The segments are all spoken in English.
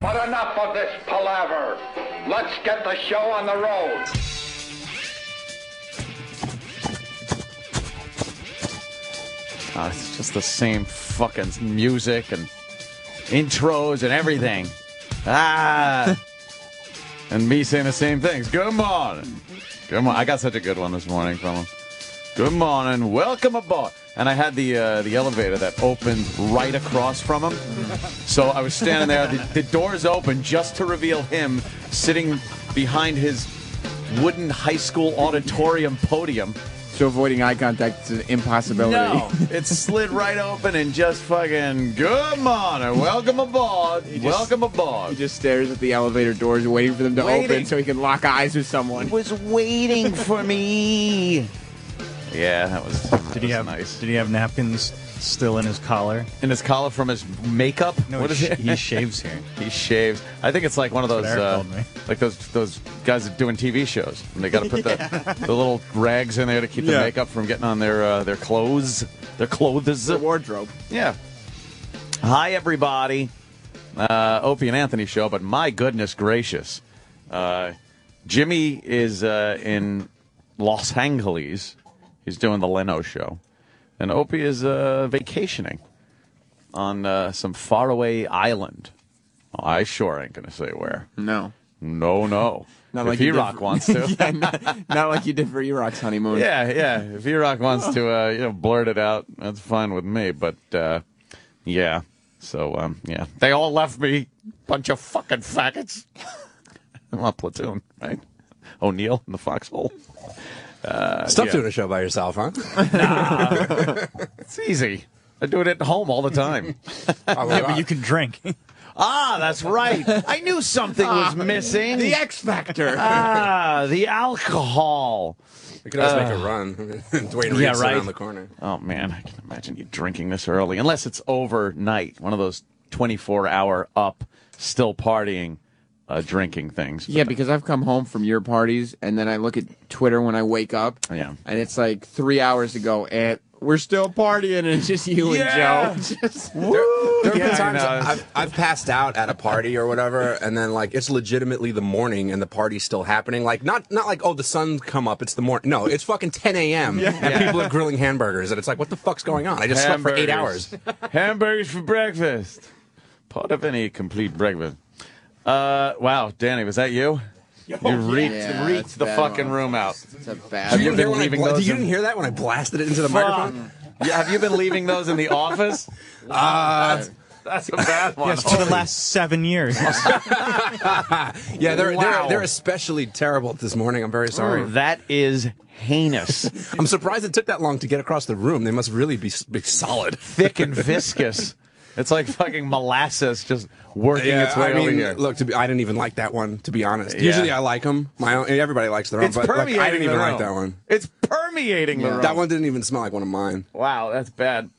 But enough of this palaver. Let's get the show on the road. Oh, it's just the same fucking music and intros and everything. Ah. and me saying the same things. Good morning. Good morning. I got such a good one this morning from him. Good morning. Welcome aboard. And I had the uh, the elevator that opened right across from him. So I was standing there. The, the doors open just to reveal him sitting behind his wooden high school auditorium podium. So avoiding eye contact is an impossibility. No, it slid right open and just fucking good morning, welcome aboard, welcome aboard. He just stares at the elevator doors, waiting for them to Waiting. open so he can lock eyes with someone. He was waiting for me. Yeah, that was. that Did he was have nice? Did he have napkins still in his collar? in his collar from his makeup? No, what is he, it? he shaves here. He shaves. I think it's like one of those, That's what Eric uh, like those those guys that doing TV shows. And they got to put the, the little rags in there to keep the makeup from getting on their uh, their clothes, their clothes. The wardrobe. Yeah. Hi, everybody. Uh, Opie and Anthony show, but my goodness gracious. Uh, Jimmy is uh, in Los Angeles. He's doing the Leno show. And Opie is uh, vacationing on uh, some faraway island. I sure ain't going to say where. No. No, no. Not if like E-Rock for- wants to. yeah, not, not like you did for E-Rock's honeymoon. Yeah, yeah. If E-Rock wants to, uh, you know, blurt it out, that's fine with me. But uh, yeah, so um, yeah, they all left me. Bunch of fucking faggots. I'm on platoon, right? O'Neill in the foxhole. Stop yeah. doing a show by yourself, huh? It's easy. I do it at home all the time. Yeah, but you can drink. ah, that's right. I knew something was missing. The X Factor. ah, the alcohol. We could always make a run. Duane Reade's Yeah, right. around the corner. Oh man, I can imagine you drinking this early, unless it's overnight, one of those twenty-four hour up, still partying, uh, drinking things. yeah, because I've come home from your parties, and then I look at Twitter when I wake up, Yeah. and it's like three hours ago, and we're still partying, and it's just you Yeah. and Joe. Just- There have Yeah, been times I know. I've, I've passed out at a party or whatever, and then like it's legitimately the morning and the party's still happening. Like not not like oh the sun's come up, it's the morning. No, it's fucking 10 a.m. and people are grilling hamburgers, and it's like what the fuck's going on? I just slept for eight hours. Hamburgers. Hamburgers for breakfast. Part of any complete breakfast. Uh, wow, Danny, was that you? You reeked, Yeah, reeked the fucking one. room out. It's a bad. Have you didn't been hear I those You in- didn't hear that when I blasted it into the Fuck. microphone? Yeah, have you been leaving those in the office? Uh, That's a bad one. Yes, for the last seven years. yeah, they're, Wow. they're they're especially terrible this morning. I'm very sorry. That is heinous. I'm surprised it took that long to get across the room. They must really be, be solid. thick and viscous. It's like fucking molasses just working its way I mean, over here. look, to be, I didn't even like that one. To be honest, Yeah. usually I like them. My own, everybody likes their own, it's but like. I didn't even like that one. It's permeating the room. That one didn't even smell like one of mine. Wow, that's bad.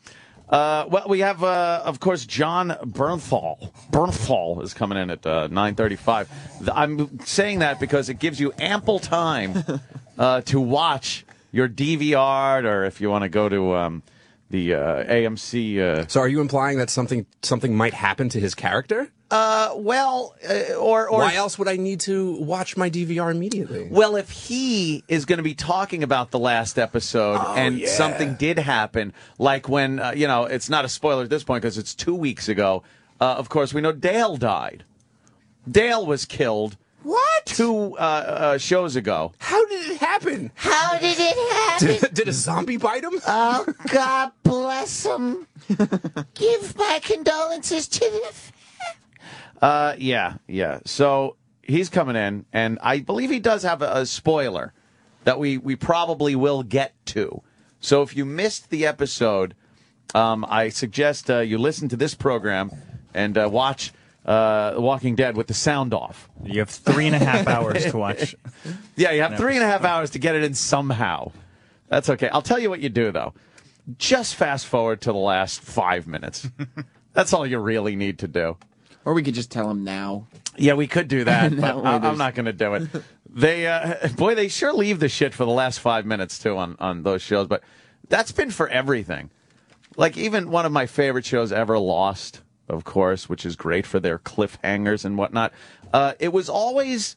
Uh, well, we have, uh, of course, Jon Bernthal. Bernthal is coming in at uh, 9.35. I'm saying that because it gives you ample time uh, to watch your DVR or if you want to go to um, the uh, AMC. Uh, So, are you implying that something something might happen to his character? uh, well, uh, or, or Why else would I need to watch my DVR immediately? Well, if he is going to be talking about the last episode and yeah. something did happen, like when, uh, you know, it's not a spoiler at this point because it's two weeks ago. Uh, of course, we know Dale died. Dale was killed What? two uh, uh, shows ago. How did it happen? How did it happen? Did, did a zombie bite him? Oh, God bless him. Give my condolences to the. Uh, yeah, yeah. So he's coming in, and I believe he does have a, a spoiler that we, we probably will get to. So if you missed the episode, um, I suggest uh, you listen to this program and uh, watch uh, The Walking Dead with the sound off. You have three and a half hours to watch. Yeah, you have three and a half hours to get it in somehow. That's okay. I'll tell you what you do, though. Just fast forward to the last five minutes. That's all you really need to do. Or we could just tell him now. Yeah, we could do that, That but way I, I'm there's- not going to do it. They, uh, boy, they sure leave the shit for the last five minutes too on on those shows. But that's been for everything. Like even one of my favorite shows ever, Lost. Of course, which is great for their cliffhangers and whatnot. Uh, it was always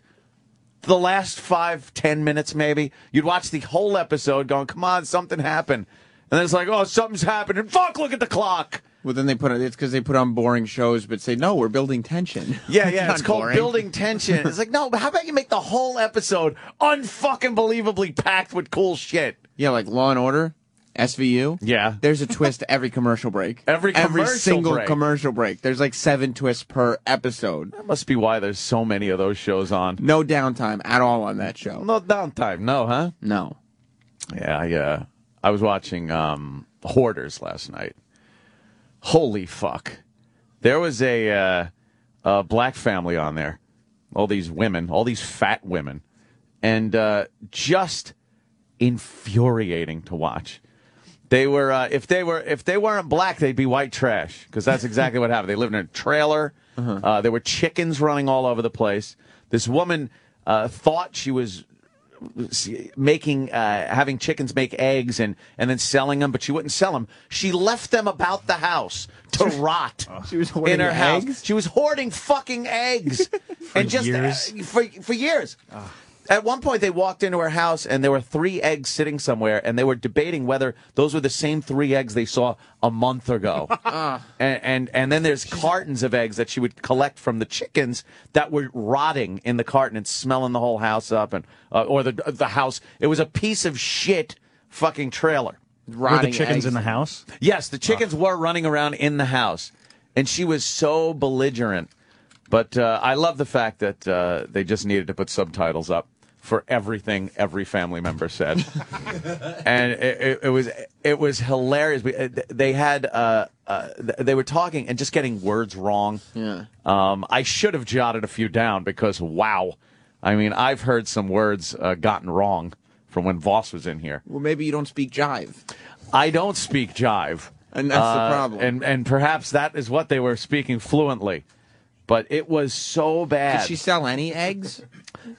the last five, ten minutes, maybe. You'd watch the whole episode going, come on, something happened. And then it's like, oh, something's happening. Fuck, look at the clock. Well, then they put it. It's because they put on boring shows, but say no, we're building tension. Yeah, yeah, it's called boring. building tension. It's like, no, but how about you make the whole episode unfucking believably packed with cool shit? Yeah, like Law and Order, SVU. Yeah. There's a twist every commercial break. Every every single break. commercial break. There's like seven twists per episode. That must be why there's so many of those shows on. No downtime at all on that show. No downtime, no, huh? No. Yeah, I, uh, I was watching um, Hoarders last night. Holy fuck. There was a, uh, a black family on there. All these women, all these fat women. And uh, just infuriating to watch. They were uh, if they were if they weren't black, they'd be white trash because that's exactly what happened. They lived in a trailer. uh there were chickens running all over the place. This woman uh, thought she was making uh, having chickens make eggs and and then selling them, but she wouldn't sell them. She left them about the house to rot. She was hoarding in her house. eggs? She was hoarding fucking eggs and just years? uh, for for years. At one point, they walked into her house and there were three eggs sitting somewhere, and they were debating whether those were the same three eggs they saw a month ago. and, and and then there's cartons of eggs that she would collect from the chickens that were rotting in the carton and smelling the whole house up, and uh, or the the house. It was a piece of shit fucking trailer. Were the Rotting chickens eggs. in the house? Yes, the chickens were running around in the house, and she was so belligerent. But uh, I love the fact that uh, they just needed to put subtitles up for everything every family member said, and it, it, it was it was hilarious. We- uh, They had uh, uh, they were talking and just getting words wrong. Yeah. Um, I should have jotted a few down because wow, I mean I've heard some words uh, gotten wrong from when Voss was in here. Well, maybe you don't speak jive. I don't speak jive. And that's the Uh, problem. And and perhaps that is what they were speaking fluently. But it was so bad. Did she sell any eggs?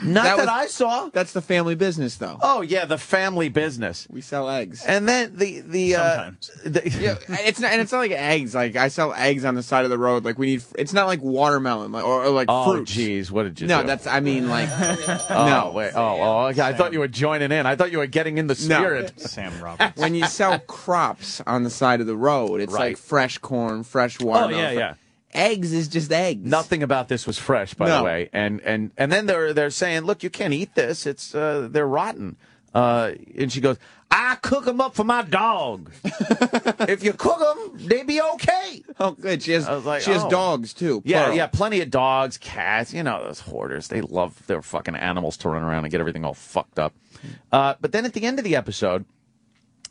Not that, that was- I saw. That's the family business, though. Oh yeah, the family business. We sell eggs. And then the the uh, Sometimes. the, Yeah, it's not, and it's not like eggs. Like I sell eggs on the side of the road. Like we need. It's not like watermelon like, or, or like Oh fruit. jeez, what did you No, do? that's. I mean, like. oh, no. wait. Oh, oh okay. I thought you were joining in. I thought you were getting in the No. spirit. Sam Roberts. When you sell crops on the side of the road, it's Right. like fresh corn, fresh watermelon. Oh yeah, yeah. Eggs is just eggs. Nothing about this was fresh, by the way. And and and then they're they're saying, look, you can't eat this. It's uh, they're rotten. Uh, and she goes, I cook them up for my dog. if you cook them, they be okay. Oh, good. She has. Like, she has oh. dogs too. Yeah, plural. yeah, plenty of dogs, cats. You know those hoarders. They love their fucking animals to run around and get everything all fucked up. Uh, but then at the end of the episode,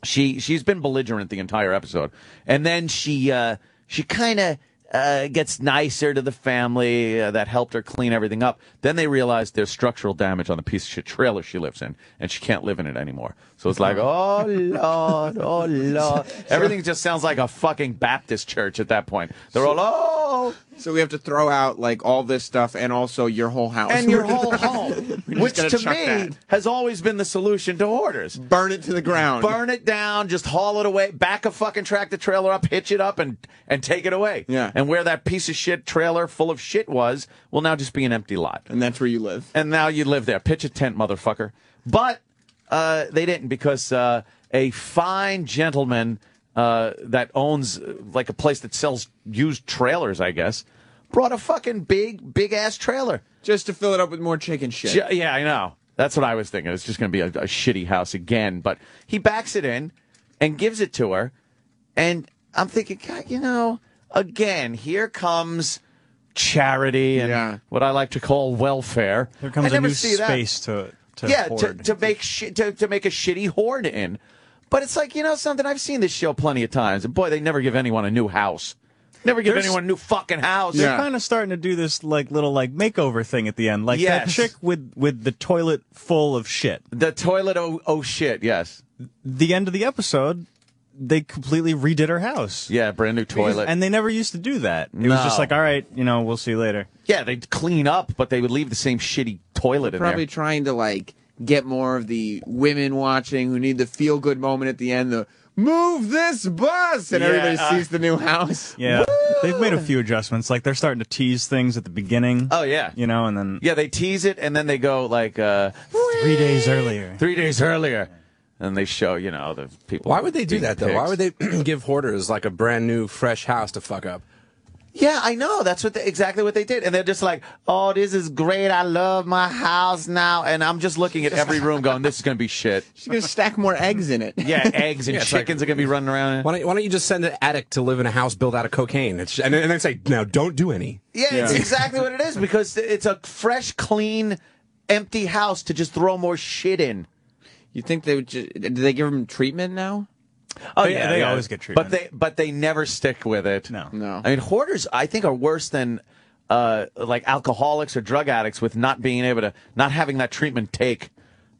she she's been belligerent the entire episode, and then she uh, she kind of. Uh, gets nicer to the family uh, that helped her clean everything up. Then they realize there's structural damage on the piece of shit trailer she lives in, and she can't live in it anymore. So it's like, oh lord, oh lord, everything just sounds like a fucking Baptist church at that point. They're all, oh, So we have to throw out like all this stuff and also your whole house and your whole home, which gotta me that. has always been the solution to hoarders. burn it to the ground. Burn it down, just haul it away, back a fucking tractor trailer up, hitch it up, and and take it away. Yeah. And where that piece of shit trailer full of shit was, will now just be an empty lot. and that's where you live. And now you live there. Pitch a tent, motherfucker. But uh, they didn't because uh, a fine gentleman uh, that owns uh, like a place that sells used trailers, I guess, brought a fucking big, big ass trailer. Just to fill it up with more chicken shit. Ju- yeah, I know. That's what I was thinking. It's just going to be a, a shitty house again. But he backs it in and gives it to her. And I'm thinking, God, you know, again, here comes charity and Yeah. what I like to call welfare. There comes I a new see that. space to to yeah, to, hoard. to make shi to, to make a shitty hoard in. But it's like you know something. I've seen this show plenty of times, and boy, they never give anyone a new house. Never give There's- anyone a new fucking house. They're Yeah. kind of starting to do this like little like makeover thing at the end, like that chick with with the toilet full of shit. The toilet. Oh, oh shit. Yes. The end of the episode, they completely redid her house. Yeah. Brand new toilet. And they never used to do that. It was just like, all right, you know, we'll see you later. Yeah, they'd clean up, but they would leave the same shitty toilet in there. Probably there. trying to like get more of the women watching who need the feel good moment at the end. The move this bus, and Yeah, everybody uh, sees the new house. Yeah, they've made a few adjustments. Like they're starting to tease things at the beginning. Oh, yeah. you know, and then Yeah, they tease it and then they go like uh, three days earlier. three days earlier, and they show you know the people. Why would they do being that though? Why would they give hoarders like a brand new, fresh house to fuck up? Yeah, I know. That's what they, exactly what they did, and they're just like, "Oh, this is great. I love my house now." And I'm just looking at every room, going, "This is gonna be shit." She's gonna stack more eggs in it. Yeah, eggs and Yeah, it's like- chickens are gonna be running around. Why don't, why don't you just send an addict to live in a house built out of cocaine? It's, and, then- and then say, now don't do any. Yeah, it's exactly what it is because it's a fresh, clean, empty house to just throw more shit in. You think they would? Just, did they give him treatment now? Oh They- they always get treatment. but they but they never stick with it. No. No. I mean, hoarders I think are worse than uh, like alcoholics or drug addicts with not being able to not having that treatment take.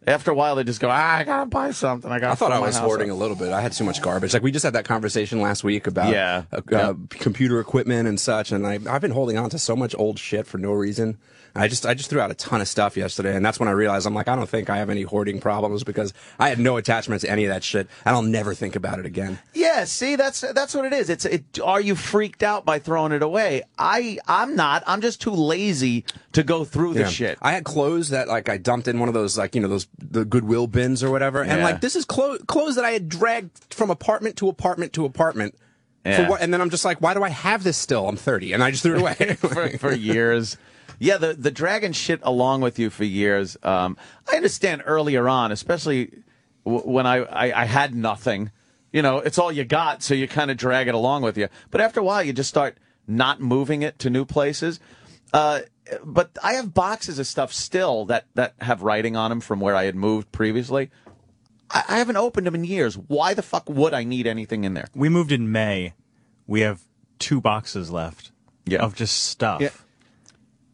After a while, they just go, ah, I gotta buy something. I got. I thought I was hoarding a little bit. I had too much garbage. Like we just had that conversation last week about Yeah. uh, Yeah. uh, computer equipment and such, and I, I've been holding on to so much old shit for no reason. I just I just threw out a ton of stuff yesterday, and that's when I realized I'm like I don't think I have any hoarding problems because I had no attachment to any of that shit, and I'll never think about it again. Yeah, see, that's that's what it is. It's it. Are you freaked out by throwing it away? I I'm not. I'm just too lazy to go through the Yeah. shit. I had clothes that like I dumped in one of those like you know those the Goodwill bins or whatever, and like this is clo- clothes that I had dragged from apartment to apartment to apartment. Yeah. For what, and then I'm just like, why do I have this still? I'm 30, and I just threw it away. for, for years. Yeah, the the dragging shit along with you for years. Um, I understand earlier on, especially w- when I, I I had nothing. You know, it's all you got, so you kind of drag it along with you. But after a while, you just start not moving it to new places. Uh, but I have boxes of stuff still that that have writing on them from where I had moved previously. I, I haven't opened them in years. Why the fuck would I need anything in there? We moved in May. We have two boxes left Yeah. of just stuff. Yeah.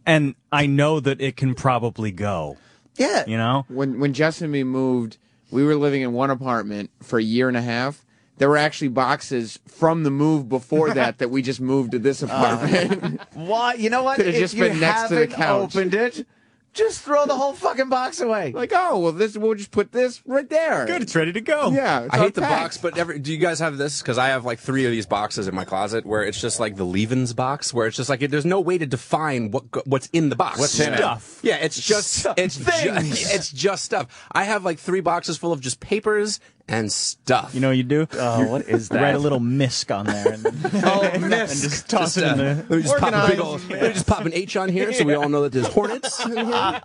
And I know that it can probably go. Yeah, You know? When when Jess and me moved, we were living in one apartment for a year and a half. There were actually boxes from the move before that that we just moved to this uh, apartment. Why? You know what? Could've just you been next to the couch. opened it, just throw the whole fucking box away. like, oh well, this we'll just put this right there. Good, it's ready to go. Yeah, it's I hate the unpacked. box, but every, do you guys have this? Because I have like three of these boxes in my closet where it's just like the Leavens box, where it's just like there's no way to define what what's in the box. What's in it? Stuff. Yeah, it's just Stuff. it's Things. just, it's just stuff. I have like three boxes full of just papers and stuff. You know what you do? Oh, what is that? write a little misc on there and, oh, and just toss it in uh, the. Let me just pop a big old, let me just pop an H on here so we all know that there's hornets. in here.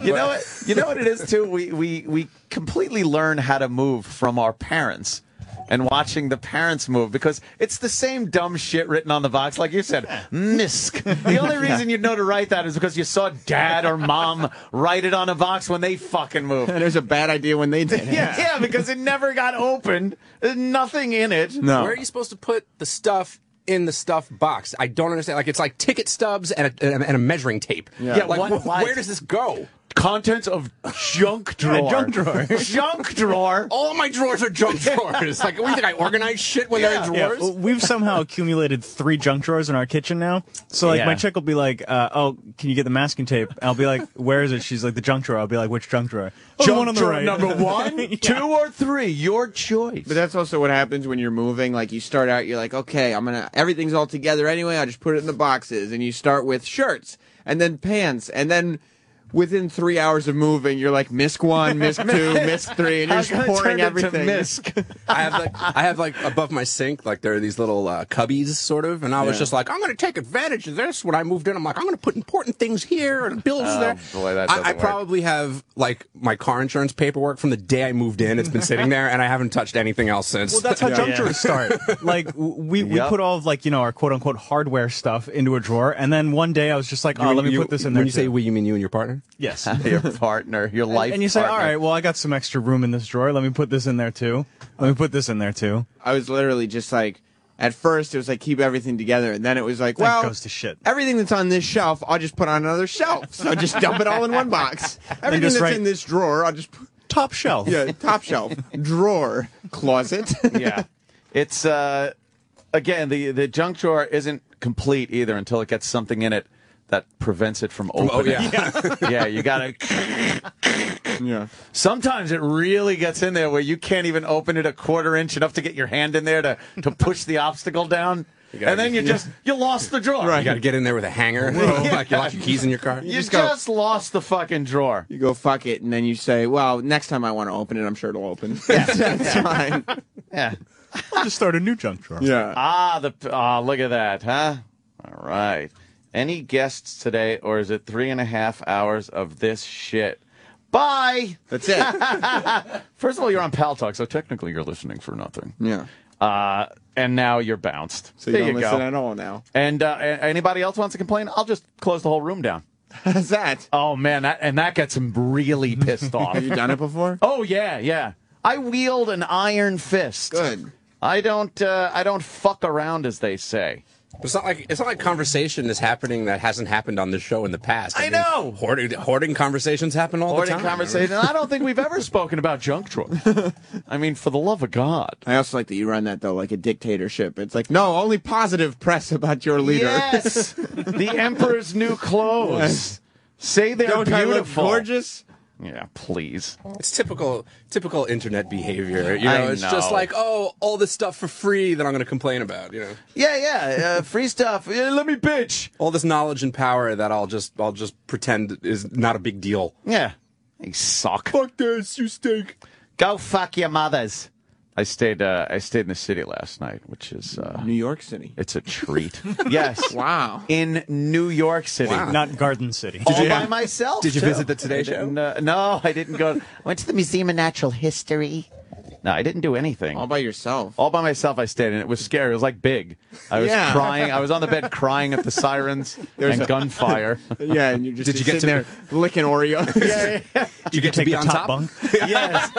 You know what? You know what it is too. We we we completely learn how to move from our parents. And watching the parents move because it's the same dumb shit written on the box, like you said, misc. The only reason you'd know to write that is because you saw dad or mom write it on a box when they fucking moved. And it was a bad idea when they did it. Yeah, yeah, because it never got opened. There's nothing in it. No. Where are you supposed to put the stuff in the stuff box? I don't understand. Like it's like ticket stubs and a, and a measuring tape. Yeah, like what- wh- why- where does this go? Contents of junk drawer. junk drawer. junk drawer. All my drawers are junk drawers. like, what do you think? I organize shit when they're in Yeah, drawers? well, we've somehow accumulated three junk drawers in our kitchen now. So like Yeah. my chick will be like, uh, "Oh, can you get the masking tape?" And I'll be like, "Where is it?" She's like, "The junk drawer." I'll be like, "Which junk drawer?" "Oh, Junk one on the drawer right." number one, Yeah. two, or three. Your choice. But that's also what happens when you're moving. Like you start out, you're like, okay, I'm gonna everything's all together anyway. I'll just put it in the boxes, and you start with shirts, and then pants, and then within three hours of moving, you're like misc one, misc two, misc three, and you're just pouring turn into everything. misc? I have like I have like above my sink, like there are these little uh, cubbies, sort of, and I was Yeah. just like, I'm going to take advantage of this. When I moved in, I'm like, I'm going to put important things here and bills Oh, there. boy, that I, doesn't I work. probably have like my car insurance paperwork from the day I moved in. It's been sitting there, and I haven't touched anything else since. Well, that's how junk Yeah. drawers start. Like w- we, we Yep. put all of like you know our quote unquote hardware stuff into a drawer, and then one day I was just like, "Oh, You- let me you- put this in there. when there." you say too." we, you mean you and your partner? Yes, your partner, your life. and you say, partner. "All right, well, I got some extra room in this drawer. Let me put this in there too. Let me put this in there too." I was literally just like, at first it was like keep everything together, and then it was like, That well, goes to shit. everything that's on this shelf, I'll just put on another shelf. So just dump it all in one box. Everything that's write- in this drawer, I'll just put, Top shelf. yeah, top shelf, drawer, closet. yeah, it's uh, again the the junk drawer isn't complete either until it gets something in it that prevents it from opening. Oh opening. yeah. yeah, you gotta. Yeah. Sometimes it really gets in there where you can't even open it a quarter inch enough to get your hand in there to to push the obstacle down, gotta- and then you just you lost the drawer. You got to get in there with a hanger. like you lost your keys in your car. You just just, go- lost the fucking drawer. You go fuck it, and then you say, "Well, next time I want to open it, I'm sure it'll open." Yeah, That's fine. Yeah. I'll just start a new junk drawer. Yeah. Ah, the ah, look at that, huh? All right. Any guests today, or is it three and a half hours of this shit? Bye. That's it. First of all, you're on Pal Talk, so technically you're listening for nothing. Yeah. Uh, and now you're bounced. So you there don't you listen go. at all now. And uh, anybody else wants to complain? I'll just close the whole room down. How's that? Oh man, that and that gets him really pissed off. Have you done it before? Oh yeah, yeah. I wield an iron fist. Good. I don't. Uh, I don't fuck around, as they say. It's not like it's not like conversation is happening that hasn't happened on this show in the past. I know. Hoarding, hoarding conversations happen all Hoarding the time. conversation. I don't think we've ever spoken about junk drawer. I mean, for the love of God. I also like that you run that though, like a dictatorship. It's like, no, only positive press about your leader. Yes, the emperor's new clothes. Say they're Don't I look beautiful. gorgeous? Yeah, please. It's typical typical internet behavior. You know, I it's just like, oh, all this stuff for free that I'm going to complain about. You know, Yeah, yeah. Uh, free stuff. Yeah, let me bitch. all this knowledge and power that I'll just I'll just pretend is not a big deal. Yeah. They suck. Fuck this, you stink. Go fuck your mothers. I stayed. Uh, I stayed in the city last night, which is. Uh, New York City. it's a treat. yes. Wow. In New York City. Wow. Not Garden City. All you, by myself. Did you too. visit the Today Show? didn't, uh, no, I didn't go. I went to the Museum of Natural History. No, I didn't do anything. All by yourself. All by myself, I stayed, and it was scary. It was like big. I was Yeah. crying. I was on the bed crying at the sirens There's and a- gunfire. Yeah, and you're just Did you get sitting to- there licking Oreos. yeah, yeah. Did you get to be the on top, top? bunk. Yes.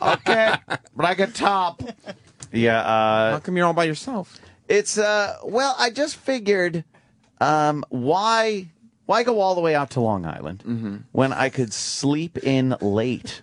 okay, but I get top. Yeah. Uh, How come you're all by yourself? It's uh well, I just figured um why why go all the way out to Long Island when I could sleep in late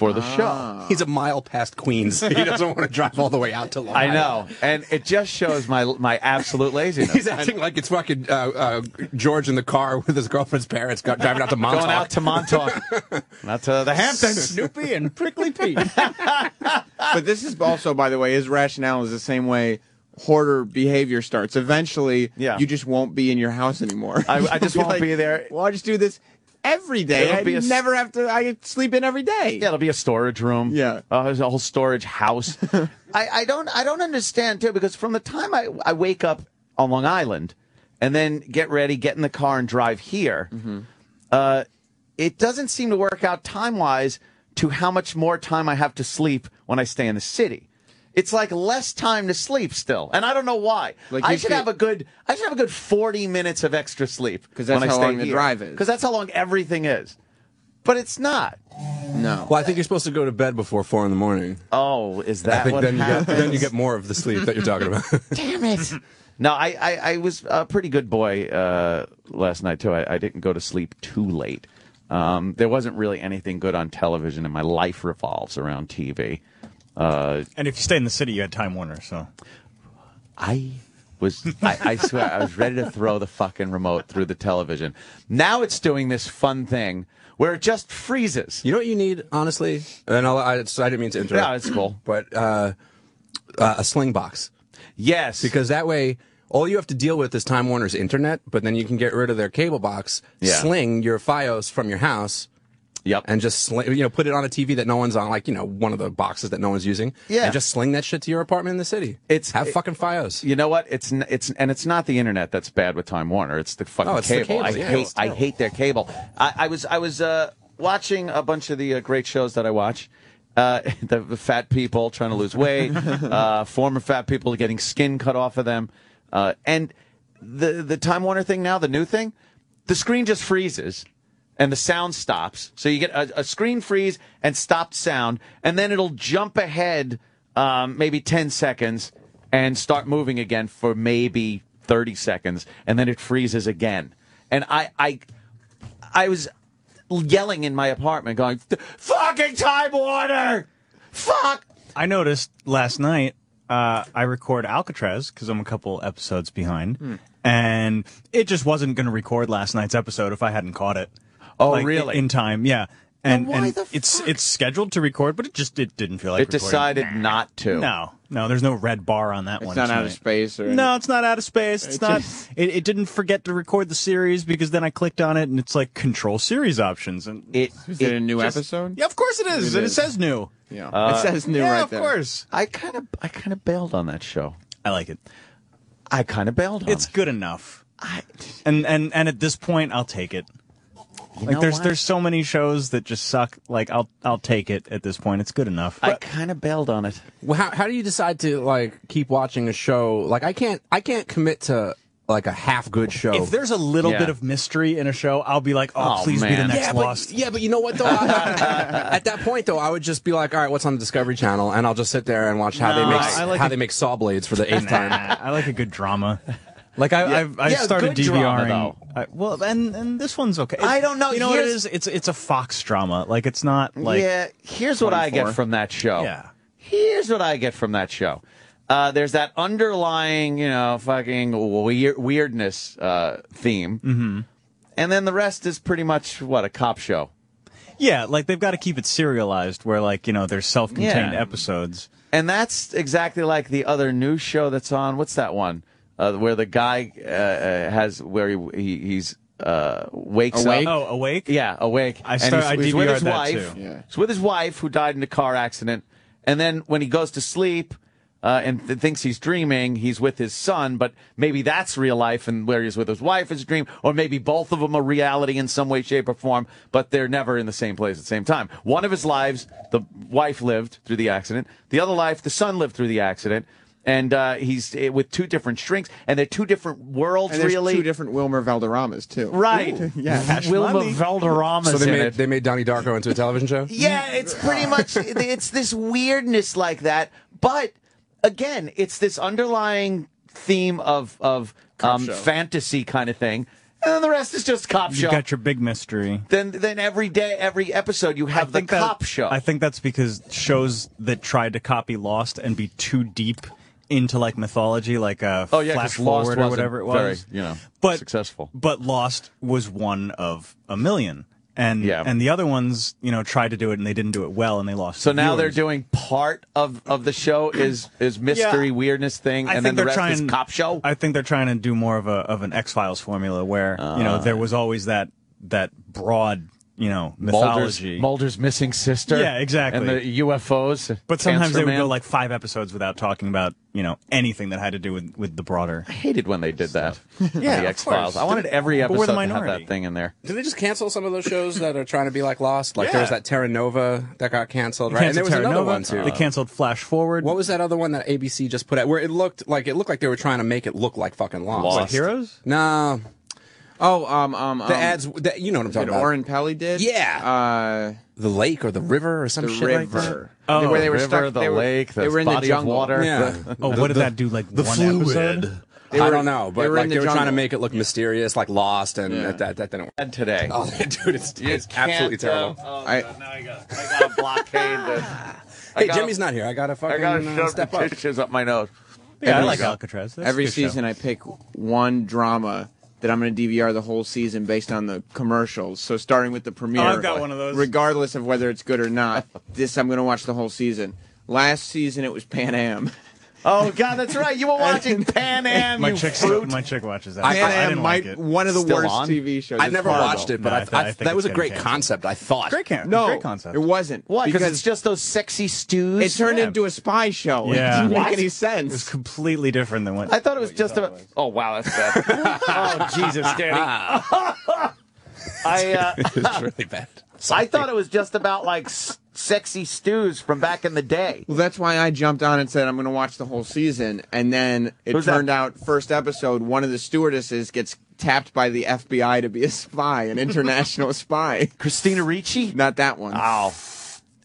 for the show. He's a mile past Queens. He doesn't want to drive all the way out to Long I Island. know, and it just shows my my absolute laziness. He's acting like it's fucking uh, uh, George in the car with his girlfriend's parents got, driving out to Montauk. Going out to Montauk, not to the Hamptons. Snoopy and Prickly Pete. But this is also, by the way, his rationale is the same way hoarder behavior starts. Eventually, Yeah. you just won't be in your house anymore. I- I just You'll won't be there. Well, I just do this every day. It'll I be a never have to. I sleep in every day. Yeah, it'll be a storage room. Yeah. uh, there's a whole storage house. I, I don't I don't understand too because from the time I I wake up on Long Island and then get ready, get in the car and drive here, uh, it doesn't seem to work out time wise to how much more time I have to sleep when I stay in the city. It's like less time to sleep still, and I don't know why. Like I you should could- have a good I should have a good forty minutes of extra sleep 'Cause that's when I how stay long the drive is. Because that's how long everything is, but it's not. No. Well, I think you're supposed to go to bed before four in the morning. Oh, is that I think what then you, get, then you get more of the sleep that you're talking about. Damn it. No, I, I, I was a pretty good boy uh, last night too. I, I didn't go to sleep too late. Um, there wasn't really anything good on television, and my life revolves around TV. Uh, And if you stay in the city, you had Time Warner. So I was, I, I swear, I was ready to throw the fucking remote through the television. Now it's doing this fun thing where it just freezes. you know what you need, honestly? And I'll, I, I didn't mean to interrupt. Yeah, it's cool. But uh, uh, a sling box. Yes, Because that way, all you have to deal with is Time Warner's internet, but then you can get rid of their cable box, Yeah. sling your FiOS from your house, yep, and just sling, you know put it on a TV that no one's on, like you know one of the boxes that no one's using. Yeah. and just sling that shit to your apartment in the city. It's- have it- fucking FiOS. You know what? It's it's and it's not the internet that's bad with Time Warner. It's the fucking Oh, it's the cable. cable, I yeah, hate I hate their cable. I, I was I was uh, watching a bunch of the uh, great shows that I watch. Uh, the, the fat people trying to lose weight, uh, former fat people getting skin cut off of them, uh, and the the Time Warner thing now, the new thing, the screen just freezes and the sound stops. So you get a, a screen freeze and stopped sound, and then it'll jump ahead um, maybe 10 seconds and start moving again for maybe 30 seconds, and then it freezes again. And I, I, I was yelling in my apartment, going, "Fucking Time Warner! Fuck!" I noticed last night uh, I record Alcatraz because I'm a couple episodes behind, and it just wasn't going to record last night's episode if I hadn't caught it. Oh, Like, really? In time, yeah. And, why and the it's it's scheduled to record, but it just it didn't feel like It recording. decided not to. No, no, there's no red bar on that It's one. It's not out of space or No, it's not out of space. It's It not. just- It, it didn't forget to record the series because then I clicked on it and it's like control series options and It, Is it a new just- episode? yeah, of course it is. It and it says new. Yeah. Uh, it says new yeah, right of there. course. I kind of, I kind of bailed on that show. I like it. I kind of bailed on It's it. good enough. I, And and and at this point, I'll take it. You Like there's what? there's so many shows that just suck. Like I'll I'll take it at this point. It's good enough. I kind of bailed on it. Well, how how do you decide to like keep watching a show? Like I can't I can't commit to like a half good show. if there's a little Yeah. bit of mystery in a show, I'll be like, oh, Oh, please be the next yeah, but, Lost. yeah, but you know what though? At that point though, I would just be like, all right, what's on the Discovery Channel, and I'll just sit there and watch how No, they make like how it- they make saw blades for the eighth time. I like a good drama. Like I, I've, I Yeah, started drama, DVRing. though. I, well, and and this one's okay. I don't know, You know what it is? It's it's a Fox drama. Like it's not like yeah, here's what I get from that show. Yeah. Here's what I get from that show. Uh, there's that underlying, you know, fucking weird, weirdness uh, theme. Mm-hmm. And then the rest is pretty much, what, a cop show. yeah, like they've got to keep it serialized, where like you know there's self-contained Yeah. episodes. And that's exactly like the other news show that's on. What's that one? Uh, where the guy uh, uh, has, where he, he he's uh, wakes Awake? up. Oh, awake. Yeah, awake. I And start- he's, I he's with his that wife. too. Yeah. He's with his wife who died in a car accident, and then when he goes to sleep uh, and th- thinks he's dreaming, he's with his son. But maybe that's real life, and where he's with his wife is a dream, or maybe both of them are reality in some way, shape, or form. But they're never in the same place at the same time. One of his lives, the wife lived through the accident. The other life, the son lived through the accident. And uh, he's uh, with two different strings, and they're two different worlds, And there's really. two different Wilmer Valderramas too. Right. Yeah. Wilma money. Valderrama's So they in made it. they made Donnie Darko into a television show. Yeah, it's pretty much it's this weirdness like that, but again, it's this underlying theme of of um, fantasy kind of thing, and then the rest is just cop show. You show. got your big mystery. then then every day, every episode, you have the that- cop show. I think that's because shows that tried to copy Lost and be too deep into like mythology, like uh, oh yeah, Flash Forward or whatever it very, was, you know, but successful. But Lost was one of a million, and Yeah. and the other ones, you know, tried to do it and they didn't do it well, and they lost. So now they're doing part of, of the show is is mystery Yeah. weirdness thing, I and then the rest trying, is cop show. I think they're trying to do more of a of an X Files formula where you know there was always that that broad you know Mulder's, mythology. Mulder's missing sister. Yeah, exactly. And the UFOs. but sometimes they would Cancer go like five episodes without talking about you know anything that had to do with with the broader. I hated when they did that. Yeah, the of X Files. course. I wanted every episode we're the to have that thing in there. Did they just cancel some of those shows that are trying to be like Lost? Like there was that Terra Nova that got canceled, They right? And there was Terra another Nova. one too. They canceled Flash Forward. What was that other one that ABC just put out where it looked like it looked like they were trying to make it look like fucking Lost? Lost. What, Heroes? No, Oh, um, um, the um, ads. The, you know what I'm that talking about? Oren Peli did. Yeah. Uh, the lake or the river or some the shit like that. river. Oh, where they were river, stuck. the they were, lake, they were in the body of jungle. water. Yeah. Oh, what did that do? Like the one episode? They I were- don't know, they but were like in they the were trying to jungle. make it look mysterious, like Lost, and Yeah. that, that that didn't work. Today. Oh, dude, it's, it's absolutely can't, terrible. oh, I- God, now I got, I got a blockade. that- hey, gotta- Jimmy's not here. I gotta I fucking got to uh, shove step the up. tissues up my nose. Yeah, I Every- like Alcatraz. That's a Every good show. season, I pick one drama that I'm going to DVR the whole season based on the commercials. So starting with the premiere, Oh, I've got one of those. regardless of whether it's good or not. this I'm going to watch the whole season. Last season it was Pan Am. Oh God, that's right. You were watching Pan Am. My you chick, fruit. my chick watches that. I- I, Pan I Am didn't might like it. one of the Still worst on? TV shows. I It's never horrible. watched it, but No, I, I th- I, I that was a great canceled. concept. I thought. Great, can- No, great concept. it wasn't. Why? Because Because it's just those sexy stews. it turned Yeah. into a spy show. Yeah. It didn't What? make any It's sense. completely different than what. I thought it was just about. Oh wow, that's bad. oh Jesus, Danny. I uh, it's really bad. I thought it was just about like sexy stews from back in the day. Well, that's why I jumped on and said I'm going to watch the whole season, and then it Who's that? turned out first episode one of the stewardesses gets tapped by the FBI to be a spy, an international spy. Christina Ricci. Not that one. Oh.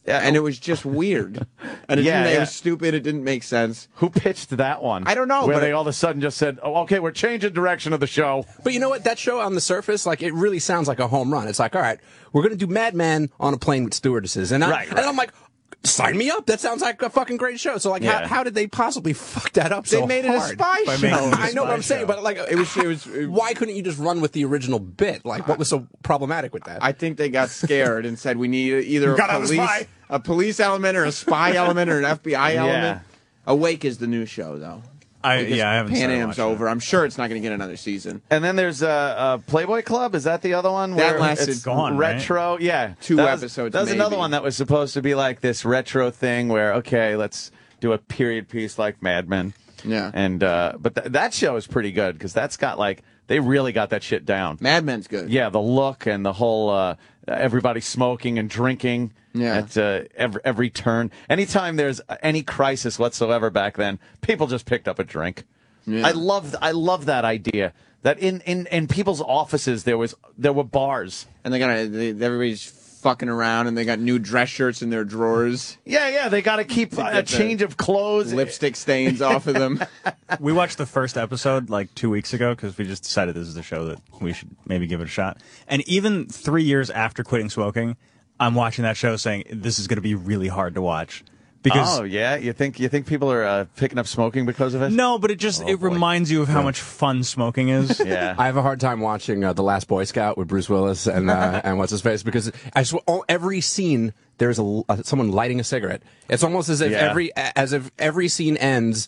Yeah, And it was just weird, and it, Yeah, didn't, it was stupid. It didn't make sense. who pitched that one? I don't know, Where they it- all of a sudden just said, "Oh, okay, we're changing direction of the show." But you know what? That show on the surface, like, it really sounds like a home run. It's like, all right, we're going to do Mad Men on a plane with stewardesses. And, I, Right, and right. I'm like, sign me up. That sounds like a fucking great show. So like, Yeah. how, how did they possibly fuck that up They so made it a hard? spy show. making it a I know what I'm saying, but like, It was. It was. it- why couldn't you just run with the original bit? Like, what was so problematic with that? I think they got scared and said we need either a gotta a police, spy. A police element, or a spy element, or an FBI Yeah. element. Awake is the new show, though. I, Because yeah, I haven't Pan Am's watching it. over. I'm sure it's not going to get another season. And then there's uh, uh, Playboy Club. Is that the other one? That where lasted- it's Gone, right? retro. Yeah, Two That was- episodes, That was another one that was supposed to be like this retro thing where okay, let's do a period piece like Mad Men. Yeah. And uh, but th- that show is pretty good because that's got like they really got that shit down. Mad Men's good. Yeah, the look and the whole uh, everybody smoking and drinking. Yeah. At uh, every every turn, anytime there's any crisis whatsoever back then, people just picked up a drink. Yeah. I love I love that idea that in, in, in people's offices there was there were bars. And they got they, everybody's fucking around, and they got new dress shirts in their drawers, Yeah, yeah, they got to keep a change of clothes. lipstick stains off of them. We watched the first episode like two weeks ago because we just decided this is the show that we should maybe give it a shot. And even three years after quitting smoking, I'm watching that show saying this is going to be really hard to watch because Oh yeah, you think you think people are uh, picking up smoking because of it? no, but it just it boy. reminds you of how much fun smoking is. Yeah. I have a hard time watching uh, The Last Boy Scout with Bruce Willis and uh, and what's his face because I swear all, every scene there's a, uh, someone lighting a cigarette. It's almost as if Yeah. every as if every scene ends.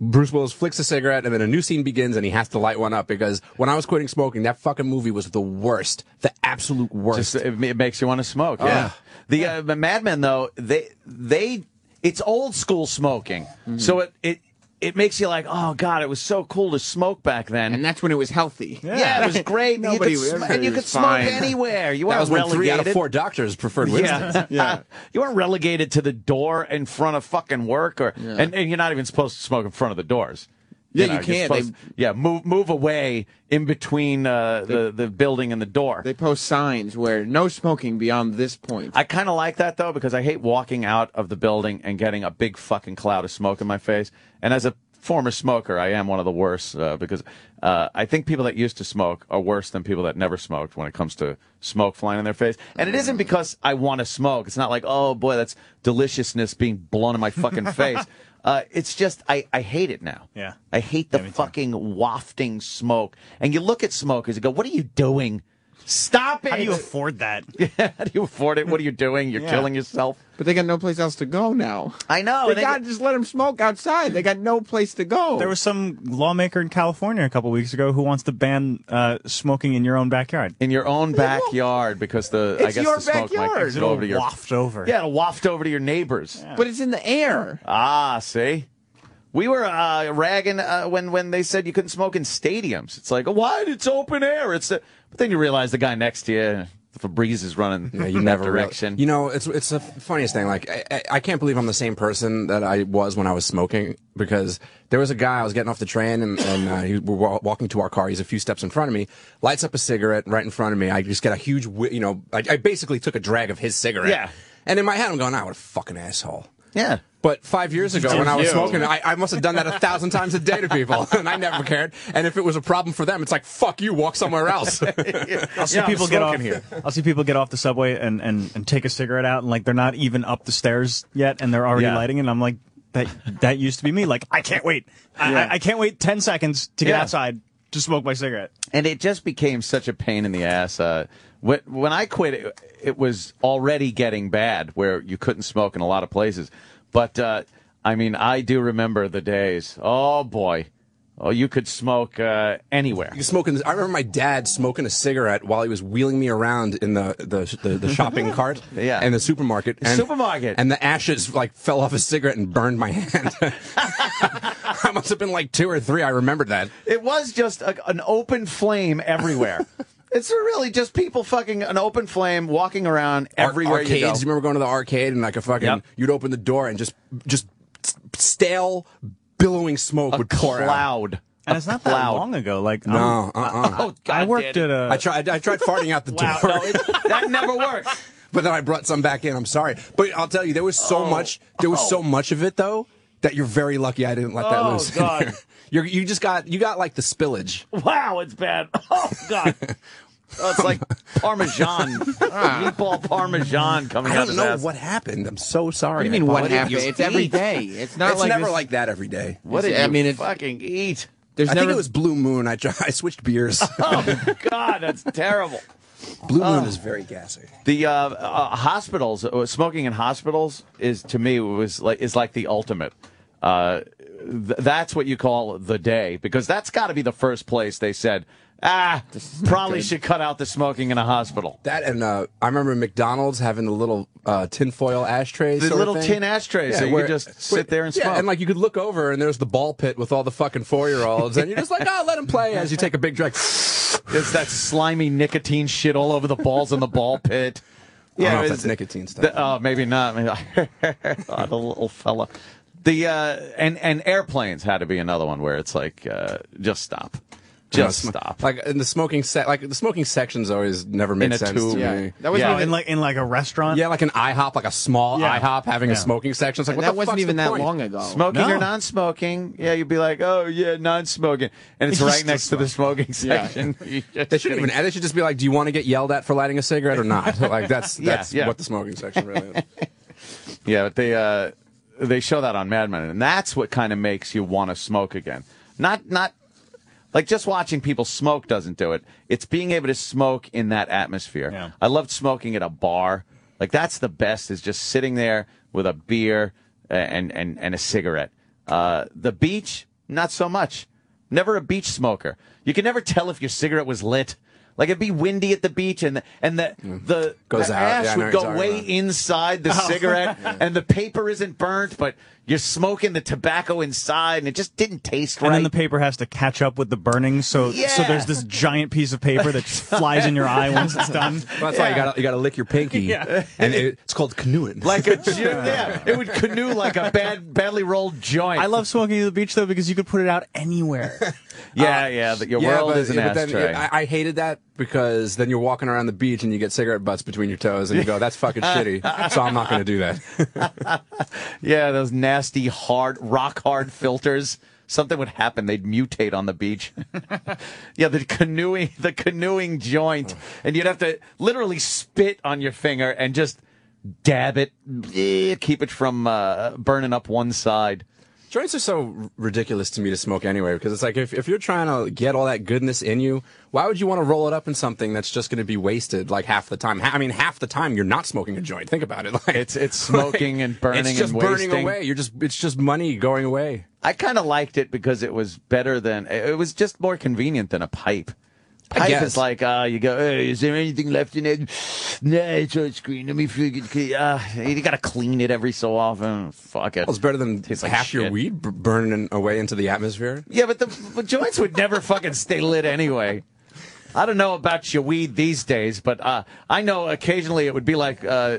Bruce Willis flicks a cigarette and then a new scene begins and he has to light one up because when I was quitting smoking, that fucking movie was the worst, the absolute worst. Just it, it makes you want to smoke. Yeah. The uh, Mad Men though they they it's old school smoking, Mm-hmm. so it it it makes you like oh god it was so cool to smoke back then. and that's when it was healthy. yeah. it was great. Nobody- you could, sm- and you could smoke fine. anywhere. You that weren't was when three out of relegated. four doctors preferred Winston. Yeah. Yeah. you weren't relegated to the door in front of fucking work, or and, and you're not even supposed to smoke in front of the doors. Yeah, know, you can't. supposed- They- yeah, move move away in between uh, the the building and the door. They post signs where no smoking beyond this point. I kind of like that though because I hate walking out of the building and getting a big fucking cloud of smoke in my face. And as a former smoker, I am one of the worst uh, because uh, I think people that used to smoke are worse than people that never smoked when it comes to smoke flying in their face. And it isn't because I want to smoke. It's not like oh boy, that's deliciousness being blown in my fucking face. Uh, it's just I, I hate it now. Yeah. I hate the Yeah, me too. fucking wafting smoke. And you look at smokers and go, "What are you doing? Stop it! How do you afford that? Yeah, How do you afford it? What are you doing? You're Yeah. killing yourself. But they got no place else to go now. I know. They they got to just let them smoke outside. They got no place to go. There was some lawmaker in California a couple weeks ago who wants to ban uh, smoking in your own backyard. in your own backyard because the I It's guess your the smoke backyard. might go over to your waft over. yeah, it'll waft over to your neighbors. but it's in the air. Ah, see. We were uh, ragging uh, when when they said you couldn't smoke in stadiums. It's like, what? It's open air. It's the... but then you realize the guy next to you, if a breeze is running Yeah, you in never that really- direction. you know, it's it's the funniest thing. Like, I, I, I can't believe I'm the same person that I was when I was smoking because there was a guy I was getting off the train and, and uh, he, we're walking to our car. He's a few steps in front of me, lights up a cigarette right in front of me. I just get a huge, you know, I, I basically took a drag of his cigarette. Yeah. And in my head, I'm going, ah, what a fucking asshole. yeah. But five years ago, when I was smoking, I, I must have done that a thousand times a day to people, and I never cared. And if it was a problem for them, it's like, fuck you, walk somewhere else. I'll see Yeah, people get off here. I'll see people get off the subway and, and, and take a cigarette out and like they're not even up the stairs yet and they're already Yeah. lighting it. And I'm like, that that used to be me. Like I can't wait. I, Yeah. I, I can't wait ten seconds to get Yeah. outside to smoke my cigarette. and it just became such a pain in the ass. Uh, when, when I quit, it, it was already getting bad where you couldn't smoke in a lot of places. But uh, I mean, I do remember the days. Oh boy, oh you could smoke uh, anywhere. You smoking. I remember my dad smoking a cigarette while he was wheeling me around in the the, the, the shopping cart Yeah. in the supermarket. The supermarket. And the ashes like fell off a cigarette and burned my hand. I must have been like two or three. I remembered that. It was just a, an open flame everywhere. it's really just people fucking an open flame walking around Ar- everywhere arcades. you go. remember going to the arcade and like a fucking Yep. you'd open the door and just just stale billowing smoke a would pour out. cloud. And it's not that cloud. long ago. Like No, um, uh, uh Oh, God, I worked Danny. at a I tried. I tried farting out the Wow, door. no, it, that never works. but then I brought some back in. I'm sorry, but I'll tell you, there was so much. There was so much of it though that you're very lucky I didn't let that Oh, loose. in God. there. You're, you just got you got like the spillage. Wow, it's bad. Oh God. Oh, it's like Parmesan, meatball Parmesan coming I out don't of know his ass. what happened. I'm so sorry. What do you mean what happened? It's every day. It's not It's like never this- like that every day. What did I you mean, it's- fucking eat? There's I never think it was Blue Moon. I, I switched beers. Oh God, that's terrible. Blue Oh. Moon is very gassy. The uh, uh, hospitals, uh, smoking in hospitals is to me was like is like the ultimate. Uh, th- that's what you call the day because that's got to be the first place they said, ah, probably should cut out the smoking in a hospital. That and uh, I remember McDonald's having the little uh, tinfoil ashtrays. The little thing. tin ashtrays, so you where- could just sit there and yeah, smoke. and like you could look over and there's the ball pit with all the fucking four year olds, and you're just like, oh, let them play as you take a big drag. There's that slimy nicotine shit all over the balls in the ball pit. I don't know if that's nicotine stuff. The, oh, maybe not. Maybe, oh, the little fella. The uh, and and airplanes had to be another one where it's like uh, just stop, just sm- stop. Like in the smoking set, like the smoking sections always never made In a sense tube. to Yeah, me. that wasn't Yeah. In like in like a restaurant. Yeah, like an IHOP, like a small Yeah. IHOP having Yeah. a smoking section. It's like what that the wasn't fuck's even the that point? long ago. Smoking No. or non-smoking? Yeah, you'd be like, oh yeah, non-smoking, and it's right still next to the smoking section. You They shouldn't even. They should just be like, "Do you want to get yelled at for lighting a cigarette or not?" like that's Yeah, that's yeah. what the smoking section really is. Yeah, but they uh, they show that on Mad Men, and that's what kind of makes you want to smoke again. Not not like just watching people smoke doesn't do it. It's being able to smoke in that atmosphere. Yeah. I loved smoking at a bar. Like that's the best. Is just sitting there with a beer and and and a cigarette. Uh, the beach, not so much. Never a beach smoker. You can never tell if your cigarette was lit. Like it'd be windy at the beach, and the, and the the, Goes the out. ash Yeah, I would go way about. inside the cigarette, and the paper isn't burnt, but you're smoking the tobacco inside, and it just didn't taste right. And then the paper has to catch up with the burning, so so there's this giant piece of paper that just flies in your eye once it's done. Well, that's why you got to you got to lick your pinky, Yeah. and it, it's called canoeing. like a ju- yeah, it would canoe like a bad, badly rolled joint. I love smoking at the beach though because you could put it out anywhere. Uh, yeah, yeah. That your yeah, world but, is an yeah, but then ashtray. it- I, I hated that because then you're walking around the beach and you get cigarette butts between your toes, and you go, "That's fucking shitty." So I'm not going to do that. yeah, those nasty, hard, rock hard filters. Something would happen; they'd mutate on the beach. yeah, the canoeing, the canoeing joint, and you'd have to literally spit on your finger and just dab it, keep it from uh, burning up one side. Joints are so ridiculous to me to smoke anyway because it's like if, if you're trying to get all that goodness in you, why would you want to roll it up in something that's just going to be wasted like half the time? I mean, half the time you're not smoking a joint. Think about it. Like, It's it's smoking and burning it's just and burning wasting. away. You're just it's just money going away. I kind of liked it because it was better than it was just more convenient than a pipe. Pipe guess. is like, uh, you go, hey, is there anything left in it? Nah, it's on screen. Let me figure it. Uh, you got to clean it every so often. Fuck it. Well, it's better than Tastes like half your shit. weed b- burning away into the atmosphere. Yeah, but the, the joints would never fucking stay lit anyway. I don't know about your weed these days, but uh, I know occasionally it would be like uh,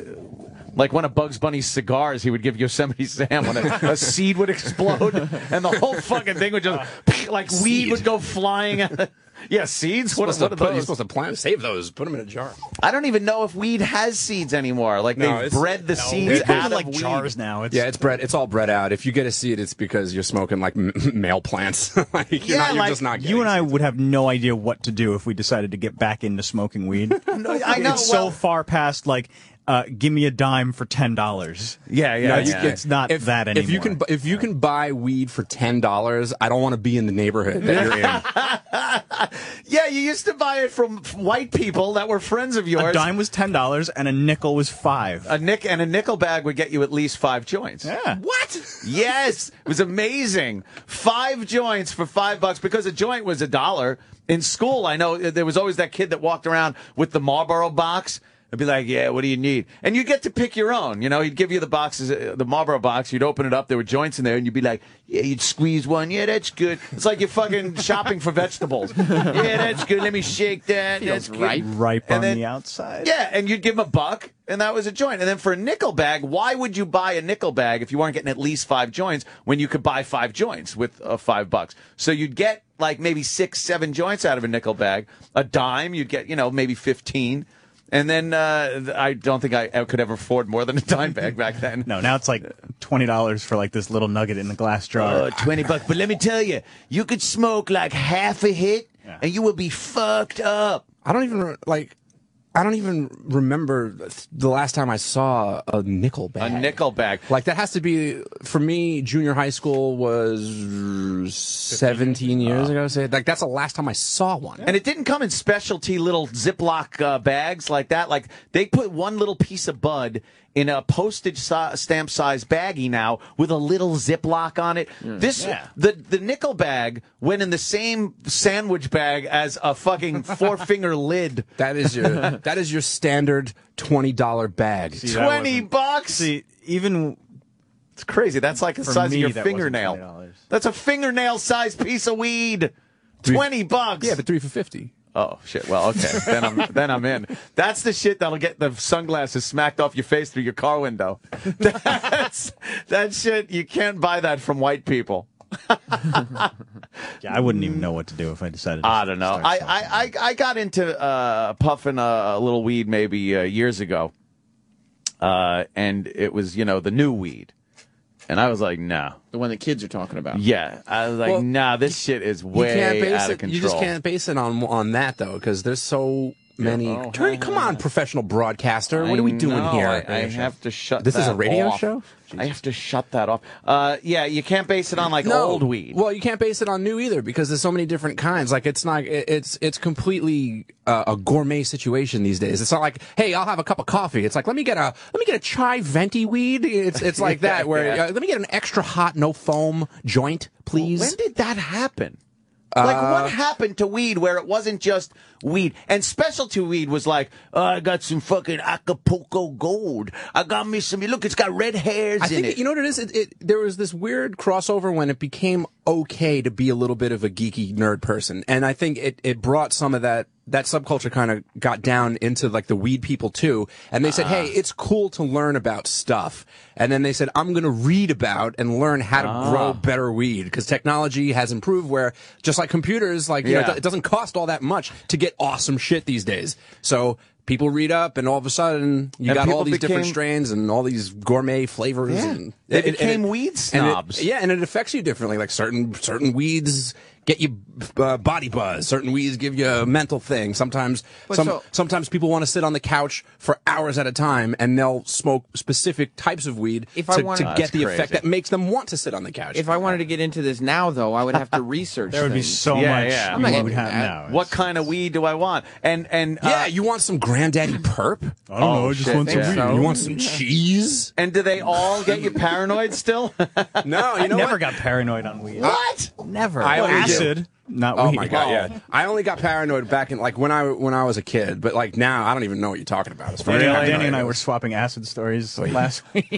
like one of Bugs Bunny's cigars. He would give Yosemite Sam when a, a seed would explode, and the whole fucking thing would just like weed would go flying. out. Yeah, seeds. What, what to are put- You're supposed to plant, save those, put them in a jar. I don't even know if weed has seeds anymore. Like No, they've bred the no, seeds out of of like weed. jars now. It's, Yeah, it's bred. It's all bred out. If you get a seed, it's because you're smoking like m- male plants. like, you're, Yeah, not, you're like, just not. You and I getting would have no idea what to do if we decided to get back into smoking weed. I know. It's well, so far past like, uh, give me a dime for ten dollars. Yeah, yeah, it's, yeah. it's not If, that anymore. if you can, if you can buy weed for ten dollars, I don't want to be in the neighborhood that you're in. yeah, you used to buy it from white people that were friends of yours. a dime was ten dollars and a nickel was five. A nick and a nickel bag would get you at least five joints. yeah. what? Yes, it was amazing. Five joints for five bucks because a joint was a dollar. In school, I know there was always that kid that walked around with the Marlboro box. I'd be like, "Yeah, what do you need?" And you get to pick your own. You know, he'd give you the boxes, uh, the Marlboro box. You'd open it up. There were joints in there, and you'd be like, "Yeah." You'd squeeze one. Yeah, that's good. It's like you're fucking shopping for vegetables. Yeah, that's good. Let me shake that. That's good. ripe. Ripe And on then- the outside. Yeah, and you'd give him a buck, and that was a joint. And then for a nickel bag, why would you buy a nickel bag if you weren't getting at least five joints when you could buy five joints with uh, five bucks? So you'd get like maybe six, seven joints out of a nickel bag. A dime, you'd get, you know, maybe 15. And then uh, I don't think I I could ever afford more than a dime bag back then. No, now it's like twenty dollars for like this little nugget in the glass jar. Oh, 20 bucks. But let me tell you, you could smoke like half a hit and you would be fucked up. I don't even re- like. I don't even remember the last time I saw a nickel bag. A nickel bag. Like that has to be for me. Junior high school was seventeen years ago. Say like that's the last time I saw one. And it didn't come in specialty little Ziploc uh, bags like that. Like they put one little piece of bud in a postage si- stamp size baggie now with a little Ziploc on it. Mm, this Yeah. the the nickel bag went in the same sandwich bag as a fucking four finger lid. That is your that is your standard twenty dollar bag. See, Twenty bucks. See, even It's crazy. That's like the size me, of your that fingernail. That's a fingernail sized piece of weed. Twenty bucks. Yeah, but three for fifty. Oh shit! Well, okay, then I'm then I'm in. That's the shit that'll get the sunglasses smacked off your face through your car window. That's that shit. You can't buy that from white people. yeah, I wouldn't even know what to do if I decided. To I don't know. start I. I, I, I got into uh, puffing a, a little weed maybe uh, years ago, uh, and it was you know the new weed, and I was like, no, The one that kids are talking about. yeah, I was like, Well, nah, this shit is You way can't base out it. of control. You just can't base it on on that though, because there's so many. Oh, Turn, come on, professional broadcaster. What are we doing know, here? I, I have to shut. This is a radio off. show? I have to shut that off. Uh, yeah, you can't base it on like old weed. Well, you can't base it on new either because there's so many different kinds. Like it's not. It's it's completely uh, a gourmet situation these days. It's not like, hey, I'll have a cup of coffee. It's like, let me get a let me get a chai venti weed. It's it's like that where Yeah. uh, let me get an extra hot no foam joint, please. When did that happen? like Uh, what happened to weed where it wasn't just weed and specialty weed was like oh, I got some fucking Acapulco gold. I got me some. Look, it's got red hairs I in think it. you know what it is. It, it, there was this weird crossover when it became okay to be a little bit of a geeky nerd person, and I think it, it brought some of that that subculture kind of got down into like the weed people too, and they said, "Hey, ah. it's cool to learn about stuff," and then they said, "I'm going to read about and learn how to grow ah. better weed because technology has improved. Where just like computers, like you know, Yeah. it doesn't cost all that much to get awesome shit these days. So." People read up, and all of a sudden, you And got all these different strains and all these gourmet flavors. Yeah. And They and- and became it- weed and it- snobs. yeah, and it affects you differently. Like certain certain weeds get you uh, body buzz. Certain weeds give you a mental thing. Sometimes some, so- sometimes people want to sit on the couch for hours at a time, and they'll smoke specific types of weed If to, I wanted- to get the crazy. effect that makes them want to sit on the couch. If I wanted to get into this now, though, I would have to research. there would be so Yeah, much yeah. I'm not would have now. what kind of weed do I want? And and yeah, uh, you want some granddaddy perp? I don't know. Oh, I just shit, want some yeah. weed. So- You want some cheese? and do they all get you paranoid still? No, you know Never what? got paranoid on weed. what? Never. I only do. acid, not Oh weed. my god, yeah. I only got paranoid back in like when I when I was a kid, but like now I don't even know what you're talking about. As far as Danny, paranoid Danny and I were swapping acid stories oh, last week.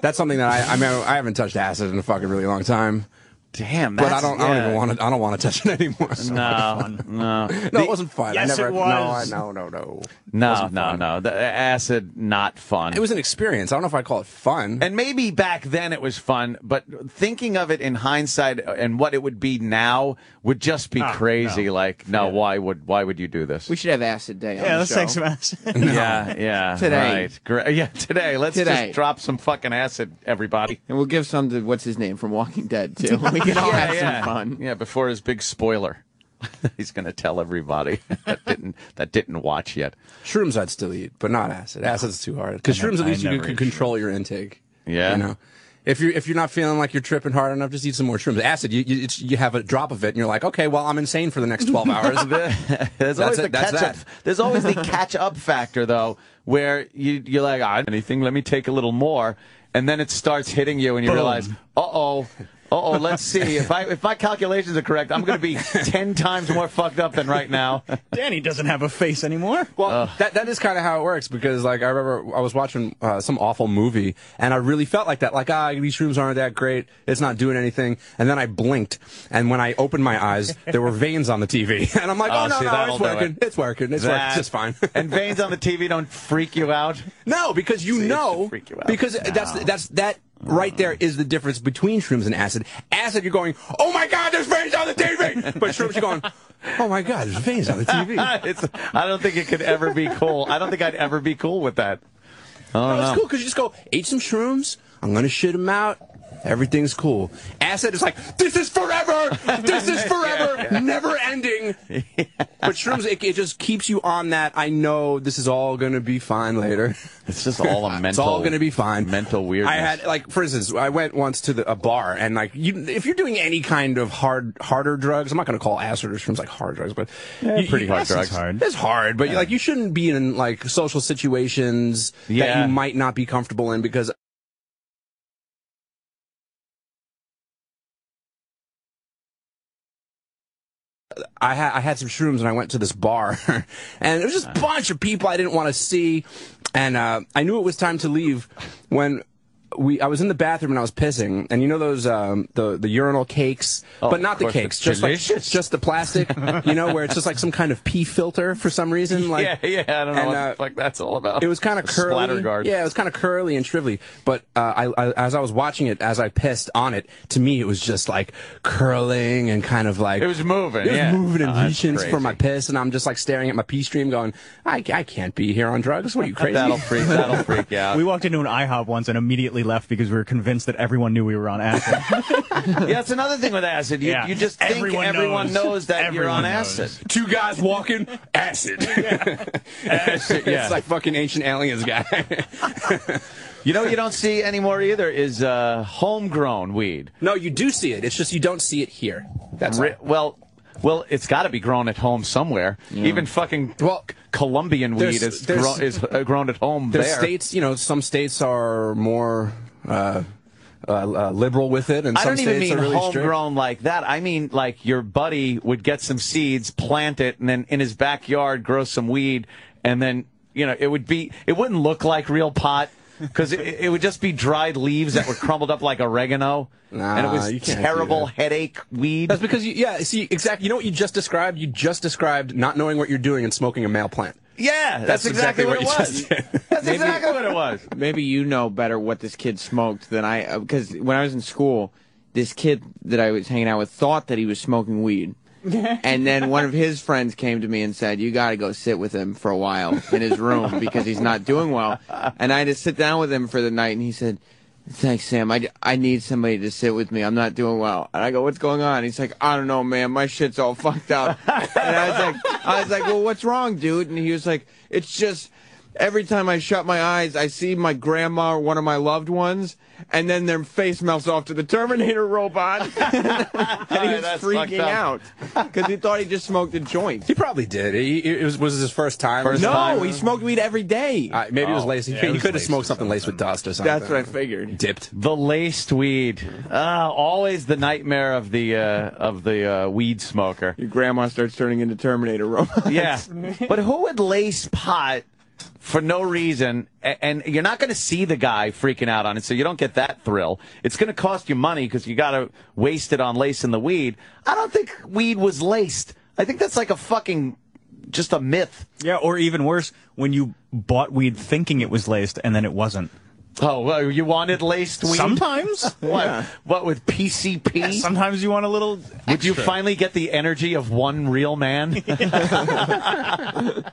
That's something that I I mean I haven't touched acid in a fucking really long time, Damn, but I don't I don't even want to I don't want to touch it anymore. so- No, no, no, it wasn't fun. Yes, I never, it was. No, no, no, no. no, no, fun. no. The acid, not fun. It was an experience. I don't know if I call it fun. And maybe back then it was fun, but thinking of it in hindsight and what it would be now would just be Oh, crazy. no. Like, no, why would why would you do this? We should have acid day. on yeah, the let's show. take some acid. Yeah, yeah. Today. Right. Great. Yeah, today. Let's Today. just drop some fucking acid, everybody. And we'll give some to what's his name from Walking Dead too. We can all have yeah. some fun. Yeah, before his big spoiler. He's going to tell everybody that didn't that didn't watch yet. Shrooms I'd still eat, but not acid. Acid's too hard. Because I shrooms at I least you never can eat control your intake. Yeah. You know. If you're if you're not feeling like you're tripping hard enough, just eat some more shrooms. Acid, you you, it's, you have a drop of it, and you're like, okay, well, I'm insane for the next 12 hours. There's always it, the that's catch up. There's always the catch up factor though, where you you're like, ah, anything, let me take a little more, and then it starts hitting you, and you Boom. realize, uh oh. Uh oh, let's see. If I if my calculations are correct, I'm going to be ten times more fucked up than right now. Danny doesn't have a face anymore. Well, that that is kind of how it works because like I remember I was watching uh, some awful movie and I really felt like that like ah these shrooms aren't that great it's not doing anything and then I blinked and when I opened my eyes there were veins on the TV and I'm like oh, Oh, no see, no it's working it. it's working it's working That- it's fine and veins on the TV don't freak you out. no because you See, know freak you out. because that's that's that right there is the difference between shrooms and acid acid you're going oh my god there's veins on the TV but shrooms you're going oh my god there's veins on the TV it's, I don't think it could ever be cool. I don't think I'd ever be cool with that. Don't No, it's cool because you just go eat some shrooms. I'm gonna shit them out. Everything's cool. Acid is like, this is forever! This is forever! Never ending! But shrooms, it, it just keeps you on that, I know this is all gonna be fine later. It's just all a mental. It's all gonna be fine. Mental weirdness. I had, like, for instance, I went once to the, a bar, and, like, you, if you're doing any kind of hard, harder drugs, I'm not gonna call acid or shrooms, like, hard drugs, but... you- pretty you- hard drugs. hard. It's hard, but, like, you shouldn't be in, like, social situations that you might not be comfortable in because I had I had some shrooms and I went to this bar, and it was just a bunch of people I didn't want to see, and uh, I knew it was time to leave when we I was in the bathroom and I was pissing, and you know those um, the the urinal cakes, Oh, but not the cakes, it's just like just the plastic, you know, where it's just like some kind of pee filter for some reason, like yeah, yeah. I don't know and, what uh, the fuck that's all about. it was kind of curly. Splatter guard. Yeah, it was kind of curly and shrivelly. But uh, I, I, as I was watching it, as I pissed on it, to me it was just like curling and kind of like It was moving, It was yeah. moving and Oh, that's regions for my piss, and I'm just like staring at my pee stream, going, I, I can't be here on drugs. What are you crazy? That'll freak. That'll freak you out. We walked into an IHOP once and immediately left because we were convinced that everyone knew we were on acid. yeah, it's another thing with acid. You, Yeah. you just think Everyone everyone, knows. knows. that you're on knows. acid. Two guys walking, acid. Acid, yeah. It's like fucking ancient aliens guy. You know, what you don't see anymore either is uh, homegrown weed. no, you do see it. It's just you don't see it here. That's Ri- all. well, well, it's got to be grown at home somewhere. Even fucking Well, Colombian weed there's- is, there's- grown is uh, grown at home There's there. states, you know, some states are more uh, uh, uh, liberal with it, and I some don't even states mean are really strict. homegrown like that. I mean like your buddy would get some seeds, plant it, and then in his backyard grow some weed, and then you know it would be it wouldn't look like real pot because it, it would just be dried leaves that were crumbled up like oregano, Nah, and it was you can't do terrible headache weed. That's because you, yeah, see, exactly. You know what you just described? You just described not knowing what you're doing and smoking a male plant. yeah, that's, That's exactly, exactly what, what it you was. just did. That's exactly what it was. Maybe you know better what this kid smoked than I, uh, because when I was in school, this kid that I was hanging out with thought that he was smoking weed. and then one of his friends came to me and said, "You got to go sit with him for a while in his room because he's not doing well." And I had to sit down with him for the night, and he said, "Thanks, Sam. I, I need somebody to sit with me. I'm not doing well." And I go, "What's going on?" He's like, "I don't know, man. My shit's all fucked up." and I was like, "I was like, well, what's wrong, dude?" And he was like, "It's just." Every time I shut my eyes, I see my grandma or one of my loved ones, and then their face melts off to the Terminator robot. and he was freaking out because he thought he just smoked a joint. He probably did. He, it was, was his first time. First No, time. he smoked weed every day. Uh, maybe it was Oh. laced. He, Yeah, he was could have smoked or something laced with dust or something. That's what I figured. Dipped. The laced weed, uh, always the nightmare of the uh, of the uh, weed smoker. Your grandma starts turning into Terminator robots. Yeah, but who would lace pot for no reason? And you're not going to see the guy freaking out on it, so you don't get that thrill. It's going to cost you money because you got to waste it on lacing the weed. I don't think weed was laced. I think that's like a fucking just a myth. yeah, or even worse, when you bought weed thinking it was laced and then it wasn't. Oh, well, you wanted laced weed? Sometimes. What? What with PCP? Sometimes you want a little. Would you finally get the energy of one real man?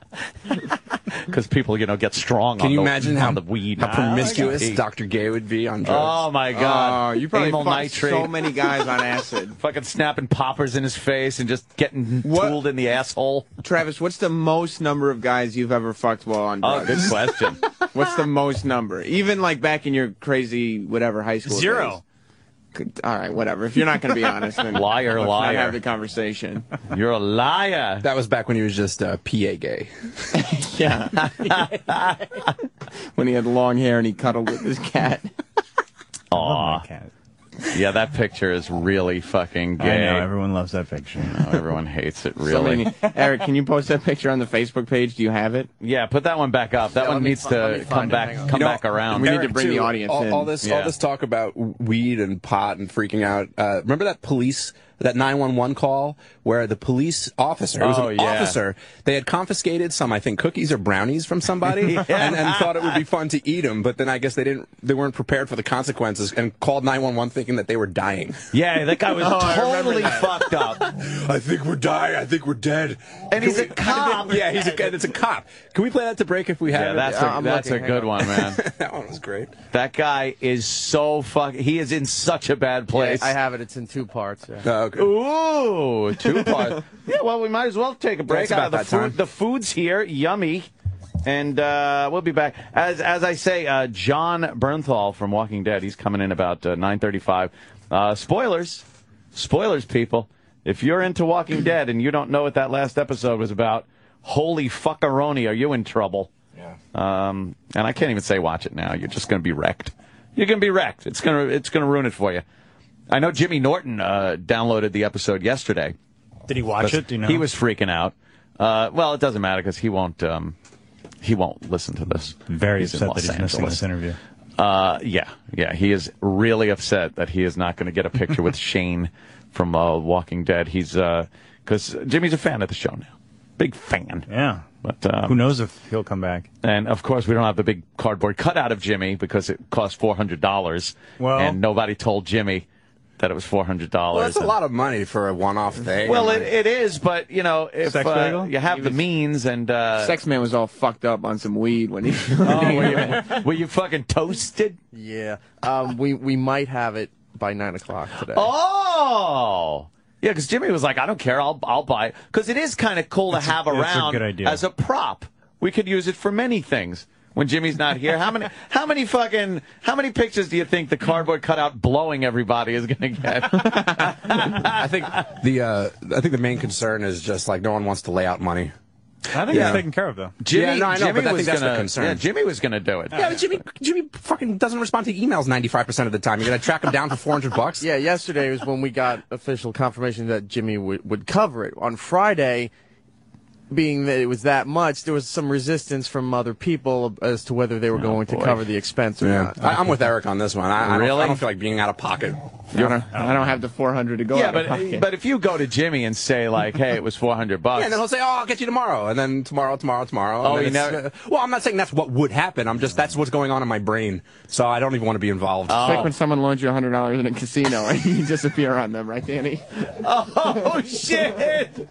Because people, you know, get strong. Can on you the, imagine how, the weed? how ah, promiscuous PCP. Dr. Gay would be on drugs? Oh my God! Oh, you probably Amyl nitrate. so many guys on acid. Fucking snapping poppers in his face and just getting What? tooled in the asshole. Travis, what's the most number of guys you've ever fucked while on drugs? Oh, drugs? good question. What's the most number? Even like back in your crazy whatever high school. Zero. days. All right, whatever. If you're not going to be honest, then Liar, let's liar. Not have the conversation. You're a liar. That was back when he was just uh, PA gay. Yeah. when he had long hair and he cuddled with his cat. Aw. Cat. Yeah, that picture is really fucking I gay. know everyone loves that picture. Oh, everyone hates it, really. many- Eric, can you post that picture on the Facebook page? Do you have it? Yeah, put that one back up. That Yeah, one needs fi- let to come it. back, come You know, back around. we need to bring the audience all, in. all this, Yeah. all this talk about weed and pot and freaking out. Uh, remember that police that 911 call where the police officer, it was Oh, an yeah. officer, they had confiscated some, I think, cookies or brownies from somebody and, and thought it would be fun to eat them, but then I guess they didn't, they weren't prepared for the consequences and called 911 thinking that they were dying. Yeah, that guy was oh, totally fucked up. I think we're dying. I think we're dead. And he's a cop. Yeah, he's a, it's a cop. Can we play that to break if we have Yeah, it? that's Yeah, a, I'm that's a good on. one, man. that one was great. that guy is so fuck. He is in such a bad place. I have it. It's in two parts. Yeah. Oh, Ooh, two parts. yeah, well, we might as well take a break. about Uh, the that time. food, the food's here, yummy, and uh, we'll be back. As as I say, uh, Jon Bernthal from Walking Dead. He's coming in about uh, nine thirty-five. Uh, spoilers, spoilers, people. If you're into Walking Dead and you don't know what that last episode was about, holy fuckaroni, are you in trouble? Yeah. Um, and I can't even say watch it now. You're just going to be wrecked. You're going to be wrecked. It's going to it's going to ruin it for you. I know Jimmy Norton uh, downloaded the episode yesterday. Did he watch it? Do you know? He was freaking out. Uh, well, it doesn't matter because he won't. Um, he won't listen to this. very He's upset that he's missing Angeles. this interview. Uh, yeah, yeah. He is really upset that he is not going to get a picture with Shane from uh, Walking Dead. He's because Jimmy's a fan of the show now, big fan. Yeah. But um, Who knows if he'll come back? And of course, we don't have the big cardboard cutout of Jimmy because it cost four hundred dollars. Well- and nobody told Jimmy that it was four hundred dollars. Well, that's a lot of money for a one-off thing. Well, it, it is, but you know, if Sex uh, you have the means and uh, Sex man was all fucked up on some weed when he. oh, were you, were you fucking toasted? Yeah. Um, we we might have it by nine o'clock today. Oh. Yeah, because Jimmy was like, I don't care, I'll I'll buy it because it is kind of cool to have a around good idea. as a prop. We could use it for many things. When Jimmy's not here, how many how many fucking how many pictures do you think the cardboard cutout blowing everybody is going to get? I think the uh, I think the main concern is just like no one wants to lay out money. I think Yeah. it's taken care of though. Jimmy, Yeah, no, I know, Jimmy but I was that's gonna, concern. Yeah, Jimmy was going to do it. Yeah, but Jimmy Jimmy fucking doesn't respond to emails ninety five percent of the time. You're gonna track him down for four hundred bucks. Yeah, yesterday was when we got official confirmation that Jimmy would, would cover it. On Friday, being that it was that much, there was some resistance from other people as to whether they were going to cover the expense or Yeah, not. I, I'm with Eric on this one. I, I, don't, Really? I don't feel like being out of pocket. I don't, I don't have the 400 to go. Yeah, out of but pocket. but if you go to Jimmy and say like, "Hey, it was four hundred bucks," Yeah, and then he'll say, "Oh, I'll get you tomorrow," and then tomorrow, tomorrow, tomorrow. Oh, you then never- uh, well, I'm not saying that's what would happen. I'm just that's what's going on in my brain. So I don't even want to be involved. It's like when someone loans you $100 in a casino and you disappear on them, right, Danny? oh shit!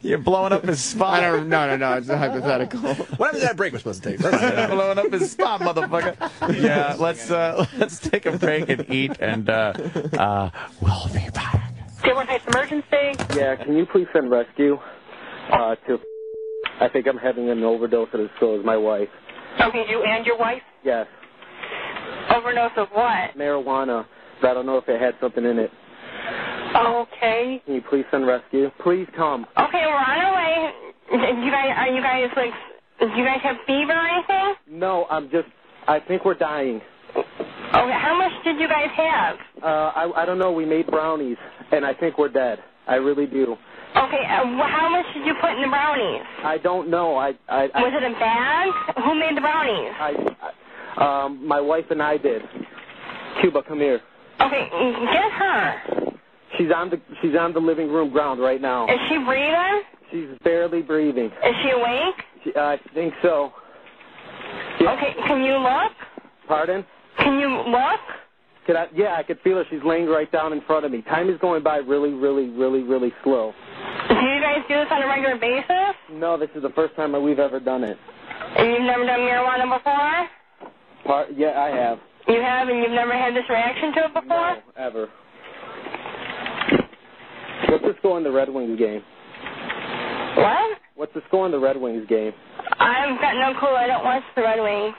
You're blowing up his spot. I don't. No, no, no. It's a hypothetical. what happened to that break we're supposed to take? blowing up his spot, motherfucker. Yeah, let's uh, let's take a break and eat, and uh, uh, we'll be back. Dearborn Heights Emergency. Yeah, can you please send rescue uh, to? I think I'm having an overdose at the store. Is my wife? Okay, you and your wife? Yes, Overdose of what? marijuana. But I don't know if it had something in it. Okay. Can you please send rescue? Please come. Okay, we're on our way. You guys, are you guys like, do you guys have fever or anything? No, I'm just. I think we're dying. Okay, how much did you guys have? Uh, I I don't know. We made brownies, and I think we're dead. I really do. Okay, uh, how much did you put in the brownies? I don't know. I I I, Was it a bag? Who made the brownies? I, I um my wife and I did. Cuba, come here. Okay, get her. She's on the she's on the living room ground right now. Is she breathing? She's barely breathing. Is she awake? She, I think so. Yeah. Okay, can you look? Pardon? Can you look? Could I, yeah, I could feel her. She's laying right down in front of me. Time is going by really, really, really, really slow. Do you guys do this on a regular basis? No, this is the first time we've ever done it. And you've never done marijuana before? Part, yeah, I have. You have, and you've never had this reaction to it before? No, ever. What's the score in the Red Wings game? What? What's the score in the Red Wings game? I've got no clue. I don't watch the Red Wings.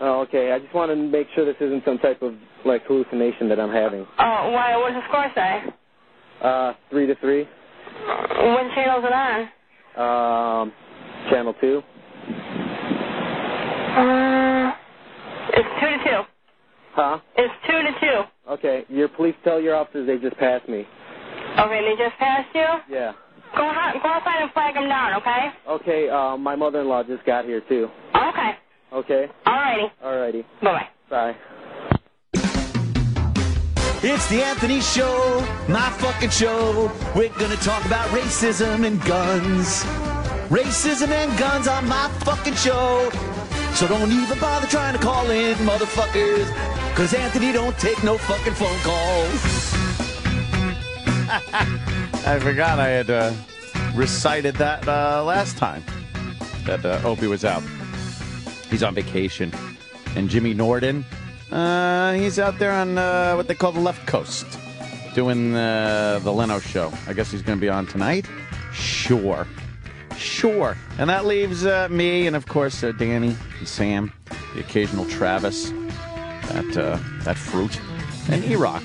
Oh, okay. I just want to make sure this isn't some type of like hallucination that I'm having. Oh, why? What does the score say? Uh, three to three. What channel is it on? Um, channel two. Uh, it's two to two. Huh? It's two to two. Okay. Your police tell your officers they just passed me. Okay, they just passed you. Yeah. Go out, go outside and flag them down. Okay. Okay. Uh, my mother-in-law just got here too. Okay. Okay. Alrighty. Alrighty. Bye bye. Bye. It's the Anthony Show, my fucking show. We're gonna talk about racism and guns. Racism and guns on my fucking show. So don't even bother trying to call in, motherfuckers. Cause Anthony don't take no fucking phone calls. I forgot I had uh, recited that uh, last time that uh, Opie was out. He's on vacation. And Jimmy Norton, uh, he's out there on uh, what they call the left coast doing uh, the Leno show. I guess he's going to be on tonight. Sure. Sure. And that leaves me and, of course, Danny and Sam, the occasional Travis, that, that fruit, and E-Rock.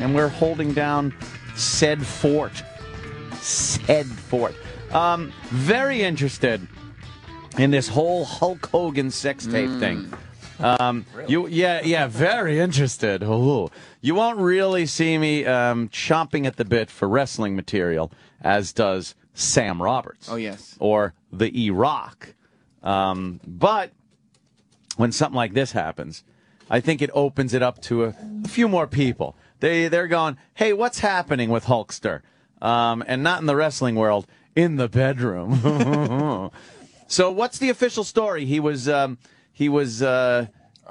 And we're holding down said fort. Said fort. Um, very interested in this whole Hulk Hogan sex tape thing. Um, You, yeah, yeah, very interested. Ooh. You won't really see me um, chomping at the bit for wrestling material, as does Sam Roberts. Oh, yes. Or the E Rock. Um, but when something like this happens, I think it opens it up to a, a few more people. They they're going, hey, what's happening with Hulkster? Um, and not in the wrestling world, in the bedroom. so what's the official story? He was um, he was uh,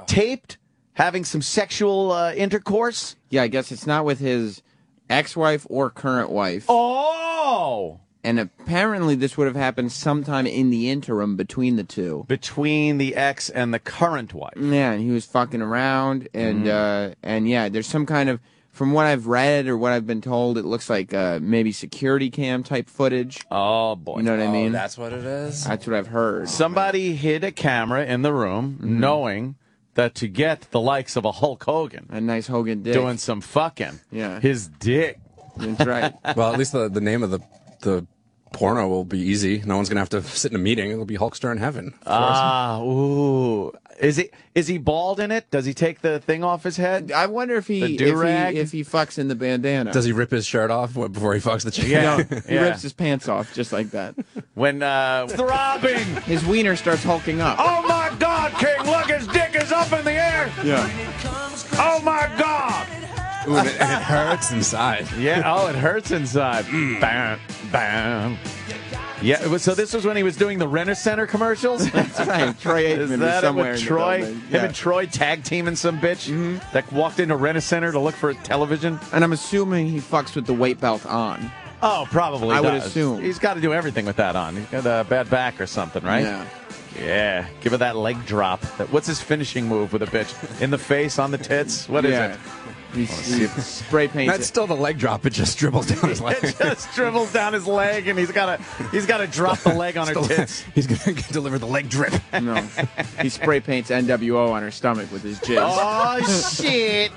taped having some sexual uh, intercourse. Yeah, I guess it's not with his ex-wife or current wife. Oh. And apparently this would have happened sometime in the interim between the two. Between the ex and the current wife. Yeah, and he was fucking around and Mm-hmm. uh and yeah, there's some kind of from what I've read or what I've been told, it looks like uh maybe security cam type footage. Oh boy. You know what I mean? That's what it is. That's what I've heard. Somebody hid a camera in the room, knowing that to get the likes of a Hulk Hogan, a nice Hogan dick. doing some fucking, Yeah. his dick. That's right. well, at least the, the name of the the porno will be easy. No one's gonna have to sit in a meeting. It'll be Hulkster in heaven. of course. Ah, ooh. Is he is he bald in it? Does he take the thing off his head? I wonder if he if he if he fucks in the bandana. Does he rip his shirt off before he fucks the chick? Yeah. No, he Yeah. rips his pants off just like that. When uh throbbing. His wiener starts hulking up. Oh my God, King! Look, his dick is up in the air. Yeah. Oh my God. Ooh, and it, and it hurts inside. Yeah. Oh, it hurts inside. Bam, bam. Yeah. was- So this was when he was doing the Rent-A-Center commercials. That's right. Troy Aikman Is that somewhere the Troy? building. Him and Troy tag teaming some bitch mm-hmm. that walked into Rent-A-Center to look for a television. And I'm assuming he fucks with the weight belt on. Oh, probably. I would assume. he's got to do everything with that on. He's got a bad back or something, right? Yeah. Yeah. Give it that leg drop. What's his finishing move with a bitch? In the face, on the tits? What is yeah. it? He's, he spray paints That's it. still the leg drop. It just dribbles down his leg. It just dribbles down his leg, and he's got to he's got to drop the leg on her tits. He's gonna deliver the leg drip. No. he spray paints NWO on her stomach with his jizz. Oh shit!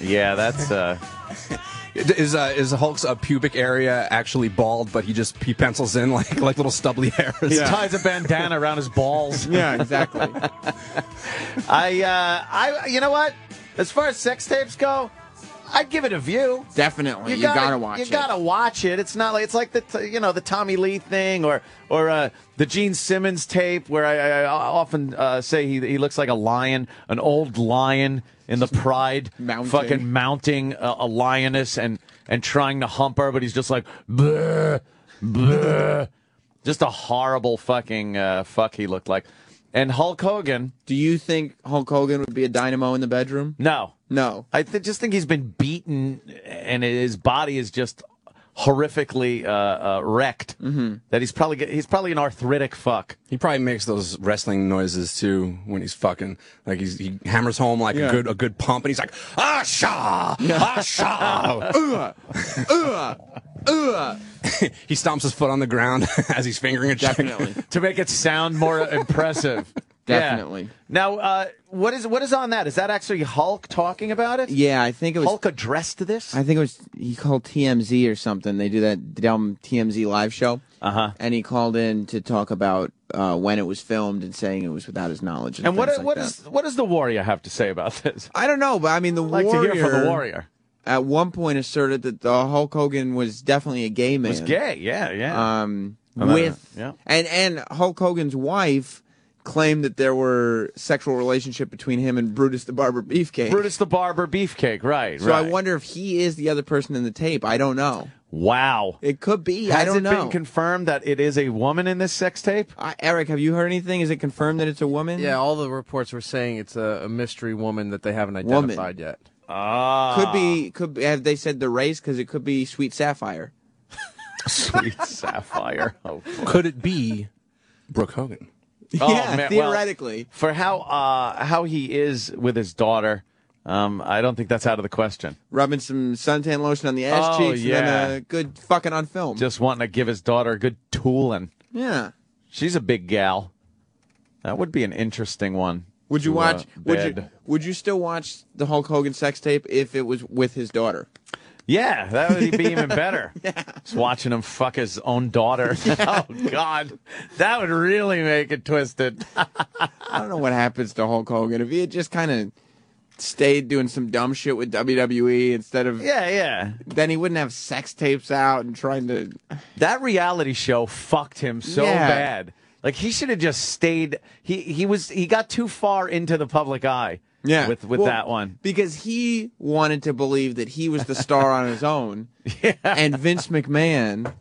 Yeah, that's uh. Is uh, is Hulk's uh, pubic area actually bald, but he just he pencils in like like little stubbly hairs? He ties a bandana around his balls. Yeah, exactly. I, uh, I, you know what? As far as sex tapes go, I'd give it a view. Definitely. You, gotta, watch it. you it. gotta watch it. It's not like it's like the you know the Tommy Lee thing or or uh, the Gene Simmons tape where I, I, I often uh, say he he looks like a lion, an old lion in the pride, Mounting. fucking mounting a, a lioness and and trying to hump her, but he's just like bleh, bleh. just a horrible fucking uh, fuck he looked like. And Hulk Hogan, Do you think Hulk Hogan would be a dynamo in the bedroom? no, No. I th- just think he's been beaten, and his body is just horrifically uh, uh, wrecked. Mm-hmm. That he's probably he's probably an arthritic fuck. He probably makes those wrestling noises too when he's fucking. Like he's, he hammers home like Yeah. a good a good pump, and he's like, ah sha, ah sha. Ugh. Ugh. Ugh. he stomps his foot on the ground as he's fingering a chick. To make it sound more impressive. Yeah. Definitely. Now, uh, what is what is on that? Is that actually Hulk talking about it? Yeah, I think it was. Hulk addressed this. I think it was he called TMZ or something. They do that dumb TMZ live show. Uh huh. And he called in to talk about uh, when it was filmed and saying it was without his knowledge. And, And what like what is what does the Warrior have to say about this? I don't know, but I mean the I'd like warrior. to hear from the Warrior. At one point, asserted that the Hulk Hogan was definitely a gay man. Was gay? Yeah, yeah. Um, with yeah. and and Hulk Hogan's wife claimed that there were sexual relationship between him and Brutus the Barber Beefcake. Brutus the Barber Beefcake, right? so I wonder if he is the other person in the tape. I don't know. Wow. It could be. Has I don't it know. been confirmed that it is a woman in this sex tape? Uh, Eric, have you heard anything? Is it confirmed that it's a woman? Yeah, all the reports were saying it's a, a mystery woman that they haven't Woman. identified yet. Ah, Could be. Could be, have they said the race? Because it could be Sweet Sapphire. Sweet Sapphire. Oh, Could it be Brooke Hogan? Oh, yeah, man, well, theoretically. for how uh, how he is with his daughter, um, I don't think that's out of the question. Rubbing some suntan lotion on the ass Oh, cheeks and then a good fucking on film. Just wanting to give his daughter a good tooling. yeah. She's a big gal. That would be an interesting one. Would you to, watch? uh, would you? Would you still watch the Hulk Hogan sex tape if it was with his daughter? Yeah, that would be even better. Just watching him fuck his own daughter. oh God, that would really make it twisted. I don't know what happens to Hulk Hogan if he had just kind of stayed doing some dumb shit with WWE instead of. yeah, yeah. Then he wouldn't have sex tapes out and trying to. That reality show fucked him so Yeah. bad. Like he should have just stayed. He he was he got too far into the public eye. Yeah, with with Well, that one. because he wanted to believe that he was the star on his own, and Vince McMahon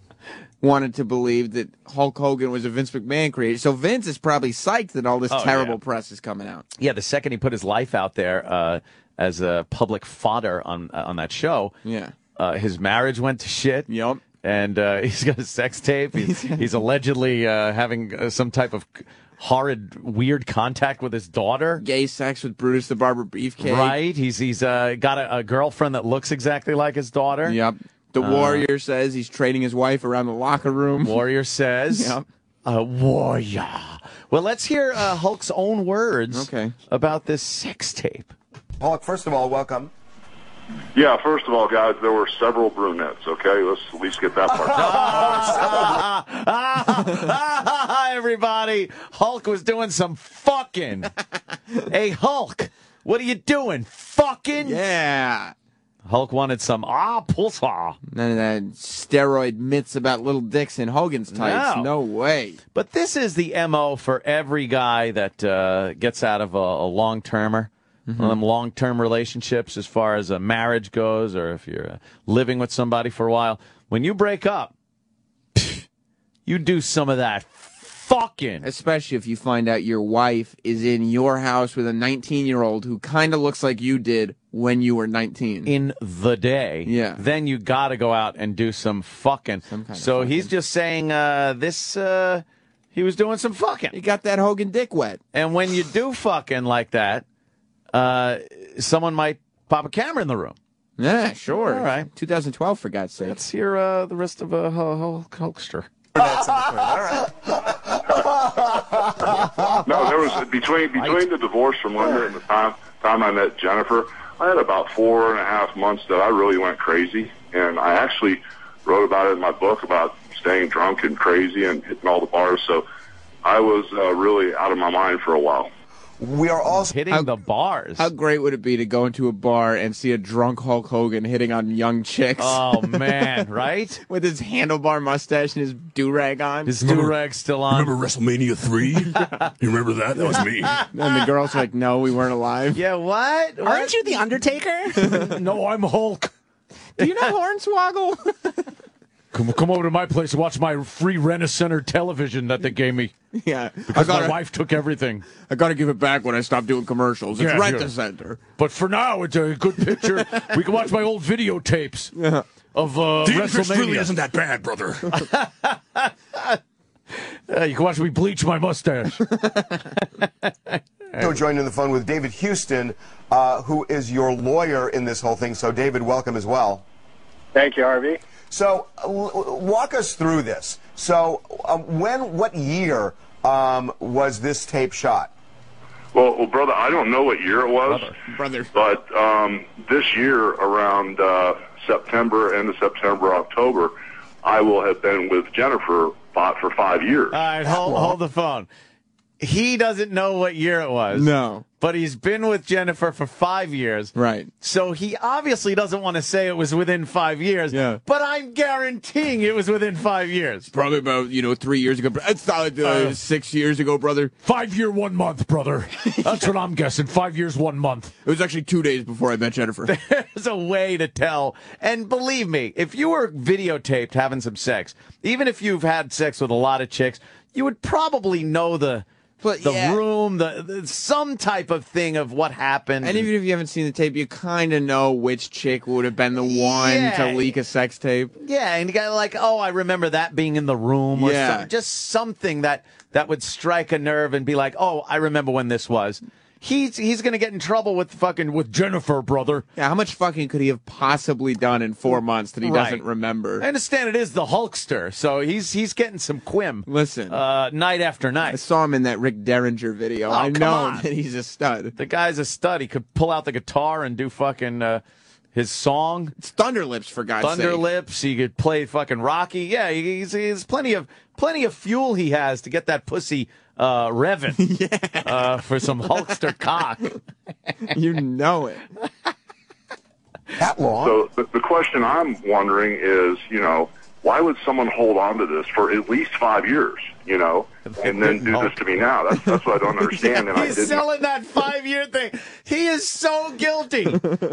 wanted to believe that Hulk Hogan was a Vince McMahon creation. So Vince is probably psyched that all this Oh, terrible yeah. press is coming out. Yeah, the second he put his life out there uh, as a public fodder on uh, on that show, Yeah. uh, his marriage went to shit. Yep. And uh, he's got a sex tape. He's, he's allegedly uh, having uh, some type of horrid, weird contact with his daughter. Gay sex with Brutus the Barber Beefcake. Right? He's he's uh, got a, a girlfriend that looks exactly like his daughter. Yep. The Uh, Warrior says he's trading his wife around the locker room. Warrior says. Yep. Uh, warrior. Well, let's hear uh, Hulk's own words Okay. about this sex tape. Hulk, first of all, welcome. Yeah, first of all, guys, there were several brunettes. Okay, let's at least get that part. Everybody, Hulk was doing some fucking. hey, Hulk, what are you doing? Fucking. Yeah. Hulk wanted some ah pulsar. None of that steroid myths about little dicks in Hogan's tights. No. No, way. But this is the mo for every guy that uh, gets out of a, a long termer. One of them long term relationships, as far as a marriage goes, or if you're uh, living with somebody for a while. When you break up, you do some of that fucking. Especially if you find out your wife is in your house with a 19 year old who kind of looks like you did when you were 19. in the day, Yeah. then you got to go out and do some fucking. of so he's just saying uh, this. Uh, he was doing some fucking. He got that Hogan dick wet. And when you do fucking like that, uh, someone might pop a camera in the room. Yeah, sure. All right. 2012, for God's sake. Let's hear uh, the rest of uh, Hulk Hulkster. no, there was between between the divorce from Linda and the time time I met Jennifer. I had about four and a half months that I really went crazy, and I actually wrote about it in my book about staying drunk and crazy and hitting all the bars. So I was uh, really out of my mind for a while. We are also Hitting the bars. How great would it be to go into a bar and see a drunk Hulk Hogan hitting on young chicks oh man, right? with his handlebar mustache and his do rag on? His do rag still on. Remember WrestleMania 3? you remember that? That was me. and the girls are like, no, we weren't alive. Yeah, what? Aren't you the Undertaker? no, I'm Hulk. Do you know Hornswoggle? Come, come over to my place and watch my free Rent-A-Center television that they gave me yeah. Because my gotta, wife took everything. I gotta give it back when I stop doing commercials. It's Yeah, rent yeah. a center. But for now, it's a good picture. we can watch my old videotapes yeah. of uh, the Fish WrestleMania. really isn't that bad, brother. Uh, you can watch me bleach my mustache. So joined in the fun with David Houston, uh, who is your lawyer in this whole thing. So, David, welcome as well. Thank you, Harvey. So, uh, l- walk us through this. So, um, when, what year um, was this tape shot? Well, well, brother, I don't know what year it was, Brother. but um, this year around uh, September, end of September, October, I will have been with Jennifer for five years. All right, hold, hold the phone. He doesn't know what year it was. No. But he's been with Jennifer for five years. Right. So he obviously doesn't want to say it was within five years. Yeah. But I'm guaranteeing it was within five years. Probably about, you know, three years ago. I thought uh, Uh, six years ago, brother. Five year, one month, brother. That's what I'm guessing. Five years, one month. It was actually two days before I met Jennifer. There's a way to tell. And believe me, if you were videotaped having some sex, even if you've had sex with a lot of chicks, you would probably know the But, the yeah. room, the, the some type of thing of what happened. And even if you haven't seen the tape, you kind of know which chick would have been the one Yeah. to leak a sex tape. Yeah, and you got like, oh, I remember that being in the room. Or Yeah. some- just something that that would strike a nerve and be like, oh, I remember when this was. He's he's gonna get in trouble with fucking with Jennifer, brother. Yeah, how much fucking could he have possibly done in four months that he Right. doesn't remember? I understand it is the Hulkster, so he's he's getting some quim. Listen, uh, night after night. I saw him in that Rick Derringer video. Oh, I know on. that he's a stud. The guy's a stud. He could pull out the guitar and do fucking uh, his song. It's Thunderlips for God's Thunder sake. Lips. He could play fucking Rocky. Yeah, he's, he's plenty of plenty of fuel he has to get that pussy uh, revving uh, for some Hulkster cock. you know it. That long? So the, the question I'm wondering is, you know, why would someone hold on to this for at least five years, you know, and then do this to me now? That's that's what I don't understand. and He's didn't. selling that five year thing. He is so guilty.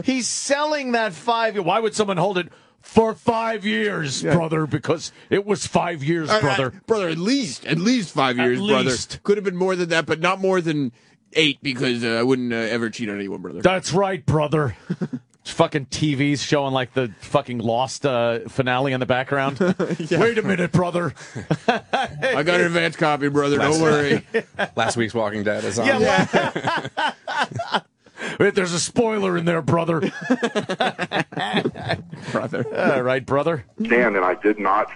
He's selling that five year. Why would someone hold it for five years, brother? Because it was five years, Uh, uh, brother. brother, at least, at least five At years, brother. Could have been more than that, but not more than eight because uh, I wouldn't uh, ever cheat on anyone, brother. That's right, brother. fucking TVs showing like the fucking Lost uh, finale in the background. Wait a minute, brother. I got an advance copy, brother. Don't worry. Last week's Walking Dead is on. Yeah, Wait, there's a spoiler in there, brother. brother. All right, brother. Dan and I did not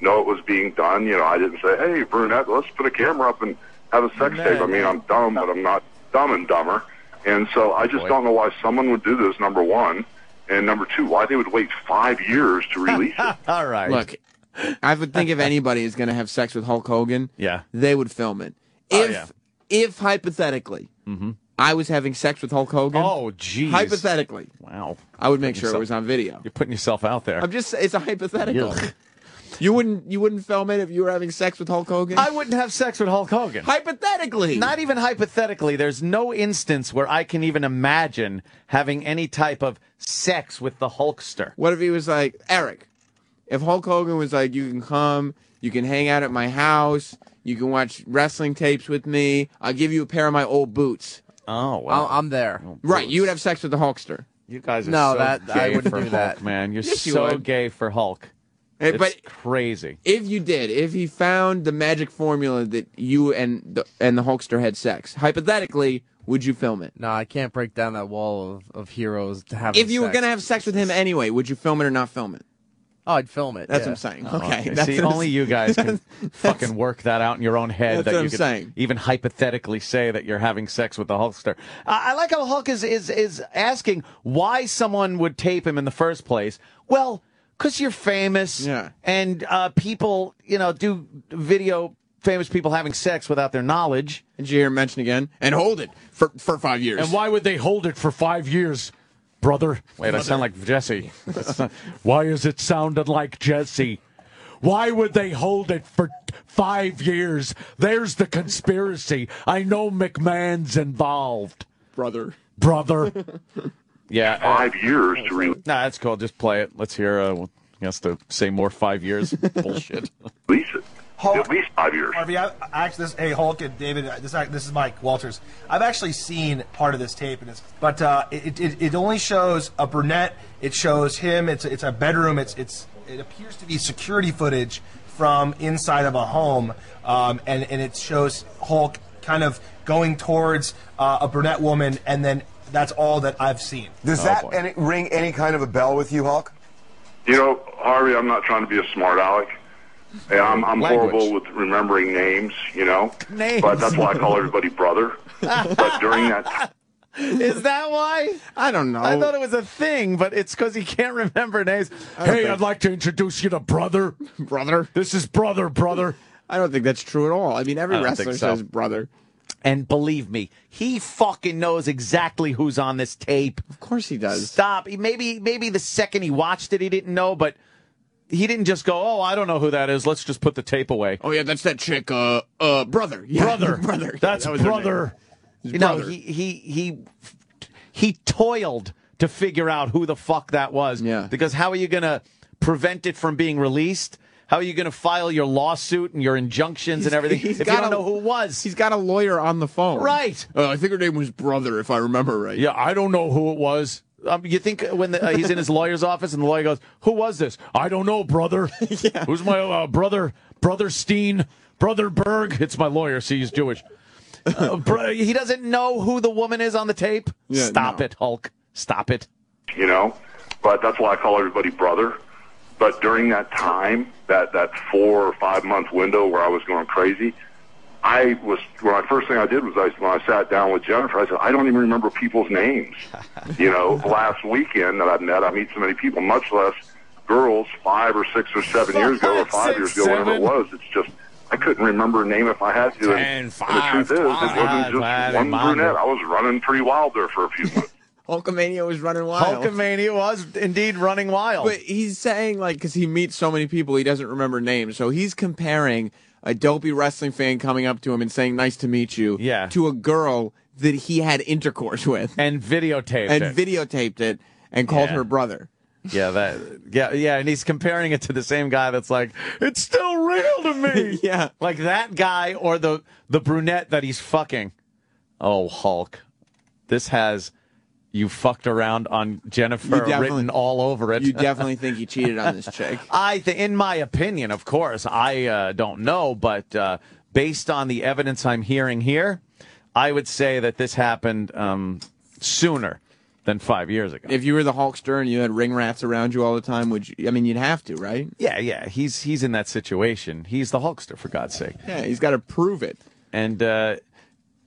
know it was being done. You know, I didn't say, "Hey, brunette, let's put a camera up and have a sex tape." I mean, I'm dumb, but I'm not dumb and dumber. And so I just don't know why someone would do this. Number one, and number two, why they would wait five years to release it. All right. Look, I would think if anybody is going to have sex with Hulk Hogan, Yeah. they would film it. Oh, If, yeah. if hypothetically, mm-hmm. I was having sex with Hulk Hogan, Oh, jeez. hypothetically, Wow. I would make sure it was on video. You're putting yourself out there. I'm just, it's a hypothetical. Yuck. You wouldn't, you wouldn't film it if you were having sex with Hulk Hogan. I wouldn't have sex with Hulk Hogan. hypothetically, Not even hypothetically. There's no instance where I can even imagine having any type of sex with the Hulkster. What if he was like, Eric, if Hulk Hogan was like, you can come, you can hang out at my house, you can watch wrestling tapes with me, I'll give you a pair of my old boots. Oh, I'll, wow. I'm there. Oh, right, you would have sex with the Hulkster. You guys are No, so that- gay I wouldn't for do Hulk, that. man. You're Yes, you so would. gay for Hulk. Hey, It's but crazy. if you did, if he found the magic formula that you and the, and the Hulkster had sex, hypothetically, would you film it? No, I can't break down that wall of, of heroes to have. If you were going to have sex with him anyway, would you film it or not film it? Oh, I'd film it. That's yeah. what I'm saying. Oh, okay. That's See, only you guys can fucking work that out in your own head. That's that what you I'm could saying. even hypothetically say that you're having sex with the Hulkster. I, I like how Hulk is, is is asking why someone would tape him in the first place. Well, because you're famous, Yeah. and uh, people, you know, do video famous people having sex without their knowledge. Did you hear him mention again? And hold it for, for five years. And why would they hold it for five years, brother? Wait, I sound like Jesse. Why is it sounded like Jesse? Why would they hold it for five years? There's the conspiracy. I know McMahon's involved, brother? brother. yeah, uh, Five years to release Nah, that's cool. Just play it. Let's hear. Uh, he has to say more five years. Bullshit. it. At least five years. Harvey, I, I actually, this, hey Hulk and David, uh, this this is Mike Walters. I've actually seen part of this tape, and it's but uh, it, it it only shows a brunette. It shows him. It's it's a bedroom. It's it's it appears to be security footage from inside of a home, um, and and it shows Hulk kind of going towards uh, a brunette woman, and then that's all that I've seen. Does that any, ring any kind of a bell with you, Hulk? You know, Harvey, I'm not trying to be a smart aleck. And I'm, I'm Language. horrible with remembering names, you know. Names. But that's why I call everybody brother. but during that Is that why? I don't know. I thought it was a thing, but it's because he can't remember names. Hey, I'd like to introduce you to brother. Brother? This is brother, brother. I don't think that's true at all. I mean, every I don't wrestler think so. says brother. And believe me, he fucking knows exactly who's on this tape. Of course he does. Stop. He- Maybe maybe the second he watched it, he didn't know, but he didn't just go, "Oh, I don't know who that is. Let's just put the tape away." Oh yeah, that's that chick. Uh, uh, brother. Yeah, brother, brother. That's That was her brother. name. His You know, he he he he toiled to figure out who the fuck that was. Yeah. Because how are you going to prevent it from being released? How are you going to file your lawsuit and your injunctions and everything if you don't know who it was? He's got a lawyer on the phone. Right. Uh, I think her name was brother, if I remember right. Yeah, I don't know who it was. Um, you think when the, uh, he's in his lawyer's office and the lawyer goes, "Who was this? I don't know, brother. yeah. Who's my uh, brother? Brother Steen? Brother Berg? It's my lawyer. See, he's Jewish. Uh, bro, he doesn't know who the woman is on the tape. Yeah, Stop no. it, Hulk. Stop it. you know. But that's why I call everybody brother. But during that time, that that four or five month window where I was going crazy, I was when I first thing I did was I when I sat down with Jennifer, I said I don't even remember people's names. you know, last weekend that I met, I meet so many people, much less girls five or six or seven years ago or five years ago, whatever it was. It's just I couldn't remember a name if I had to. Ten, and, and five, the truth is, it wasn't just five, one brunette. I was running pretty wild there for a few months. Hulkamania was running wild. Hulkamania was indeed running wild. But he's saying like because he meets so many people, he doesn't remember names. So he's comparing a dopey wrestling fan coming up to him and saying "Nice to meet you" Yeah. to a girl that he had intercourse with and videotaped and it. videotaped it and called Yeah. her brother. Yeah, that. Yeah, yeah, and he's comparing it to the same guy that's like, it's still real to me. yeah, like that guy or the the brunette that he's fucking. Oh, Hulk, this has you fucked around on Jennifer written all over it. You definitely think he cheated on this chick. I think, in my opinion, of course, I uh, don't know, but uh, based on the evidence I'm hearing here, I would say that this happened um, sooner than five years ago. If you were the Hulkster and you had ring rats around you all the time, would you? I mean, you'd have to, right? Yeah, yeah, he's he's in that situation. He's the Hulkster, for God's sake. Yeah, he's got to prove it. And uh,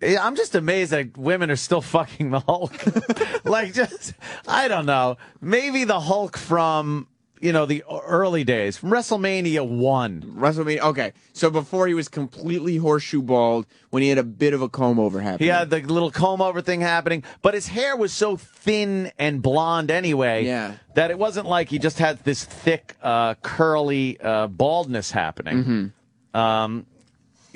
I'm just amazed that women are still fucking the Hulk. like, just I don't know. Maybe the Hulk from you know the early days, from WrestleMania one. WrestleMania. Okay, so before he was completely horseshoe bald, when he had a bit of a comb over happening. He had the little comb over thing happening, but his hair was so thin and blonde anyway Yeah. that it wasn't like he just had this thick, uh, curly uh, baldness happening. Mm-hmm. Um,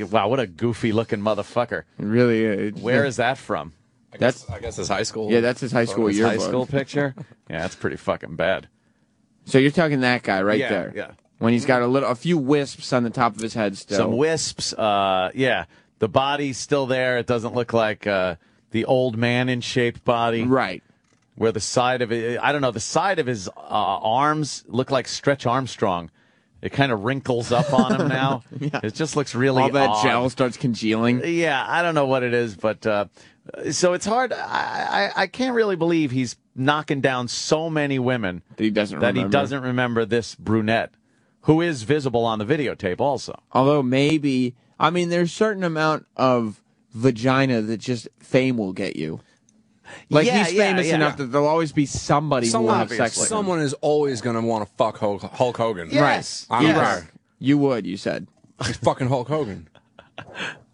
wow, what a goofy looking motherfucker. It really is. Where is that from? That's I guess his high school. Yeah, that's his high school His yearbook. high school picture? Yeah, that's pretty fucking bad. So you're talking that guy right Yeah, there. yeah. When he's got a little, a few wisps on the top of his head still. Some wisps. Uh, yeah, the body's still there. It doesn't look like uh, the old man in shape body. Right. Where the side of it, I don't know, the side of his uh, arms look like Stretch Armstrong. It kind of wrinkles up on him now. It just looks really All that odd. gel starts congealing. Yeah, I don't know what it is, but uh, so it's hard. I, I I can't really believe he's knocking down so many women that he doesn't that he doesn't remember this brunette, who is visible on the videotape also. Although maybe, I mean, there's a certain amount of vagina that just fame will get you. Like Yeah, he's famous yeah. enough that there'll always be somebody who will Someone, have sex with him. someone is always going to want to fuck Hulk, Hulk Hogan. Yes. I don't Yes. care. You would, you said. He's fucking Hulk Hogan.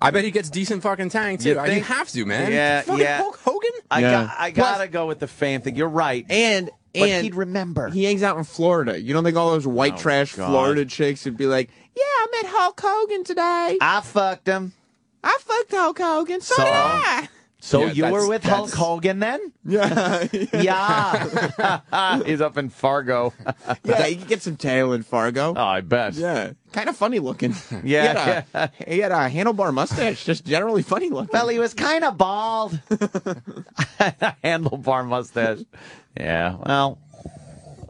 I bet he gets decent fucking tang too. You I- think- You have to, man. Yeah, fucking yeah. Hulk Hogan. I Yeah. got I gotta go with the fame thing. You're right. And But and he'd remember. He hangs out in Florida. You don't think all those white Oh, trash God. Florida chicks would be like, "Yeah, I met Hulk Hogan today. I fucked him. I fucked Hulk Hogan. So, So? did I." So Yeah, you were with Hulk Hogan then? Yeah, Yeah. He's up in Fargo. yeah. You could get some tail in Fargo. Oh, I bet. Yeah, kind of funny looking. Yeah, he had, a, he had a handlebar mustache, just generally funny looking. Well, he was kind of bald. Handlebar mustache. Yeah. Well.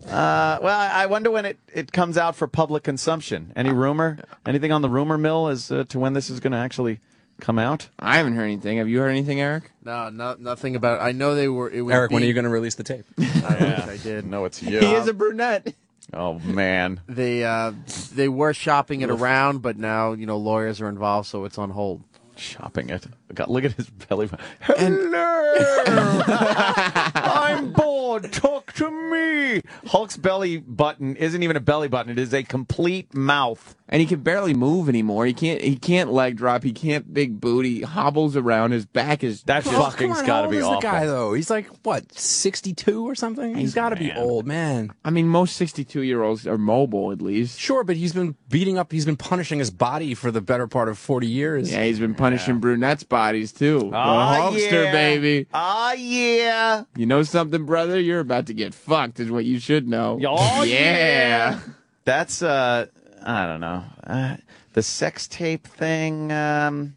Uh, well, I I wonder when it, it comes out for public consumption. Any rumor? Anything on the rumor mill as uh, to when this is going to actually come out? I haven't heard anything. Have you heard anything, Eric? No, no, nothing about. I know they were. It was Eric, when are you going to release the tape? I wish I did. No, it's you. He is a brunette. oh man. They uh, they were shopping it around, but now you know lawyers are involved, so it's on hold. Shopping it. God, look at his belly. Hello. I'm bored. Talk to me. Hulk's belly button isn't even a belly button. It is a complete mouth. And he can barely move anymore. He can't. He can't leg drop. He can't big booty. Hobbles around. His back is. That Come on, come on, how old is the guy though? He's like what, sixty-two or something? he's got to be old, man. I mean, most sixty-two-year-olds are mobile, at least. Sure, but he's been beating up. He's been punishing his body for the better part of forty years. Yeah, he's been punishing brunettes' bodies too. The Ah, Hulkster, yeah. baby. Oh yeah. You know something, brother? You're about to get fucked, is what you should know. Oh, yeah. That's uh, I don't know. Uh, the sex tape thing. Um,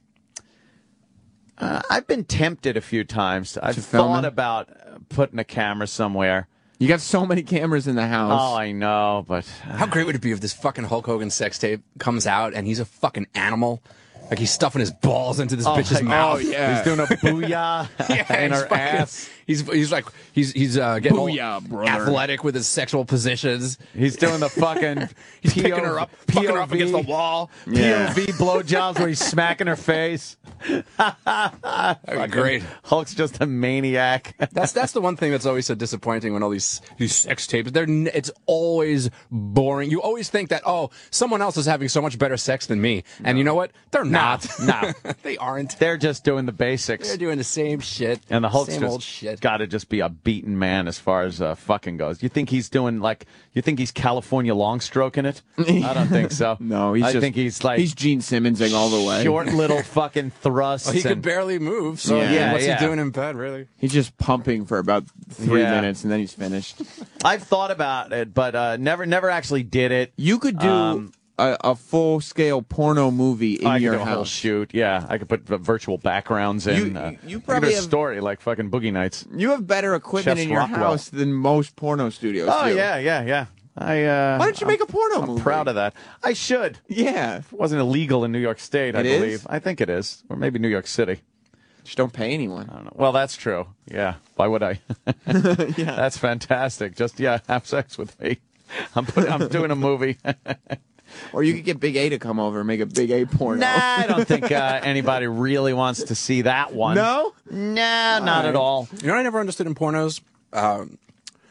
uh, I've been tempted a few times. I've film thought it? about uh, putting a camera somewhere. You got so many cameras in the house. Oh, I know, but How great would it be if this fucking Hulk Hogan sex tape comes out and he's a fucking animal? Like he's stuffing his balls into this Oh, bitch's mouth. oh, yeah. He's doing a booyah in he's her fucking- ass. He's he's like he's he's uh, getting all Booyah, brother. athletic with his sexual positions. He's doing the fucking He's PO picking her up, fucking her up against the wall. POV blowjobs where he's smacking her face. That'd be great. Hulk's just a maniac. That's that's the one thing that's always so disappointing when all these these sex tapes. They're n- it's always boring. You always think that oh someone else is having so much better sex than me, and you know what? They're not. no. they aren't. They're just doing the basics. They're doing the same shit. And the Hulk's same just old shit. Got to just be a beaten man as far as uh, fucking goes. You think he's doing like? You think he's California long stroking it? I don't think so. No, he's I just, think he's like he's Gene Simmonsing all the way. short little fucking thrusts. Well, he could barely move. So Yeah. yeah, what's Yeah. he doing in bed? Really? He's just pumping for about three Yeah. minutes and then he's finished. I've thought about it, but uh, never, never actually did it. You could do Um, a, a full scale porno movie in I could your do a whole house. shoot. Yeah, I could put virtual backgrounds in. You- uh, you- I could probably do a have- story like fucking Boogie Nights. You have better equipment Chef's in your Rockwell. house than most porno studios. Oh do. yeah, yeah, yeah. I. Uh, Why don't you make a porno I'm movie? proud of that. I should. Yeah, It wasn't illegal in New York State, I It is? believe. I think it is, or maybe New York City. just don't pay anyone. I don't know. Well, that's true. Yeah. Why would I? yeah, That's fantastic. Just yeah, have sex with me. I'm putting, I'm doing a movie. Or you could get Big A to come over and make a Big A porno. nah, I don't think uh, anybody really wants to see that one. No? Nah, not at all. You know what I never understood in pornos? Um,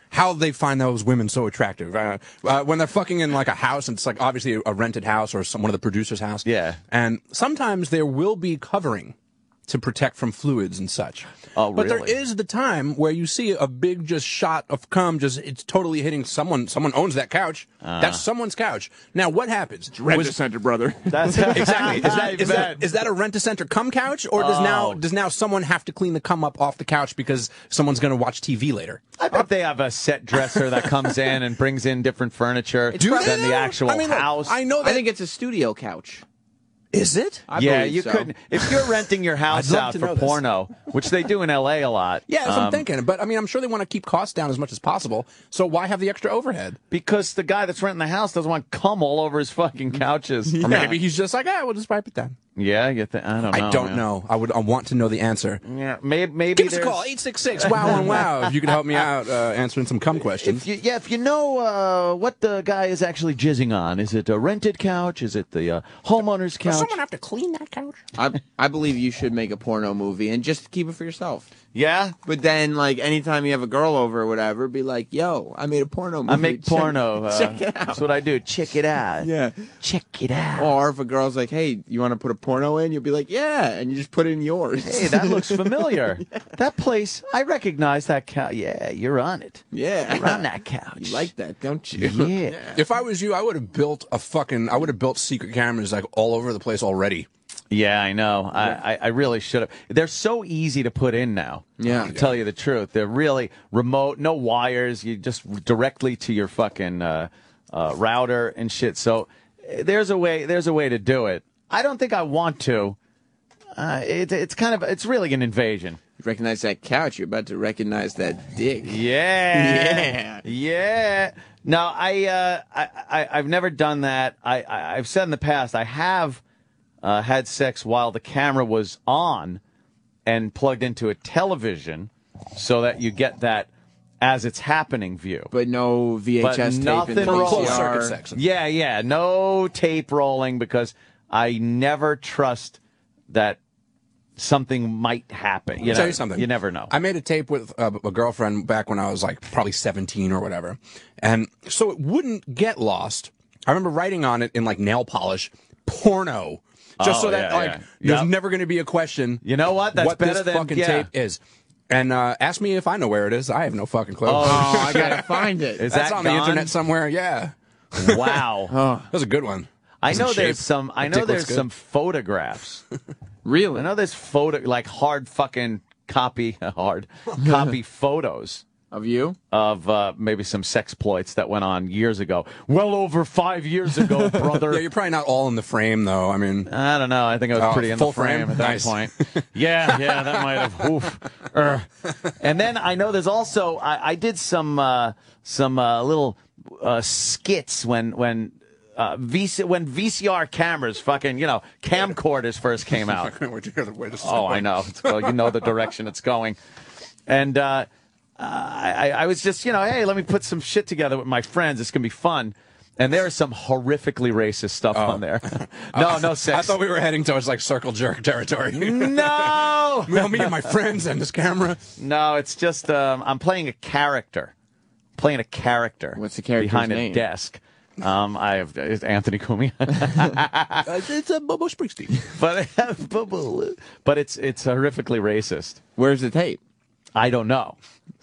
how they find those women so attractive. Uh, uh, when they're fucking in like a house, and it's like obviously a rented house or some, one of the producer's house. Yeah. And sometimes there will be covering to protect from fluids and such. Oh, But there really? is the time where you see a big just shot of cum, just it's totally hitting someone. Someone owns that couch. Ah. That's someone's couch. Now what happens? Rent-A-Center, brother. That's exactly. Is I that, is, that, bet. is that a Rent-A-Center cum couch, or does now Oh. does now someone have to clean the cum up off the couch because someone's going to watch TV later? I bet they have a set dresser that comes in and brings in different furniture Do than the actual I mean, look, house. I know that. I think it's a studio couch. Is it? I yeah, you so. couldn't. If you're renting your house out for porno, which they do in L.A. a lot. Yeah, that's what I'm um, thinking. But I mean, I'm sure they want to keep costs down as much as possible. So why have the extra overhead? Because the guy that's renting the house doesn't want cum all over his fucking couches. Or maybe he's just like, ah, we'll just wipe it down. Yeah, you think? I don't know. I don't man. know. I would. I want to know the answer. Yeah, maybe. maybe Give us a call, 866 wow and wow, if you could help me out uh, answering some cum questions. If you, yeah, if you know uh, what the guy is actually jizzing on, is it a rented couch? Is it the uh, homeowner's couch? Does someone have to clean that couch? I I believe you should make a porno movie and just keep it for yourself. Yeah, But then, like, anytime you have a girl over or whatever, be like, "Yo, I made a porno movie. I make Check- porno. uh, Check it out." That's what I do. Check it out. Yeah. Check it out. Or if a girl's like, "Hey, you want to put a porno in?" You'll be like, "Yeah," and you just put in yours. Hey, that looks familiar. That place, I recognize that couch. Yeah, you're on it. yeah, You're on that couch. You like that, don't you? Yeah. If I was you, I would have built a fucking. I would have built secret cameras like all over the place already. Yeah, I know. I, I, I really should have. They're so easy to put in now. Yeah. To tell you the truth, they're really remote, no wires. You just directly to your fucking uh, uh, router and shit. So eh, there's a way. There's a way to do it. I don't think I want to. Uh, it, it's kind of. It's really an invasion. You recognize that couch. You're about to recognize that dick. Yeah. Yeah. No, I, uh, I, I, I've never done that. I, I, I've said in the past, I have uh, had sex while the camera was on and plugged into a television so that you get that as it's happening view. But no VHS But tape nothing and rolling. Closed VCR. circuit sex. Yeah, yeah. No tape rolling because I never trust that something might happen. You I'll tell you something. You never know. I made a tape with uh, a girlfriend back when I was like probably 17 or whatever. And so it wouldn't get lost. I remember writing on it in like nail polish, porno. Just Oh, so that yeah, like yeah. there's Yep. never going to be a question. You know what? That's what better this than- fucking yeah. tape is. And uh, ask me if I know where it is. I have no fucking clue. Oh, I gotta find it. Is That's that on the internet somewhere. Yeah, Wow. that was a good one. I know there's shape. some. I know there's good. some photographs. Really? I know there's photo like hard fucking copy hard copy photos Of you? of uh, maybe some sexploits that went on years ago. Well over five years ago, brother. Yeah, you're probably not all in the frame though. I mean, I don't know. I think I was Oh, pretty in full the frame, frame? at that Nice. point. Yeah, yeah, that might have. Oof. Er. And then I know there's also I, I did some uh, some uh, little uh, skits when when. Uh, VC, when VCR cameras, fucking, you know, camcorders first came out. Where'd you hear the way this is Oh. I know. Well, you know the direction it's going. And uh, I, I was just, you know, hey, let me put some shit together with my friends. It's gonna be fun. And there is some horrifically racist stuff on there. no, no sex. I thought we were heading towards like circle jerk territory. no, Well, me and my friends and this camera. no. It's just um, I'm playing a character, playing a character. What's the character's behind name? a desk? Um, I have it's Anthony Cumia. it's a Bobo Springsteen. but Bobo. but it's it's horrifically racist. Where's the tape? I don't know.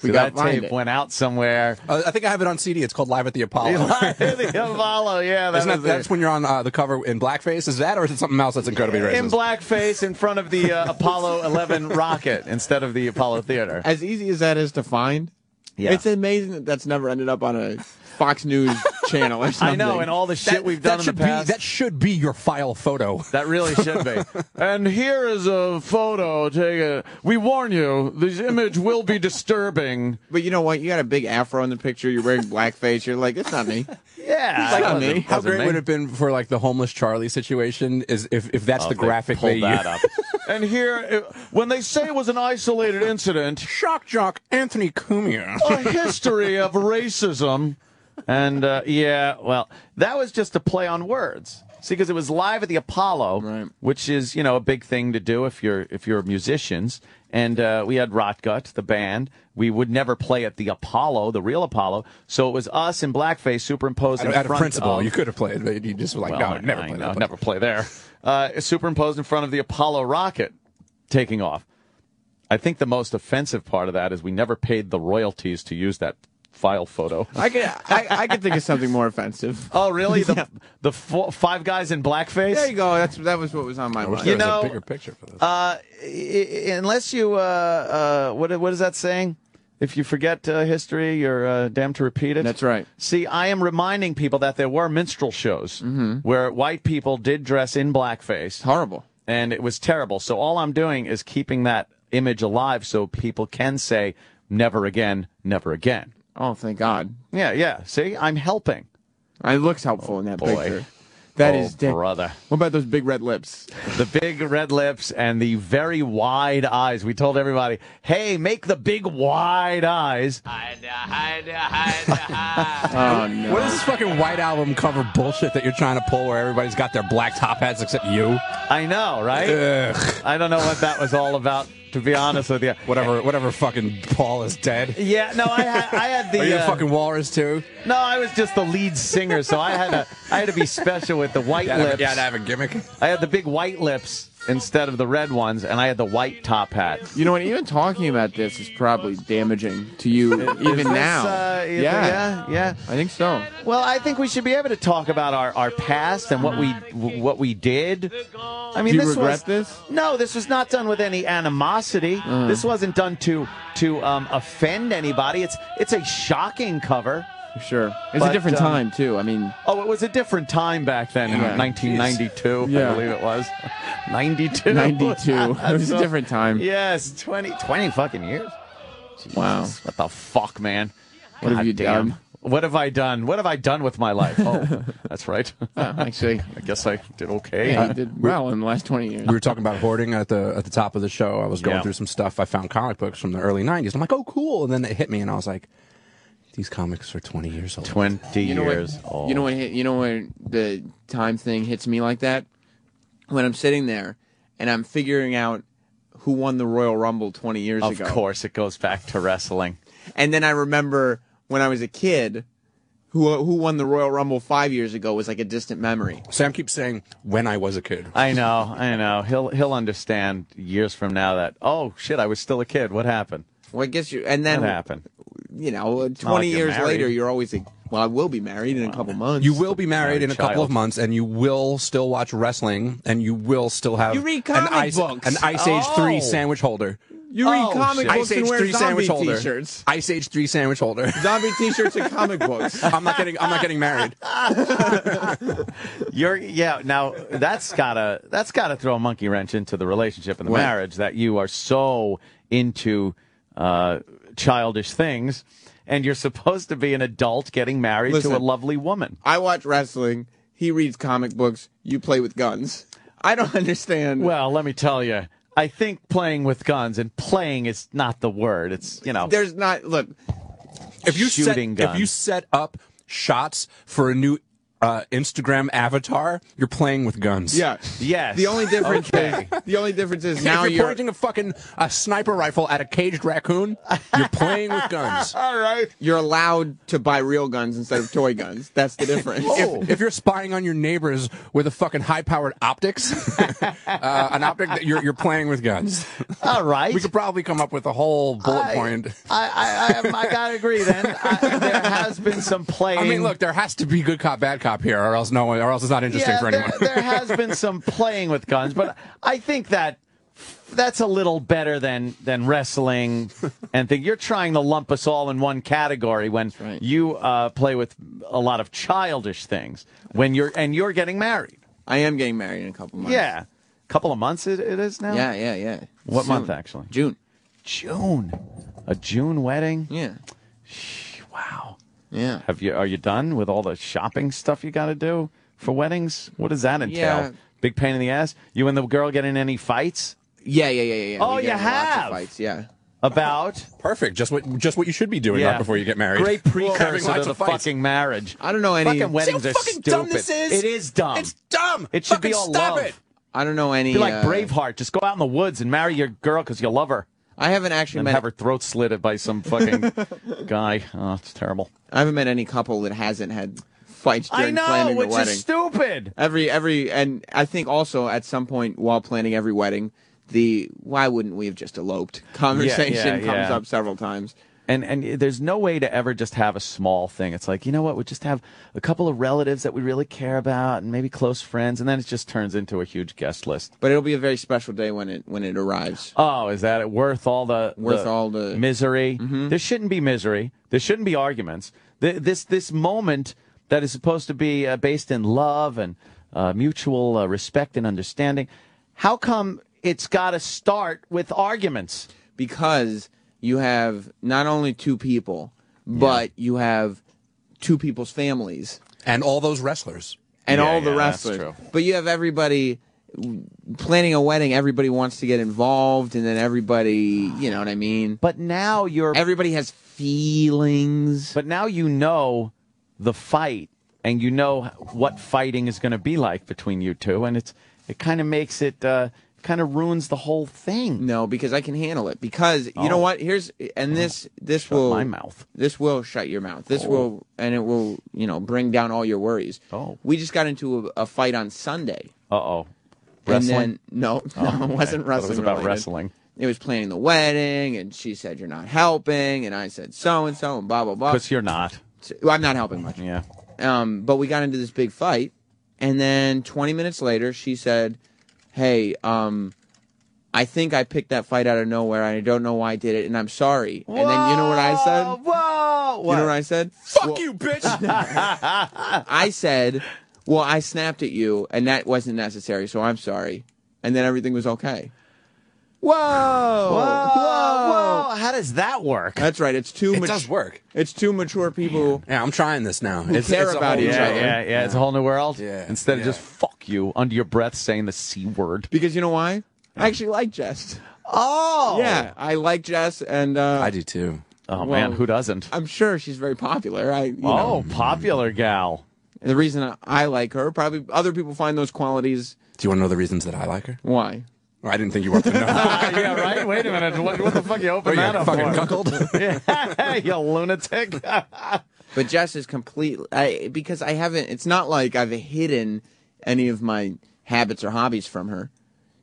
We So gotta that tape it. went out somewhere. Uh, I think I have it on CD. It's called Live at the Apollo. Live at the Apollo, yeah, that Isn't that, that's when you're on uh, the cover in blackface. Is that, or is it something else that's incredibly racist? in blackface in front of the uh, Apollo 11 rocket instead of the Apollo Theater. As easy as that is to find, Yeah. it's amazing that that's never ended up on a Fox News channel or I know, and all the shit That- we've done in the should be- past. that should be your file photo. That really should be. and here is a photo. Take a. We warn you, this image will be disturbing. But you know what? You got a big afro in the picture. You're wearing blackface. You're like, it's not me. Yeah, Like it on wasn't- me. How great me. would it have been for like the homeless Charlie situation? Is if, if that's Oh, the if they graphic pulled they that up. and here, when they say it was an isolated incident, Shock jock Anthony Cumia. a history of racism. And uh, yeah, well, that was just a play on words. See, because it was live at the Apollo, Right. which is you know a big thing to do if you're if you're musicians. And uh, we had Rotgut, the band. We would never play at the Apollo, the real Apollo. So it was us in blackface superimposed in Out of principle, of, you could have played, but you just were like, well, no, I- never I play know, that. never play there. Uh, superimposed in front of the Apollo rocket taking off. I think the most offensive part of that is we never paid the royalties to use that file photo. I could, I, I could think of something more offensive. Oh, really? The the four, five guys in blackface? There you go. That's that was what was on my mind. You know, a bigger picture for this. Uh, i- i- unless you, uh, uh, what what is that saying? If you forget uh, history, you're uh, damned to repeat it. That's right. See, I am reminding people that there were minstrel shows where white people did dress in blackface. Horrible. and it was terrible. So all I'm doing is keeping that image alive so people can say never again, never again. Oh, thank God. Yeah, yeah. See, I'm helping. It looks helpful in that oh, boy. picture. That Oh, is da- brother. What about those big red lips? The big red lips and the very wide eyes. We told everybody, "Hey, make the big wide eyes." Hide, hide, hide, Oh no. What is this fucking white album cover bullshit that you're trying to pull where everybody's got their black top hats except you? I know, right? Ugh. I don't know what that was all about. To be honest with you, Whatever, whatever fucking Paul is dead. yeah, no, I had, I had the. Are you uh, a fucking walrus too? no, I was just the lead singer, so I had to, I had to be special with the white Yeah, lips. to have, yeah, to have a gimmick. I had the big white lips instead of the red ones, and I had the white top hat. You know what? Even talking about this is probably damaging to you even this, now. uh, yeah. yeah, yeah. I think so. Well, I think we should be able to talk about our, our past and what we what we did. I mean, Do you this regret was this? no, this was not done with any animosity. Uh-huh. This wasn't done to to um, offend anybody. It's it's a shocking cover. Sure. It's But, a different um, time too. I mean, Oh, it was a different time back then in Yeah. 1992, Yeah. I believe it was. 92. 92. It was a different time. Yes, 20, 20 fucking years. Wow. What the fuck, man? What have you damn. done? What have I done? What have I done with my life? Oh, that's right. actually, I guess I did okay. yeah, you did well in the last 20 years. We were talking about hoarding at the at the top of the show. I was going Yeah. through some stuff. I found comic books from the early '90s. I'm like, oh, cool. And then it hit me, and I was like, these comics are 20 years old. 20 You know years what? old. You know what? You know when the time thing hits me like that when I'm sitting there and I'm figuring out who won the Royal Rumble 20 years Of ago. Of course, it goes back to wrestling. And then I remember when I was a kid, who who won the Royal Rumble five years ago was like a distant memory. Sam keeps saying when I was a kid. I know, I know. He'll he'll understand years from now that oh shit, I was still a kid. What happened? Well, I guess you. And then what happened? You know, uh, like 20 you're years married. later, you're always like, well, I will be married in a couple months. You will be married in a couple of months, and you will still watch wrestling, and you will still have You read an comic ice, books. an Ice Age three sandwich holder. You read Oh, comic shit. books Ice and Age wear three zombie sandwich holder. t-shirts. Ice Age three sandwich holder. Zombie t-shirts and comic books. I'm not getting. I'm not getting married. You're yeah. Now that's gotta that's gotta throw a monkey wrench into the relationship and the What? marriage that you are so into uh, childish things, and you're supposed to be an adult getting married to a lovely woman. I watch wrestling. He reads comic books. You play with guns. I don't understand. Well, let me tell you. I think playing with guns and playing is not the word. It's you know there's not. Look, If you set, Shooting if you set up shots for a new uh, Instagram avatar, you're playing with guns. yeah. yes. The only difference Okay. is the only difference is If now you're, you're. pointing a fucking a sniper rifle at a caged raccoon, you're playing with guns. All right. You're allowed to buy real guns instead of toy guns. That's the difference. If, if you're spying on your neighbors with a fucking high-powered optics, uh, an optic, that you're you're playing with guns. All right. We could probably come up with a whole bullet I- point. I, I, I, I gotta agree. Then I, there has been some playing. I mean, look, there has to be good cop, bad cop here, or else no one, or else it's not interesting yeah, for there, anyone. there has been some playing with guns, but I think that that's a little better than than wrestling and think you're trying to lump us all in one category when right. you uh, play with a lot of childish things when you're and you're getting married. I am getting married in a couple months. Yeah, a couple of months it, it is now. Yeah, yeah, yeah. What Soon. month actually? June. June. A June wedding. Yeah. Wow. Yeah. Have you are you done with all the shopping stuff you got to do for weddings? What does that entail? Yeah. Big pain in the ass. You and the girl get in any fights Yeah, yeah, yeah, yeah. yeah. Oh, We you get in lots of have? fights. Yeah. about? Perfect. Just what just what you should be doing Yeah. right before you get married. Great precursor lots to the of fights. fucking marriage. I don't know any. Fucking weddings See are how fucking stupid. dumb this is? It is dumb. It's dumb. It should Fucking be all stop love. it. I don't know any. Be like uh, Braveheart. Just go out in the woods and marry your girl because you love her. I haven't actually And met. have her throat slitted by some fucking guy. Oh, it's terrible. I haven't met any couple that hasn't had fights I during know, planning which the wedding. is stupid. Every every and I think also at some point while planning every wedding, the why wouldn't we have just eloped conversation yeah, comes yeah. up several times. And and there's no way to ever just have a small thing. It's like you know what, we just have a couple of relatives that we really care about, and maybe close friends, and then it just turns into a huge guest list. But it'll be a very special day when it when it arrives. Oh, is that it worth all the Worth the all the- misery? Mhm. There shouldn't be misery. There shouldn't be arguments. Th- This this moment that is supposed to be uh, based in love and uh, mutual uh, respect and understanding. How come it's got to start with arguments? Because you have not only two people, but you have two people's families And all those wrestlers. and Yeah, all the yeah, that's wrestlers. true. But you have everybody planning a wedding. Everybody wants to get involved, and then everybody, you know what I mean. But now you're Everybody has feelings. But now you know the fight, and you know what fighting is going to be like between you two, and it's it kind of makes it uh, kind of ruins the whole thing. No, because I can handle it. Because you know Oh. what? Here's and this this Shut will my mouth. This will shut your mouth. This Oh. will and it will you know bring down all your worries. Oh. we just got into a, a fight on Sunday, Uh oh. and Wrestling? then no, Oh, no, it wasn't wrestling. It was about related. wrestling. It was planning the wedding, and she said you're not helping, and I said so and so, and blah blah blah. Because you're not. Well, I'm not helping much. Yeah. Um, but we got into this big fight, and then 20 minutes later, she said, "Hey, um, I think I picked that fight out of nowhere. and I don't know why I did it, and I'm sorry." And then you know what I said? Whoa! You know what I said? Fuck you, bitch. I said, "Well, I snapped at you, and that wasn't necessary, so I'm sorry." And then everything was okay. Whoa! Whoa! Whoa! Whoa! How does that work? That's right. It's too. It mat- does work. It's two mature people. Yeah, I'm trying this now. Who care a about each new- yeah, other. yeah, yeah. It's a whole new world. Yeah, Instead of just fuck you under your breath saying the c word. Because you know why? I actually like Jess. Oh. Yeah, I like Jess, and uh, I do too. Oh man, who doesn't? I'm sure she's very popular. I, you Oh, know, popular gal. the reason I like her, probably other people find those qualities. Do you want to know the reasons that I like her? Why? Well, I didn't think you wanted to know. yeah, right. Wait a minute. What, what the fuck you open Are you that up fucking for? cuckold? yeah, you lunatic. But Jess is completely I, because I haven't. It's not like I've hidden any of my habits or hobbies from her.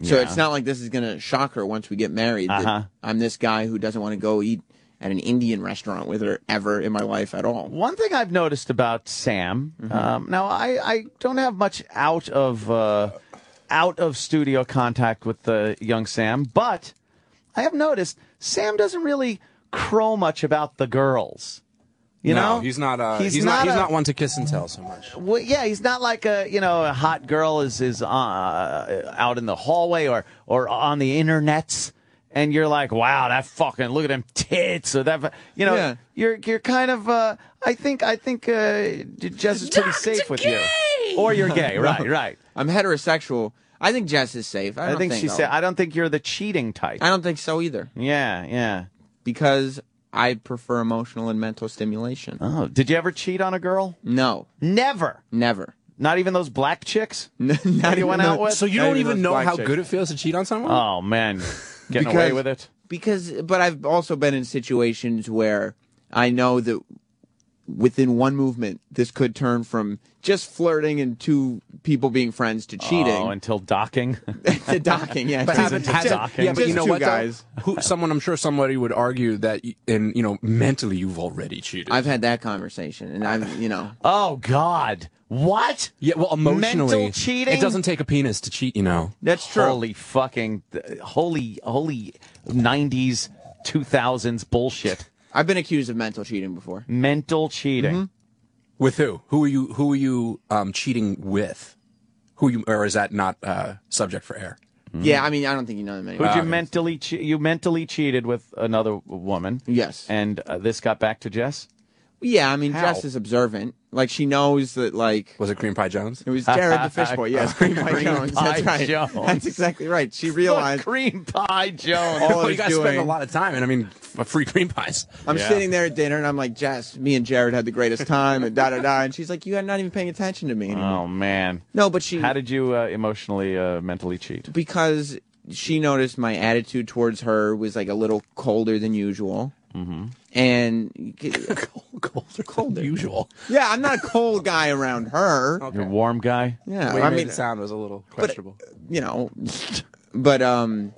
So Yeah. it's not like this is gonna shock her once we get married. Uh-huh. I'm this guy who doesn't want to go eat at an Indian restaurant with her ever in my life at all. One thing I've noticed about Sam. Mm-hmm. Um, now, I, I don't have much out of uh, out of studio contact with the young Sam, but I have noticed Sam doesn't really crow much about the girls. You no, know, he's not. Uh, he's, not. he's a- not one to kiss and tell so much. Well, yeah, he's not like a you know a hot girl is is uh, out in the hallway or or on the internets, and you're like, wow, that fucking look at them tits or that, you know, Yeah. you're you're kind of. Uh, I think I think uh, Jess is pretty safe with you, or you're gay, right? Right. I'm heterosexual. I think Jess is safe. I, I, don't think, she I'll- said. I don't think you're the cheating type. I don't think so either. Yeah, yeah. Because I prefer emotional and mental stimulation. Oh, did you ever cheat on a girl? No, Never. never. Not even those black chicks Not that you even went the- out with. So you don't even even know how chicks. good it feels to cheat on someone. Oh man, getting away Because- with it. because but I've also been in situations where I know that within one movement this could turn from just flirting and two people being friends to cheating. Oh, cheating until docking. to docking. Yeah, But just- haven't, hasn't, yeah, but you know what? guys. Who, someone, I'm sure somebody would argue that, and you know, mentally you've already cheated. I've had that conversation, and I'm you know Oh God! What? yeah, well, emotionally, Mental cheating? It doesn't take a penis to cheat, you know. that's true. Holy fucking, holy, holy, nineties, two thousands bullshit. I've been accused of mental cheating before. Mental cheating. Mm-hmm. With who? Who are you? Who are you um, cheating with? Who you? Or is that not uh, subject for air? Yeah, I mean I don't think you know them anymore. Who'd you mentally che- you mentally cheated with another woman? Yes. And uh, this got back to Jess. Yeah, I mean How? Jess is observant. Like she knows that like Was it Cream Pie Jones? it was Jared the fish boy. Yes, Cream Pie Cream Jones. Pie That's right. Jones. That's exactly right. She Fuck realized cream pie Jones. all I Well, you was guys spend a lot of time, and I mean, f- free cream pies. I'm Yeah. sitting there at dinner and I'm like, Jess, me and Jared had the greatest time and da da da. And she's like, you are not even paying attention to me anymore. Oh man. No, but she How did you uh, emotionally, uh, mentally cheat? because she noticed my attitude towards her was like a little colder than usual. Mm-hmm. And Colder, cold than usual. yeah, I'm not a cold guy around her. You're a warm guy. Yeah, The you I made mean, the sound was a little questionable. you know, but um,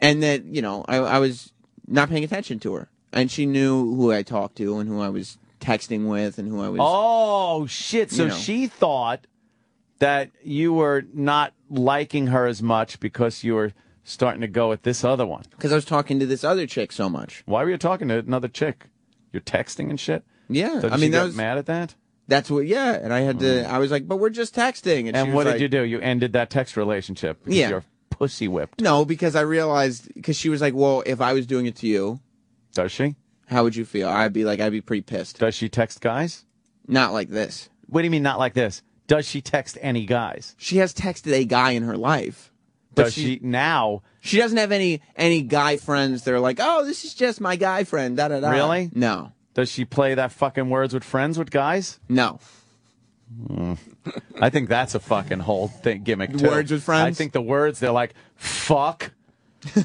and that you know, I, I was not paying attention to her, and she knew who I talked to and who I was texting with and who I was. Oh shit! So You know. she thought that you were not liking her as much because you were starting to go with this other one. because I was talking to this other chick so much. Why were you talking to another chick? You're texting and shit. Yeah, So I mean that was mad at that. that's what. Yeah, and I had to. Hmm. I was like, but we're just texting, and, she And what like, did you do? You ended that text relationship. Because Yeah. You're pussy whipped. No, because I realized because she was like, well, if I was doing it to you, Does she? how would you feel? I'd be like, I'd be pretty pissed. Does she text guys? Not like this. What do you mean not like this? Does she text any guys? She has texted a guy in her life. But Does she now? She doesn't have any any guy friends They're like, oh, this is just my guy friend. Da da da. Really? No, Does she play that fucking words with friends with guys? no. Hmm. I think that's a fucking whole thing gimmick too. Words with friends? I think the words they're like fuck,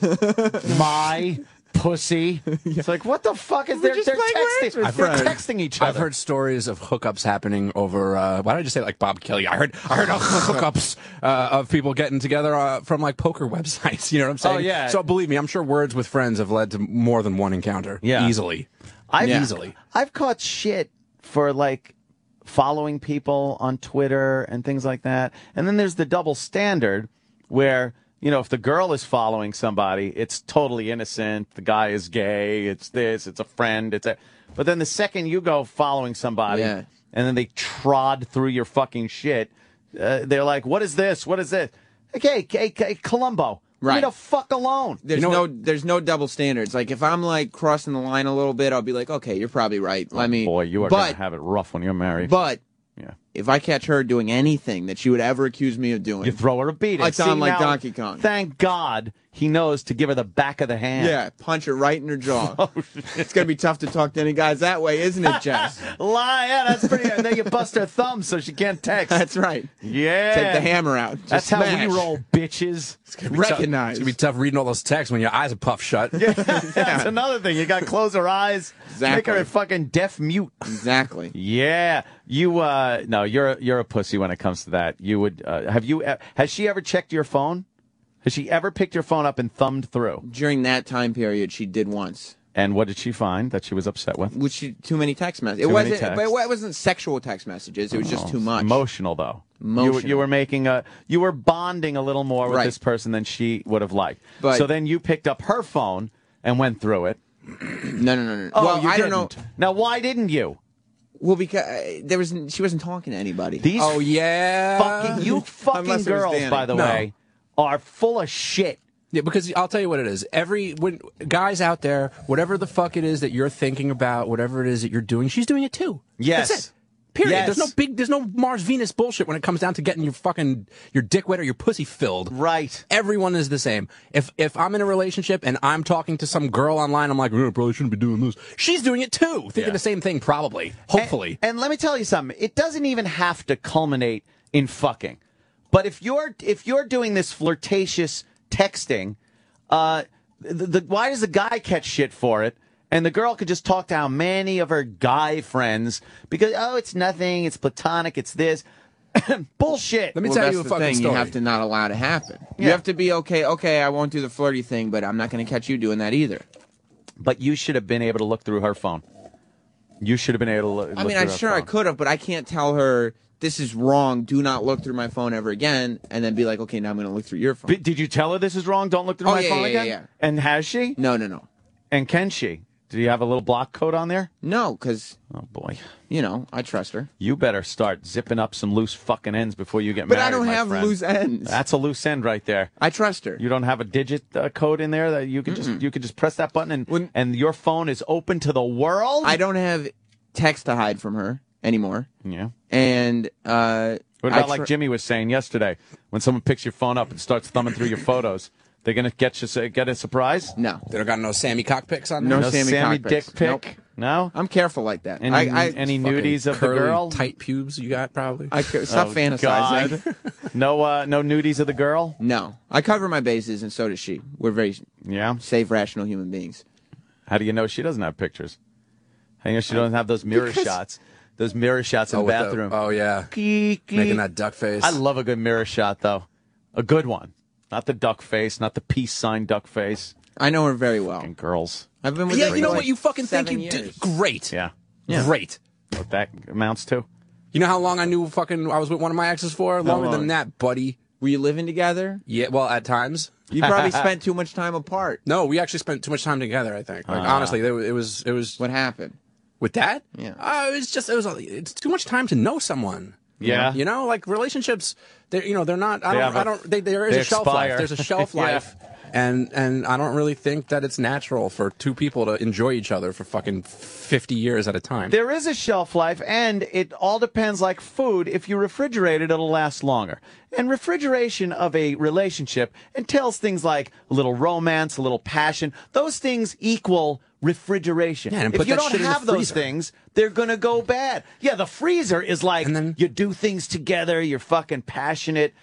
my pussy. It's like what the fuck is We're they're, they're playing words texting? They're friends. texting each other. I've heard stories of hookups happening over. Uh, why did I just say like Bob Kelly? I heard I heard of hookups uh, of people getting together uh, from like poker websites. You know what I'm saying? Oh, yeah. So believe me, I'm sure words with friends have led to more than one encounter. Yeah. easily. I've Yeah. Easily. I've caught shit for like following people on Twitter and things like that. And then there's the double standard where, you know, if the girl is following somebody, it's totally innocent. The guy is gay. It's this, it's a friend. It's a, but then the second you go following somebody Yeah. and then they trod through your fucking shit, uh, they're like, what is this? What is this? Okay, okay, okay Columbo. Leave the fuck alone. There's know no there's no double standards. Like if I'm like crossing the line a little bit, I'll be like, okay, you're probably right. Let me. Boy, you are but going to have it rough when you're married. but yeah. if I catch her doing anything that she would ever accuse me of doing, You throw her a beating. I sound See, like now, Donkey Kong. Thank God he knows to give her the back of the hand. Yeah, punch her right in her jaw. Oh, it's gonna be tough to talk to any guys that way, isn't it, Jess? Lie, yeah, that's pretty. and then you bust her thumb so she can't text. That's right. Yeah. Take the hammer out. Just That's how smash. we roll, bitches. It's gonna be tough- Recognize. It's gonna be tough reading all those texts when your eyes are puffed shut. yeah, That's another thing. You got to close her eyes. Exactly. Make her a fucking deaf mute. Exactly. Yeah, you. uh No, you're you're a pussy when it comes to that. You would uh, have you? Uh, has she ever checked your phone? Has she ever picked your phone up and thumbed through? During that time period, she did once. And what did she find that she was upset with? Which she, too many text messages. It Too many wasn't, but it wasn't sexual text messages. It was just Oh, too much. Emotional though. You, were- Emotional. you were making a. You were bonding a little more with Right. this person than she would have liked. But- so then you picked up her phone and went through it. No, no, no, no. Oh, well, you I don't know. didn't. Now, why didn't you? Well, because uh, there was she wasn't talking to anybody. These oh yeah, fucking you fucking it was girls, by the No. way, are full of shit. Yeah, because I'll tell you what it is. Every when guys out there, whatever the fuck it is that you're thinking about, whatever it is that you're doing, she's doing it too. Yes. That's it. Period. Yes. There's no big, there's no Mars Venus bullshit when it comes down to getting your fucking your dick wet or your pussy filled. Right. Everyone is the same. If if I'm in a relationship and I'm talking to some girl online, I'm like, "Oh, probably shouldn't be doing this. She's doing it too, thinking Yeah. the same thing, probably, hopefully. And, and let me tell you something. It doesn't even have to culminate in fucking. But if you're if you're doing this flirtatious texting, uh, the, the why does the guy catch shit for it? And the girl could just talk to how many of her guy friends because oh it's nothing, it's platonic, it's this. Bullshit. Let me well, tell you a fucking thing. story. You have to not allow it to happen. You have to be okay. Okay, I won't do the flirty thing, but I'm not going to catch you doing that either. But you should have been able to look through her phone. You should have been able to look. I mean, through I'm her sure I could have, but I can't tell her this is wrong. Do not look through my phone ever again, and then be like, okay, now I'm going to look through your phone. But did you tell her this is wrong? Don't look through Oh, my yeah, phone yeah, again. yeah, yeah. And has she? No, no, no, And can she? Do you have a little block code on there? no, because Oh boy. you know I trust her. You better start zipping up some loose fucking ends before you get married. But married. I don't my have friend. loose ends. That's a loose end right there. I trust her. You don't have a digit uh, code in there that you can just you can just press that button and When- and your phone is open to the world. I don't have text to hide from her anymore, yeah. And uh, What about tr- like Jimmy was saying yesterday when someone picks your phone up and starts thumbing through your photos? They're gonna get you get a surprise. No, They don't got no Sammy cockpicks on No there. No Sammy Sammy cockpicks. dick pic. Nope. No. I'm careful like that. Any I, I, any nudies of the girl? tight pubes you got probably. I c- stop Oh, fantasizing. No uh, no nudies of the girl. No, I cover my bases, and so does she. We're very Yeah. safe, rational human beings. How do you know she doesn't have pictures? How do you know she doesn't have those mirror Because- shots? Those mirror shots in oh, the with bathroom. oh yeah, Geeky. making that duck face. I love a good mirror shot though. A good one. Not the duck face, not the peace sign duck face. I know her very well. Fucking girls. I've been with yeah, you know for what like you fucking think seven you years. did great. Yeah. Great. What that amounts to? You know how long I knew fucking I was with one of my exes for? Longer long? than that, buddy. Were you living together? Yeah, well, at times. You probably spent too much time apart. No, we actually spent too much time together. I think. Like ah. honestly, it was, it was What happened? With that. Yeah. uh, it was just it was it's too much time to know someone. Yeah. you know, like relationships. They you know they're not. I don't. I don't. They, there is a shelf life. There's a shelf Yeah. life. And and I don't really think that it's natural for two people to enjoy each other for fucking fifty years at a time. There is a shelf life, and it all depends like food. If you refrigerate it, it'll last longer. And refrigeration of a relationship entails things like a little romance, a little passion. Those things equal refrigeration. Yeah, and if put you don't shit have those things, they're gonna go bad. Yeah, the freezer is like then- you do things together. You're fucking passionate.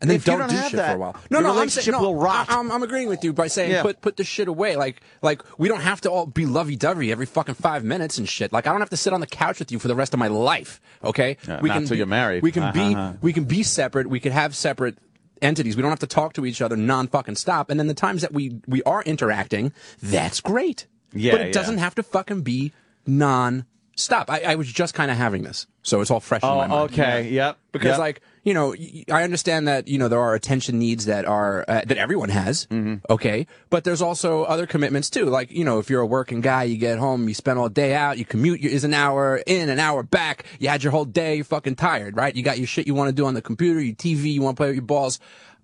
and then if don't, don't do shit that, for a while. No, no, I'm saying, no, will rot. I, am I'm agreeing with you by saying Yeah. put put the shit away. Like like we don't have to all be lovey dovey every fucking five minutes and shit. Like I don't have to sit on the couch with you for the rest of my life. Okay, Uh, we not can be- you're married. We can be Uh-huh. we can be separate. We could have separate entities. We don't have to talk to each other non fucking stop. And then the times that we we are interacting, that's great. Yeah, but it yeah. doesn't have to fucking be non stop. I, I was just kind of having this, so it's all fresh in my Oh, mind. okay. Yep. Because Yep. like you know, I understand that you know there are attention needs that are uh, that everyone has. Mm-hmm. Okay, but there's also other commitments too. Like you know, if you're a working guy, you get home, you spend all day out, you commute you- is an hour in, an hour back. You had your whole day, you're fucking tired, right? You got your shit you want to do on the computer, your TV, you want to play with your balls.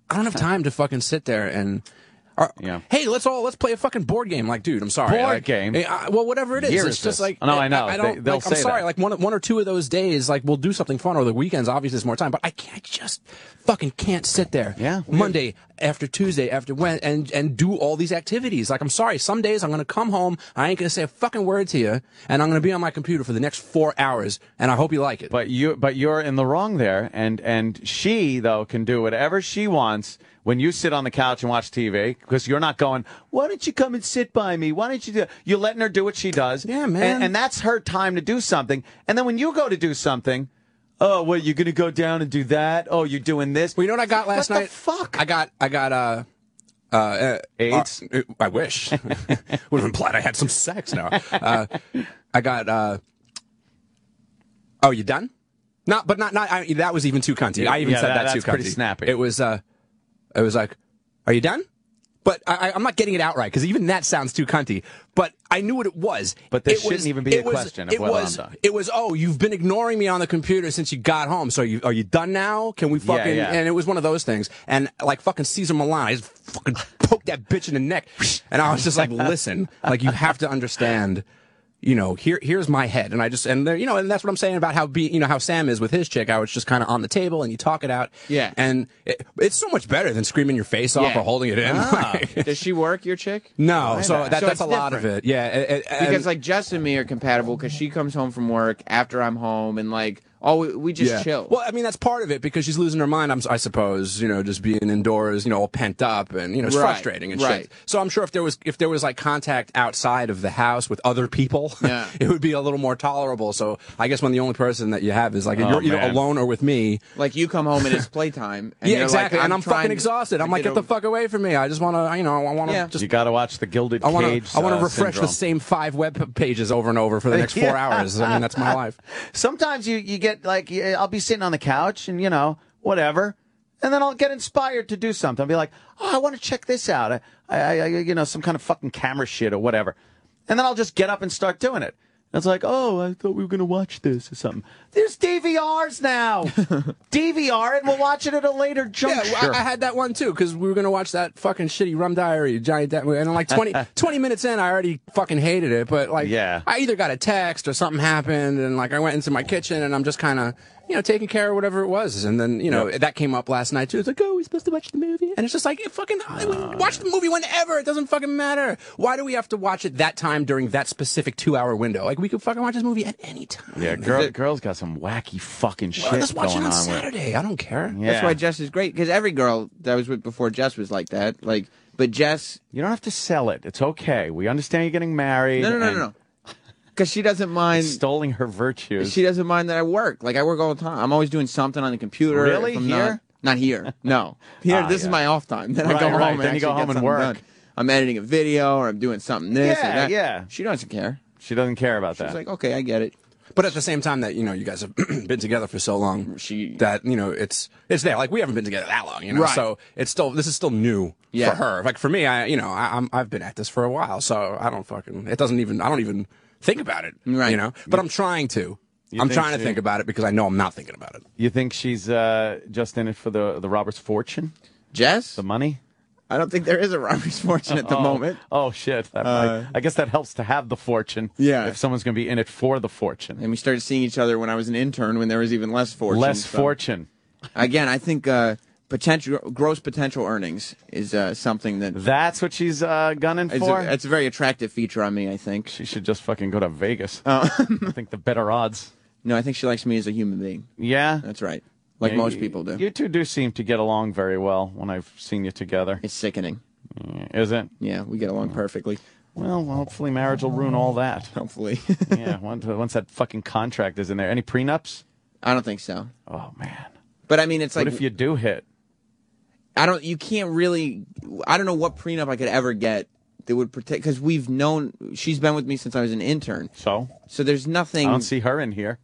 I don't have time to fucking sit there and. Or- Yeah. Hey, let's all let's play a fucking board game. Like, dude, I'm sorry. Board Like, game? eh, I- well, whatever it is, it's just like No, I know. I, They- don't. they'll like, I'm sorry. that. Like one one or two of those days, like we'll do something fun. Or the weekends, obviously, there's more time. But I can't I just fucking can't sit there. Yeah. Monday, after Tuesday after when and and do all these activities. Like I'm sorry, some days I'm gonna come home, I ain't gonna say a fucking word to you, and I'm gonna be on my computer for the next four hours, and I hope you like it. But you, but you're in the wrong there, and and she though can do whatever she wants when you sit on the couch and watch TV because you're not going. Why don't you come and sit by me? Why don't you do? You're letting her do what she does. Yeah, man. And, and that's her time to do something. And then when you go to do something. Oh, what you're gonna go down and do that? Oh, you're doing this. Well, you know what I got last what night? The fuck? I got I got uh uh, uh AIDS. uh, I wish. Would have been glad I had some sex now. Uh, I got. uh Oh, you done? Not, but not not. I, that was even too cunty. I even Yeah, said that- that, too that's pretty snappy. It was. uh It was like, "Are you done?" But I, I- I'm not getting it out right because even that sounds too cunty. But I knew what it was. But this It shouldn't was- even be a was- question of it was, done. It was. Oh, you've been ignoring me on the computer since you got home. So you are you done now? Can we Yeah, fucking? yeah. And it was one of those things. And like fucking Cesar Millan, I just fucking poked that bitch in the neck. And I was just like, listen, like you have to understand. You know, here here's my head, and I just and there, you know, and that's what I'm saying about how be you know how Sam is with his chick. How it's just kind of on the table, and you talk it out. Yeah. and it, it's so much better than screaming your face off Yeah. or holding it in. Ah. Does she work, your chick? no, so that, So that's a lot of it. Yeah, it- it- because like Jess and me are compatible because she comes home from work after I'm home and like oh we, we just yeah. chill. Well, I mean, that's part of it because she's losing her mind. I'm, I suppose, you know, just being indoors, you know, all pent up, and you know, it's Right, frustrating and right. shit. So I'm sure if there was if there was like contact outside of the house with other people, Yeah. it would be a little more tolerable. So I guess when the only person that you have is like Oh, you're either alone or with me. Like you come home and it's playtime. And yeah, you're like, exactly. and I'm fucking exhausted. I'm like, get the fuck away from me. I just want to, you know, I want to Yeah. just. you got to watch the Gilded I want Cage. I want to uh, refresh syndrome. the same five web pages over and over for the next four Yeah. hours. I mean, that's my life. Sometimes you, you get like, I'll be sitting on the couch and, you know, whatever. And then I'll get inspired to do something. I'll be like, oh, I want to check this out. I, I, I, you know, some kind of fucking camera shit or whatever. And then I'll just get up and start doing it. And it's like, oh, I thought we were going to watch this or something. There's DVRs now. DVR, and we'll watch it at a later juncture. Yeah, I, I had that one too because we were gonna watch that fucking shitty Rum Diary, Johnny Depp, movie, and like 20, 20 minutes in, I already fucking hated it. But like, Yeah. I either got a text or something happened, and like I went into my kitchen and I'm just kind of. You know, taking care of whatever it was, and then you know Yep. that came up last night too. It's like, oh, we're supposed to watch the movie, and it's just like, it fucking uh. watch the movie whenever. It doesn't fucking matter. Why do we have to watch it that time during that specific two-hour window? Like we could fucking watch this movie at any time. yeah, girl, girls got some wacky fucking shit Well, let's watch it going on on with Saturday. I don't care. Yeah. That's why Jess is great because every girl that I was with before Jess was like that. Like, but Jess, You don't have to sell it. It's okay. We understand you're getting married. no, no, no, and no, no, because she doesn't mind. Extolling her virtues. She doesn't mind that I work. Like I work all the time. I'm always doing something on the computer. Really? Here? Not, not here. No. Here. Ah, this is my off time. Then I Right, go home. right. And Then you go home and work. done. I'm editing a video or I'm doing something this or Yeah, that. yeah. She doesn't care. She doesn't care about She's that. She's like, okay, I get it. But at the same time that you know you guys have been together for so long, She- that you know it's it's there. Like we haven't been together that long, you know. Right. So it's still this is still new Yeah. for her. Like for me, I you know I, I'm I've been at this for a while, so I don't fucking it doesn't even I don't even think about it, Right. You know. But I'm trying to. You I'm think trying to think about it because I know I'm not thinking about it. you think she's uh, just in it for the the Robert's fortune, Jess? the money? I don't think there is a Robert's fortune at the oh. moment. Oh shit! That Uh, might- I guess that helps to have the fortune. Yeah. If someone's going to be in it for the fortune, And we started seeing each other when I was an intern when there was even less fortune. less so- fortune. Again, I think uh, potential gross potential earnings is uh, something that That's what she's uh, gunning it's for. a, it's a very attractive feature on me. I think. she should just fucking go to Vegas. Uh, I think the better odds. no, I think she likes me as a human being. Yeah. That's right, like most you- people do. You two do seem to get along very well when I've seen you together. It's sickening. Is it? Yeah, we get along oh. perfectly. Well, hopefully marriage will ruin all that. Hopefully. yeah, once, once that fucking contract is in there. Any prenups? I don't think so. Oh man. But I mean, it's What like if you do hit? I don't. You can't really. I don't know what prenup I could ever get that would protect because we've known she's been with me since I was an intern. So So there's nothing. I don't see her in here.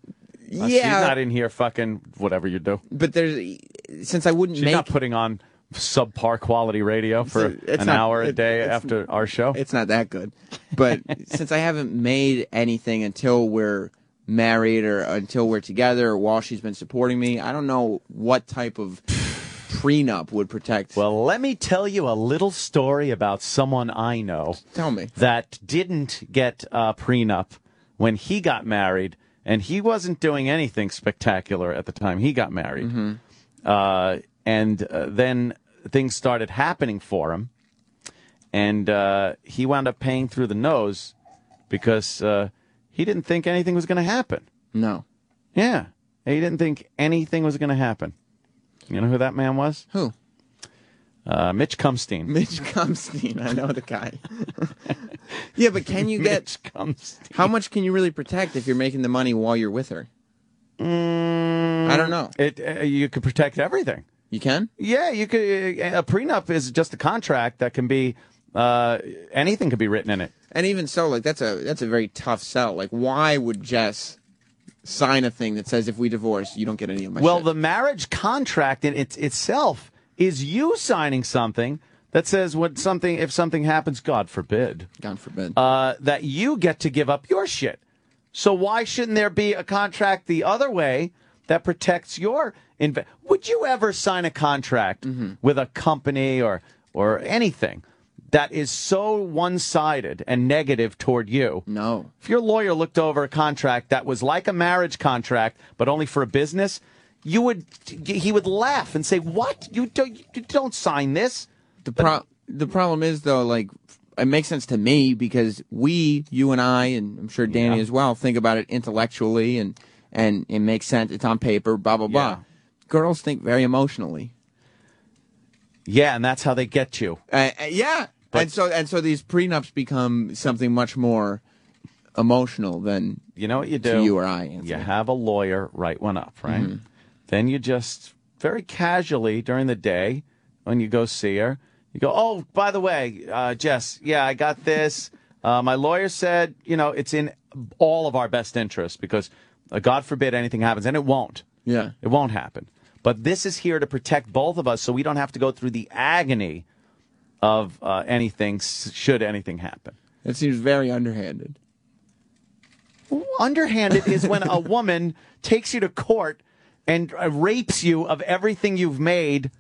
Uh, Yeah. she's not in here. Fucking whatever you do. But there's since I wouldn't She's make not putting on subpar quality radio for It's- it's an not- hour a day it's- after our show. It's not that good. But since I haven't made anything until we're married or until we're together or while she's been supporting me, I don't know what type of prenup would protect. Well, let me tell you a little story about someone I know Tell me. that didn't get a prenup when he got married, and he wasn't doing anything spectacular at the time he got married. Mm-hmm. Uh, and uh, then things started happening for him, and uh, he wound up paying through the nose because uh, he didn't think anything was going to happen. No. Yeah, he didn't think anything was going to happen. You know who that man was? Who? Uh, Mitch Cumstein. Mitch Cumstein. I know the guy. yeah, but can you get how much can you really protect if you're making the money while you're with her? I don't know. It uh, you could protect everything. You can. Yeah, you could. A prenup is just a contract that can be uh, anything could be written in it. And even so, like that's a that's a very tough sell. Like, why would Jess sign a thing that says if we divorce, you don't get any of my well, shit? the marriage contract in it, itself is you signing something that says what something if something happens, God forbid, God forbid, uh, that you get to give up your shit. So why shouldn't there be a contract the other way that protects your inve- Would you ever sign a contract Mm-hmm. with a company or or anything that is so one-sided and negative toward you? No. If your lawyer looked over a contract that was like a marriage contract but only for a business, you would he would laugh and say, "What? You don't you don't sign this?" The pro- the problem is though, like it makes sense to me because we, you and I, and I'm sure Danny Yeah. as well, think about it intellectually and and it makes sense. It's on paper, blah blah blah. Yeah. Girls think very emotionally. Yeah, and that's how they get you. Uh, uh, yeah, and so and so these prenups become something much more emotional than You know what you do? to you or I. Anthony. You have a lawyer write one up, right? Mhm. Then you just very casually during the day when you go see her, you go, "Oh, by the way, uh, Jess, yeah, I got this. Uh, my lawyer said, you know, it's in all of our best interest because, uh, God forbid, anything happens, and it won't. Yeah. It won't happen. But this is here to protect both of us, so we don't have to go through the agony of uh, anything should anything happen. It seems very underhanded. Underhanded is when a woman takes you to court and uh, rapes you of everything you've made,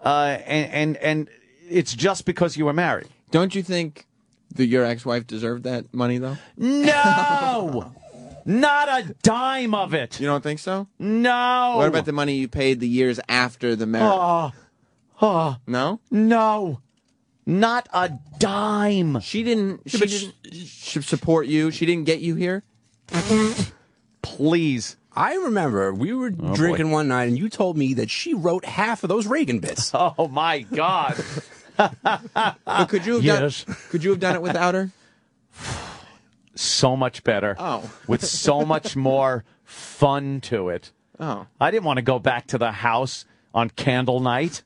uh, and, and and it's just because you were married. Don't you think that your ex-wife deserved that money though? No, not a dime of it. You don't think so? No. What about the money you paid the years after the marriage? Oh, oh, no, no, not a dime. She didn't. She didn't sh- support you. She didn't get you here. Please. I remember we were Oh, drinking one night, and you told me that she wrote half of those Reagan bits. Oh my God! But could you have Yes. done? Could you have done it without her? so much better. Oh. with so much more fun to it. Oh, I didn't want to go back to the house on candle night.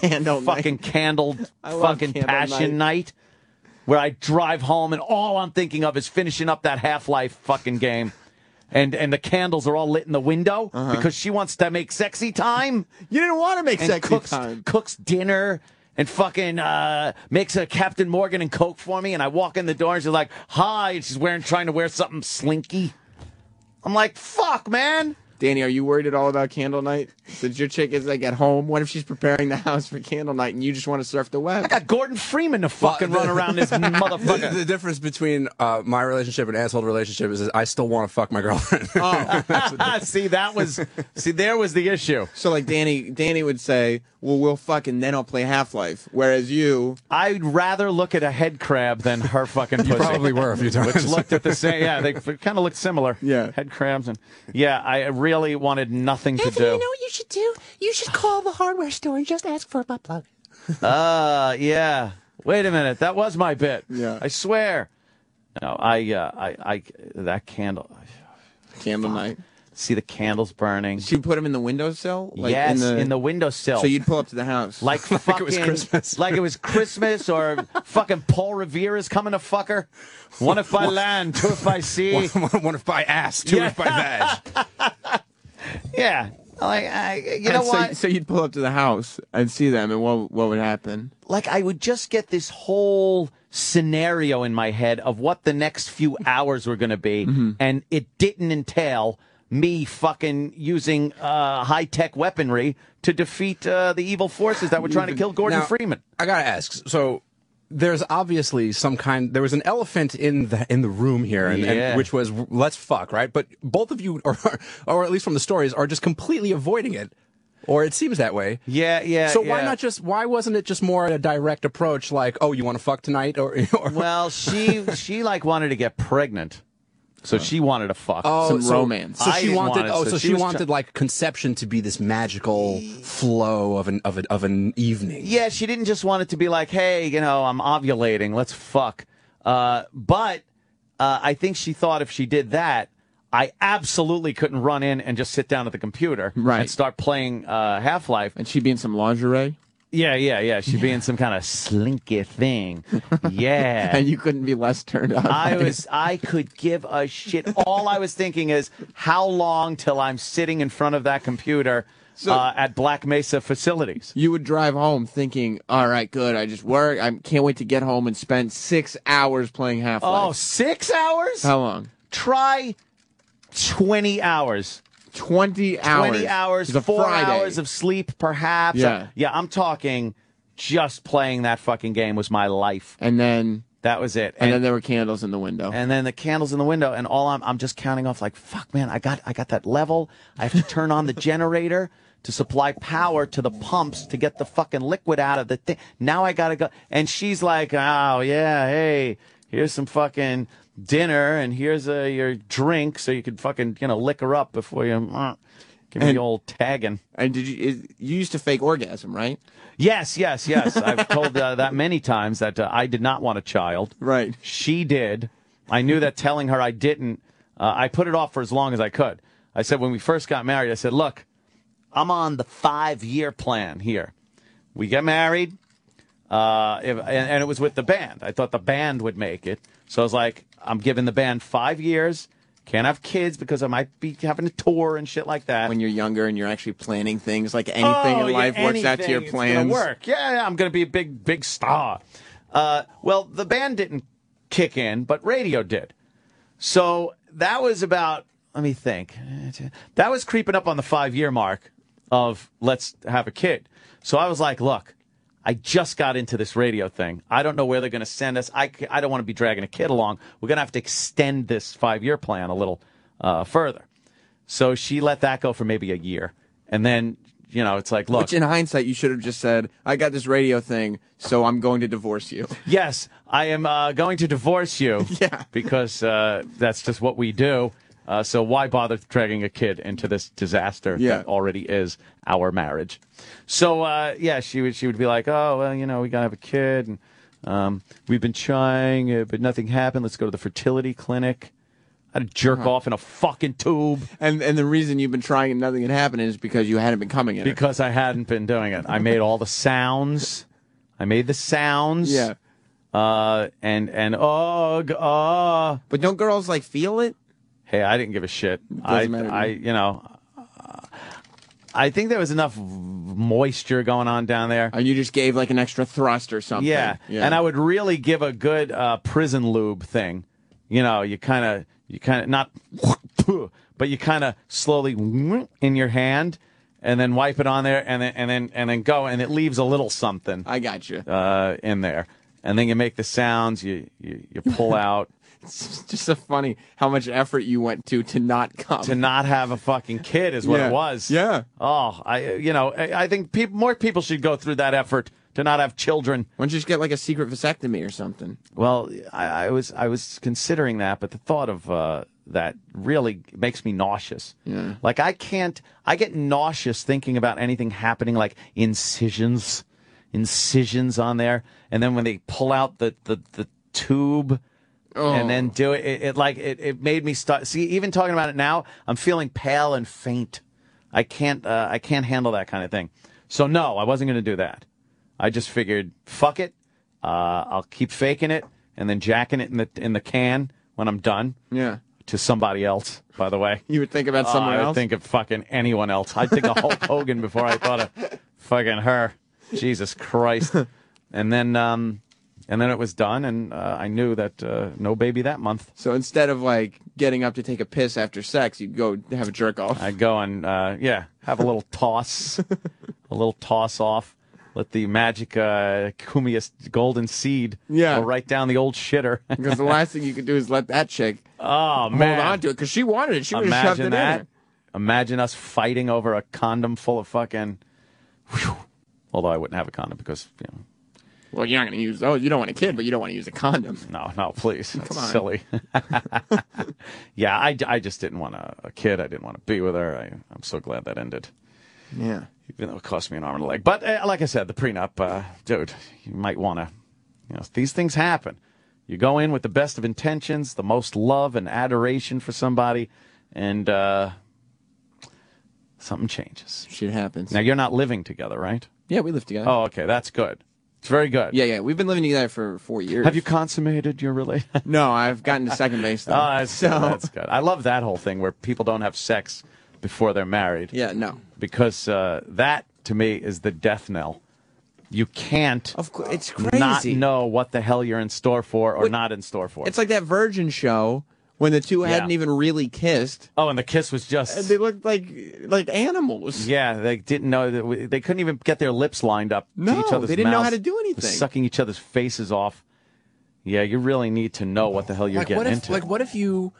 candle fucking candle I fucking candle passion night. where I drive home and all I'm thinking of is finishing up that Half-Life fucking game. And and the candles are all lit in the window uh-huh. because she wants to make sexy time. You didn't want to make and sexy cooks, time. Cooks dinner and fucking uh, makes a Captain Morgan and Coke for me. And I walk in the door and she's like, "Hi," and she's wearing trying to wear something slinky. I'm like, "Fuck, man." Danny, are you worried at all about candle night? Since your chick is like at home, what if she's preparing the house for candle night and you just want to surf the web? I got Gordon Freeman to fucking run around this motherfucker. the difference between uh, my relationship and asshole relationship is, I still want to fuck my girlfriend. Oh, see, that was see, there was the issue. So like Danny, Danny would say, "Well, we'll fuck and then I'll play Half Life," whereas you, I'd rather look at a head crab than her fucking pussy. You probably were a few times. Which looked at the same. Yeah, they kind of looked similar. Yeah. head crabs and yeah. I really wanted nothing to Anthony, do. you know what you should do? You should call the hardware store and just ask for a butt plug. Uh, yeah. Wait a minute. That was my bit. Yeah. I swear. No, I, uh, I, I, that candle. candle night. See the candles burning. She put them in the windowsill. Like yes, in the, in the windowsill. So you'd pull up to the house. like Like fucking, it was Christmas. like it was Christmas, or fucking Paul Revere is coming to fuck her. One if by land, two if by sea. one, one if by ass, two Yeah. if by vag. Yeah, like I, you And know so, what? So you'd pull up to the house and see them, and what what would happen? like I would just get this whole scenario in my head of what the next few hours were going to be, Mm-hmm. and it didn't entail me fucking using uh, high tech weaponry to defeat uh, the evil forces that were trying to kill Gordon Now, Freeman. I gotta ask. So there's obviously some kind. There was an elephant in the in the room here, and, and- which was let's fuck, right? But both of you, or or at least from the stories, are just completely avoiding it. or it seems that way. Yeah, yeah. So why yeah. not just? Why wasn't it just more a direct approach? Like, oh, you want to fuck tonight? Or, or Well, she she like wanted to get pregnant, so she wanted to fuck. Oh, so, So she didn't wanted. want oh, so, she, was wanted like conception to be this magical flow of an of, a, of an evening. Yeah, she didn't just want it to be like, hey, you know, I'm ovulating, let's fuck. Uh, but uh, I think she thought if she did that, I absolutely couldn't run in and just sit down at the computer Right. and start playing uh, Half Life. And she'd be in some lingerie. Yeah, yeah, yeah. She'd be in some kind of slinky thing. Yeah. and you couldn't be less turned on. I was I could give a shit. All I was thinking is how long till I'm sitting in front of that computer uh, at Black Mesa facilities. You would drive home thinking, "All right, good. I just work. I can't wait to get home and spend six hours playing Half Life." Oh, six hours? How long? Try twenty hours. Twenty hours. Twenty hours. It's Four hours of sleep, perhaps. Yeah. Uh, yeah. I'm talking. Just playing that fucking game was my life. And then that was it. And, then there were candles in the window. and then the candles in the window, and all I'm I'm just counting off like fuck, man, I got I got that level. I have to turn on the generator to supply power to the pumps to get the fucking liquid out of the thing. Now I gotta go, and she's like, oh yeah, hey, here's some fucking dinner, and here's uh, your drink, so you could fucking you know lick her up before you uh, give me the old tagging. And did you? Is, you used to fake orgasm, right? Yes, yes, yes. I've told uh, that many times that uh, I did not want a child. Right. She did. I knew that telling her I didn't, uh, I put it off for as long as I could. I said, when we first got married, I said, look, I'm on the five year plan here. We get married, uh, if, and, and it was with the band. I thought the band would make it. So I was like, I'm giving the band five years. Can't have kids because I might be having a tour and shit like that. When you're younger and you're actually planning things, like anything Oh, in yeah, life works out to your plans. work. Yeah, yeah, I'm going to be a big, big star. Uh, well, the band didn't kick in, but radio did. So that was about. Let me think. That was creeping up on the five year mark of let's have a kid. So I was like, look, I just got into this radio thing. I don't know where they're going to send us. I, I don't want to be dragging a kid along. We're going to have to extend this five year plan a little uh, further. So she let that go for maybe a year. And then, you know, it's like, look. Which in hindsight, you should have just said, "I got this radio thing, so I'm going to divorce you." Yes, I am uh, going to divorce you. yeah. Because uh, that's just what we do. Uh, so why bother dragging a kid into this disaster Yeah. that already is our marriage? So uh, yeah, she would she would be like, oh well, you know, we gotta have a kid, and um, we've been trying, uh, but nothing happened. Let's go to the fertility clinic. I had to jerk Uh-huh. off in a fucking tube And and the reason you've been trying and nothing had happened is because you hadn't been coming in it. because I hadn't been doing it. I made all the sounds. I made the sounds. Yeah. Uh, and and oh, oh. But don't girls like feel it? Hey, I didn't give a shit. I, I, you know, I think there was enough moisture going on down there. And you just gave like an extra thrust or something. Yeah. and I would really give a good uh, prison lube thing. You know, you kind of, you kind of not, but you kind of slowly in your hand, and then wipe it on there, and then and then and then go, and it leaves a little something. I got you. Uh, in there, and then you make the sounds. You you, you pull out. It's just so funny how much effort you went to to not come. to not have a fucking kid is what Yeah. it was. Yeah. Oh, I you know I, I think people more people should go through that effort to not have children. Why don't you just get like a secret vasectomy or something? Well, I, I was I was considering that, but the thought of uh, that really makes me nauseous. Yeah. Like I can't. I get nauseous thinking about anything happening, like incisions, incisions on there, and then when they pull out the the, the tube. And then do it. It, it like it, it made me start. See, even talking about it now, I'm feeling pale and faint. I can't. Uh, I can't handle that kind of thing. So no, I wasn't going to do that. I just figured, fuck it. Uh, I'll keep faking it and then jacking it in the in the can when I'm done. Yeah. To somebody else, by the way. You would think about Oh, someone I would else? think of fucking anyone else. I'd think of Hulk Hogan before I thought of fucking her. Jesus Christ. And then, um, and then it was done, and uh, I knew that uh, no baby that month. So instead of like getting up to take a piss after sex, you'd go have a jerk off. I'd go and uh, yeah, have a little toss, a little toss off. Let the magic uh, Cumia's golden seed Yeah. go right down the old shitter. Because the last thing you could do is let that chick oh hold man, on to it because she wanted it. She would have shoved it imagine in that. her. Imagine us fighting over a condom full of fucking. Whew. Although I wouldn't have a condom because you know. Well, you're not going to use those. You don't want a kid, but you don't want to use a condom. No, no, please. That's on. silly. yeah, I, I just didn't want a, a kid. I didn't want to be with her. I, I'm so glad that ended. Yeah. Even though it cost me an arm and a leg. But uh, like I said, the prenup, uh, dude, you might want to, you know, these things happen. You go in with the best of intentions, the most love and adoration for somebody, and uh, something changes. Shit happens. Now, you're not living together, right? Yeah, we live together. Oh, okay. That's good. It's very good. Yeah, yeah. We've been living together for four years. Have you consummated your relationship? No, I've gotten to second base though. Oh, that's, so good. that's good. I love that whole thing where people don't have sex before they're married. yeah, no. Because uh, that, to me, is the death knell. You can't Of course, it's crazy. not know what the hell you're in store for or What- not in store for. It's like that Virgin show when the two hadn't even really kissed. oh, and the kiss was just. they looked like like animals. Yeah, they didn't know that we, they couldn't even get their lips lined up to No, each other's they didn't know how to do anything. Sucking each other's faces off. Yeah, you really need to know what the hell you're like getting what if into. like what if you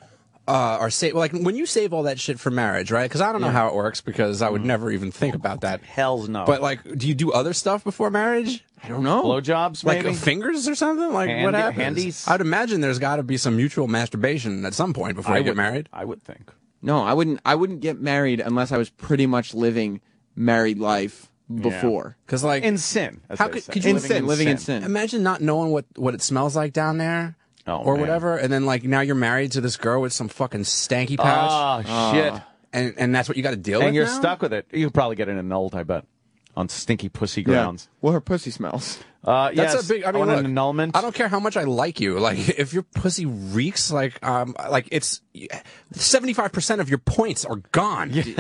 uh, are save like when you save all that shit for marriage, right? Because I don't know how it works because I would never even think about that. Hell's no. But like, do you do other stuff before marriage? I don't know. blowjobs, Like maybe. fingers or something? Like what happens? handies? I'd imagine there's got to be some mutual masturbation at some point before I you get married. I would think. No, I wouldn't. I wouldn't get married unless I was pretty much living married life before. Because like In sin. How could- could you- In Living sin, living in sin. Imagine not knowing what what it smells like down there. Oh, or man. whatever, and then like now you're married to this girl with some fucking stanky ah, pouch, Oh, shit. and and that's what you got to deal with. and you're now? stuck with it. You could probably get it annulled, I bet, on stinky pussy grounds. Well, her pussy smells. Uh, That's yes, a big. I mean, on look, an annulment. I don't care how much I like you. Like, if your pussy reeks, like, um, like it's seventy five percent of your points are gone. yeah,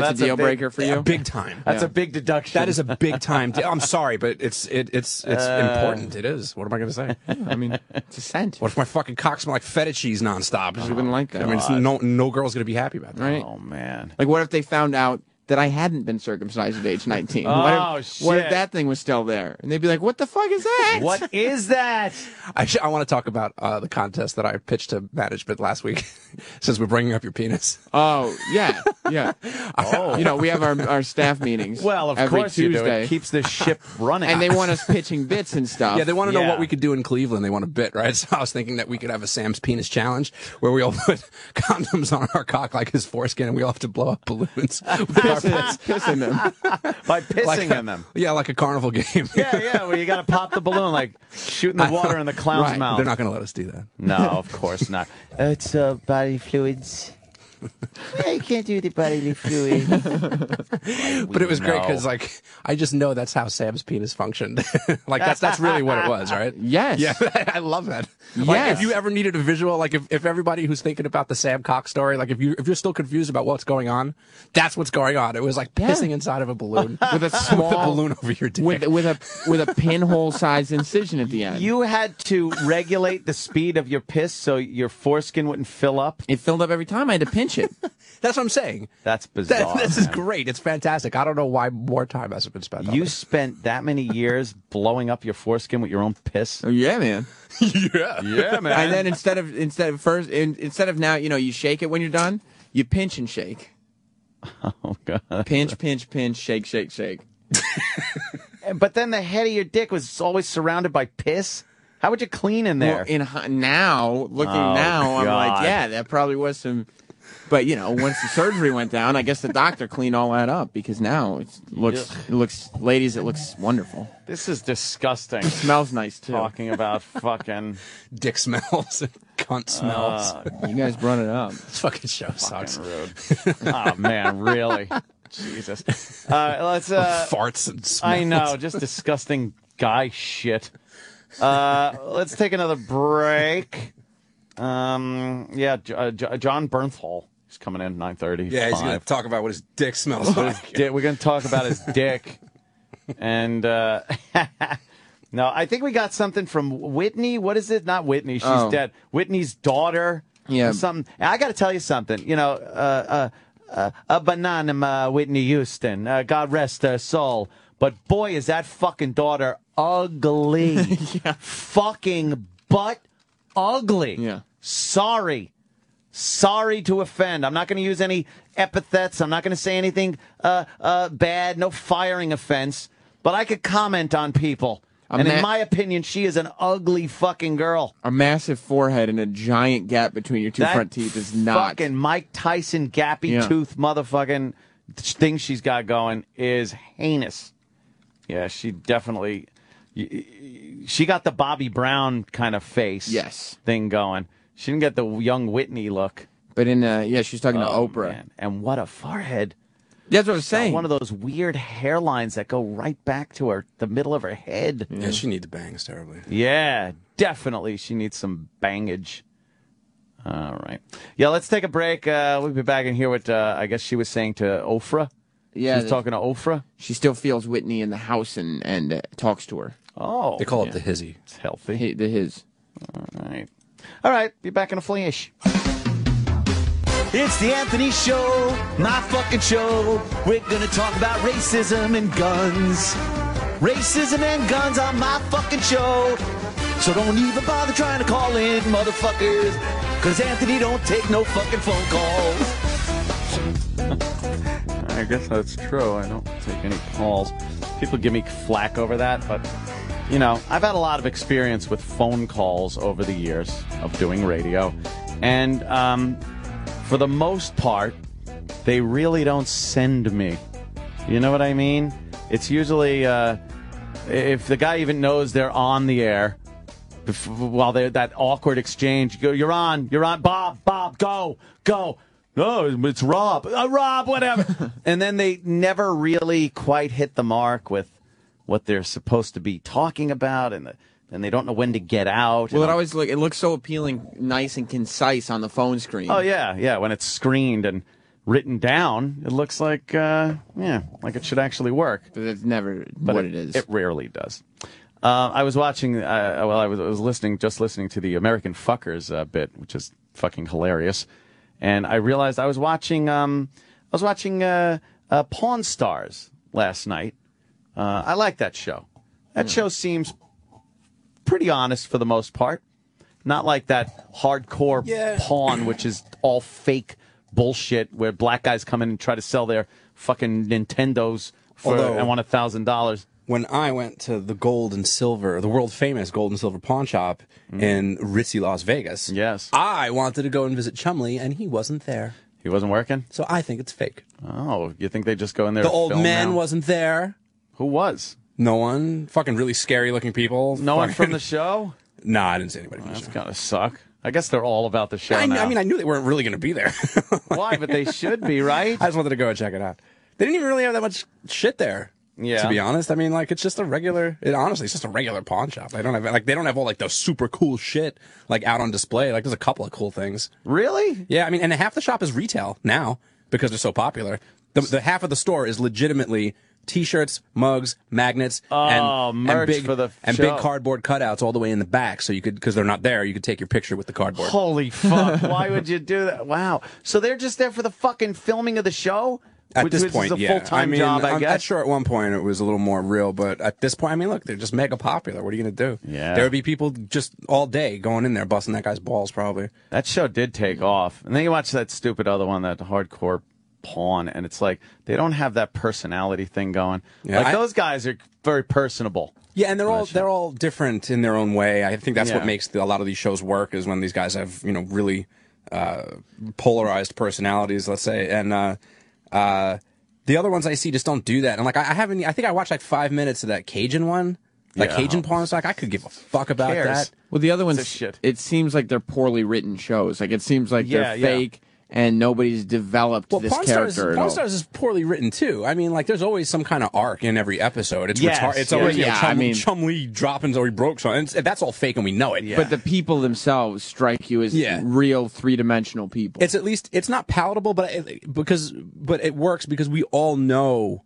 That's, a deal big- breaker for you. big time. That's Yeah. a big deduction. That is a big time. deal. I'm sorry, but it's it, it's it's Uh, important. It is. What am I going to say? I mean, it's a scent. What if my fucking cock smell like feta cheese nonstop? You wouldn't like that. I mean, it's no no girl's going to be happy about that. right? Oh man. Like, what if they found out that I hadn't been circumcised at age 19? Oh, what, if, what if that thing was still there? And they'd be like, what the fuck is that? What is that? I, sh- I want to talk about uh, the contest that I pitched to management last week, since we're bringing up your penis. Oh, yeah, yeah. oh. You know, we have our, our staff meetings. Well, of every course Tuesday. you do. It keeps the ship running. and they want us pitching bits and stuff. Yeah, they want to know Yeah. what we could do in Cleveland. They want a bit, right? So I was thinking that we could have a Sam's penis challenge where we all put condoms on our cock like his foreskin, and we all have to blow up balloons with our Pissing, pissing them. by pissing Like a- in them. Yeah, like a carnival game. Yeah, yeah. Well, you got to pop the balloon, like shooting the water in the clown's Right. mouth. They're not going to let us do that. No, of course not. It's uh, bodily fluids. Yeah, you can't do the bodily fluids. But it was great because, like, I just know that's how Sam's penis functioned. like, that's that's really what it was, right? Yes. Yeah, I love that. Like, if you ever needed a visual, like if, if everybody who's thinking about the Sam Cox story, like if you if you're still confused about what's going on, that's what's going on. It was like Yeah. pissing inside of a balloon With a small with a balloon over your dick. with with a with a pinhole sized incision at the end. You had to regulate the speed of your piss so your foreskin wouldn't fill up. it filled up every time. I had to pinch it. that's what I'm saying. That's bizarre. That, this is great. It's fantastic. I don't know why more time hasn't been spent. on You it. spent that many years blowing up your foreskin with your own piss. Oh, yeah, man. yeah. Yeah, man. And then instead of instead of first in, instead of now, you know, you shake it when you're done. You pinch and shake. oh god. Pinch, pinch, pinch, shake, shake, shake. But then the head of your dick was always surrounded by piss. How would you clean in there? Well, in now, looking Oh, now, I'm like, yeah, that probably was some. But you know, once the surgery went down, I guess the doctor cleaned all that up because now it looks, it looks, ladies, it looks wonderful. this is disgusting. Smells nice too. Talking about fucking Dick smells and cunt smells. uh, You guys brought it up. this fucking show sucks. rude. oh man, really? Jesus. Uh, let's. Uh, Farts and smells. I know, just disgusting guy shit. Uh, let's take another break. Um, yeah, J- uh, J- Jon Bernthal is coming in nine thirty. Yeah, he's going to talk about what his dick smells like. Di- we're going to talk about his dick. And uh, no, I think we got something from Whitney. What is it? Not Whitney. She's Oh. dead. Whitney's daughter. Yeah. Or Something. I got to tell you something. You know, uh, uh, uh, a banana, Whitney Houston. Uh, God rest her soul. But boy, is that fucking daughter ugly. yeah. Fucking butt ugly. Yeah. Sorry. Sorry to offend. I'm not going to use any epithets. I'm not going to say anything uh, uh, bad. No firing offense. But I could comment on people. A and in my opinion, she is an ugly fucking girl. A massive forehead and a giant gap between your two That front teeth is not. fucking Mike Tyson gappy Yeah. tooth motherfucking thing she's got going is heinous. Yeah, she definitely. She got the Bobby Brown kind of face. Yes. Thing going. She didn't get the young Whitney look. But in uh, yeah, she's talking Oh, to Oprah. man. And what a forehead. That's what I was saying. One of those weird hairlines that go right back to her, the middle of her head. Yeah, she needs bangs terribly. Yeah, definitely. She needs some bangage. All right. Yeah, let's take a break. Uh, we'll be back and hear what uh, I guess she was saying to Oprah. Yeah, She was talking to Oprah. She still feels Whitney in the house and and uh, talks to her. Oh. They call it the hizzy. It's healthy. Hi- the his. All right. All right. Be back in a flash. It's the Anthony Show, my fucking show. We're gonna talk about racism and guns. Racism and guns on my fucking show. So don't even bother trying to call in, motherfuckers. Cause Anthony don't take no fucking phone calls. I guess that's true. I don't take any calls. People give me flack over that, but you know, I've had a lot of experience with phone calls over the years of doing radio, and um, for the most part, they really don't send me. You know what I mean? It's usually uh, if the guy even knows they're on the air. While they're that awkward exchange, you go, you're on, you're on, Bob, Bob, go, go. No, it's Rob, uh, Rob, whatever. and then they never really quite hit the mark with what they're supposed to be talking about, and the, and they don't know when to get out. Well, it always look it looks so appealing, nice and concise on the phone screen. Oh yeah, yeah. When it's screened and written down, it looks like uh, yeah, like it should actually work. But it's never But what it, it is. It rarely does. Uh, I was watching. Uh, well, I was, I was listening, just listening to the American Fuckers uh, bit, which is fucking hilarious, and I realized I was watching. Um, I was watching uh, uh, Pawn Stars last night. Uh, I like that show. That show seems pretty honest for the most part. Not like that hardcore Yeah. pawn, which is all fake bullshit, where black guys come in and try to sell their fucking Nintendos for Although- I want a thousand dollars. When I went to the gold and silver, the world famous gold and silver pawn shop in ritzy Las Vegas, Yes, I wanted to go and visit Chumlee, and he wasn't there. he wasn't working. So I think it's fake. Oh, you think they just go in there? the old man now? wasn't there. Who was? No one. Fucking really scary looking people. No one from the show. Nah, I didn't see anybody from the That's show. gotta suck. I guess they're all about the show I, now. I mean, I knew they weren't really going to be there. Why? But they should be, right? I just wanted to go and check it out. They didn't even really have that much shit there. Yeah. To be honest, I mean, like it's just a regular. It honestly, it's just a regular pawn shop. They don't have like they don't have all like the super cool shit like out on display. Like there's a couple of cool things. Really? Yeah, I mean, and half the shop is retail now because they're so popular. The, the half of the store is legitimately t-shirts, mugs, magnets, oh, and, Oh, merch and big for the and show. big cardboard cutouts all the way in the back. So you could because they're not there, you could take your picture with the cardboard. Holy fuck! Why would you do that? Wow. So they're just there for the fucking filming of the show. At which, this which point, yeah. full-time I mean, job, I. I'm sure at one point it was a little more real, but at this point, I mean, look, they're just mega popular. What are you going to do? Yeah. There would be people just all day going in there, busting that guy's balls, probably. That show did take off. And then you watch that stupid other one, that hardcore pawn, and it's like they don't have that personality thing going. Yeah, like I- those guys are very personable. Yeah, and they're all they're all different in their own way. I think that's Yeah. what makes the, a lot of these shows work is when these guys have you know really uh, polarized personalities, let's say, and uh, uh, the other ones I see just don't do that. And like I, I haven't, I think I watched like five minutes of that Cajun one, like Yeah. Cajun porn. It's like I could give a fuck about cares? that. Well, the other ones, shit. it seems like they're poorly written shows. Like it seems like Yeah, they're yeah. fake and nobody's developed Well, this Pawn Stars, character at Pawn all. Stars is poorly written too. I mean, like there's always some kind of arc in every episode. It's Yes, retarded. It's yeah. always you know, Yeah, Chum, I mean- Chumlee dropping or he broke something. And that's all fake, and we know it. Yeah. But the people themselves strike you as Yeah. real three dimensional people. it's at least it's not palatable, but it, because but it works because we all know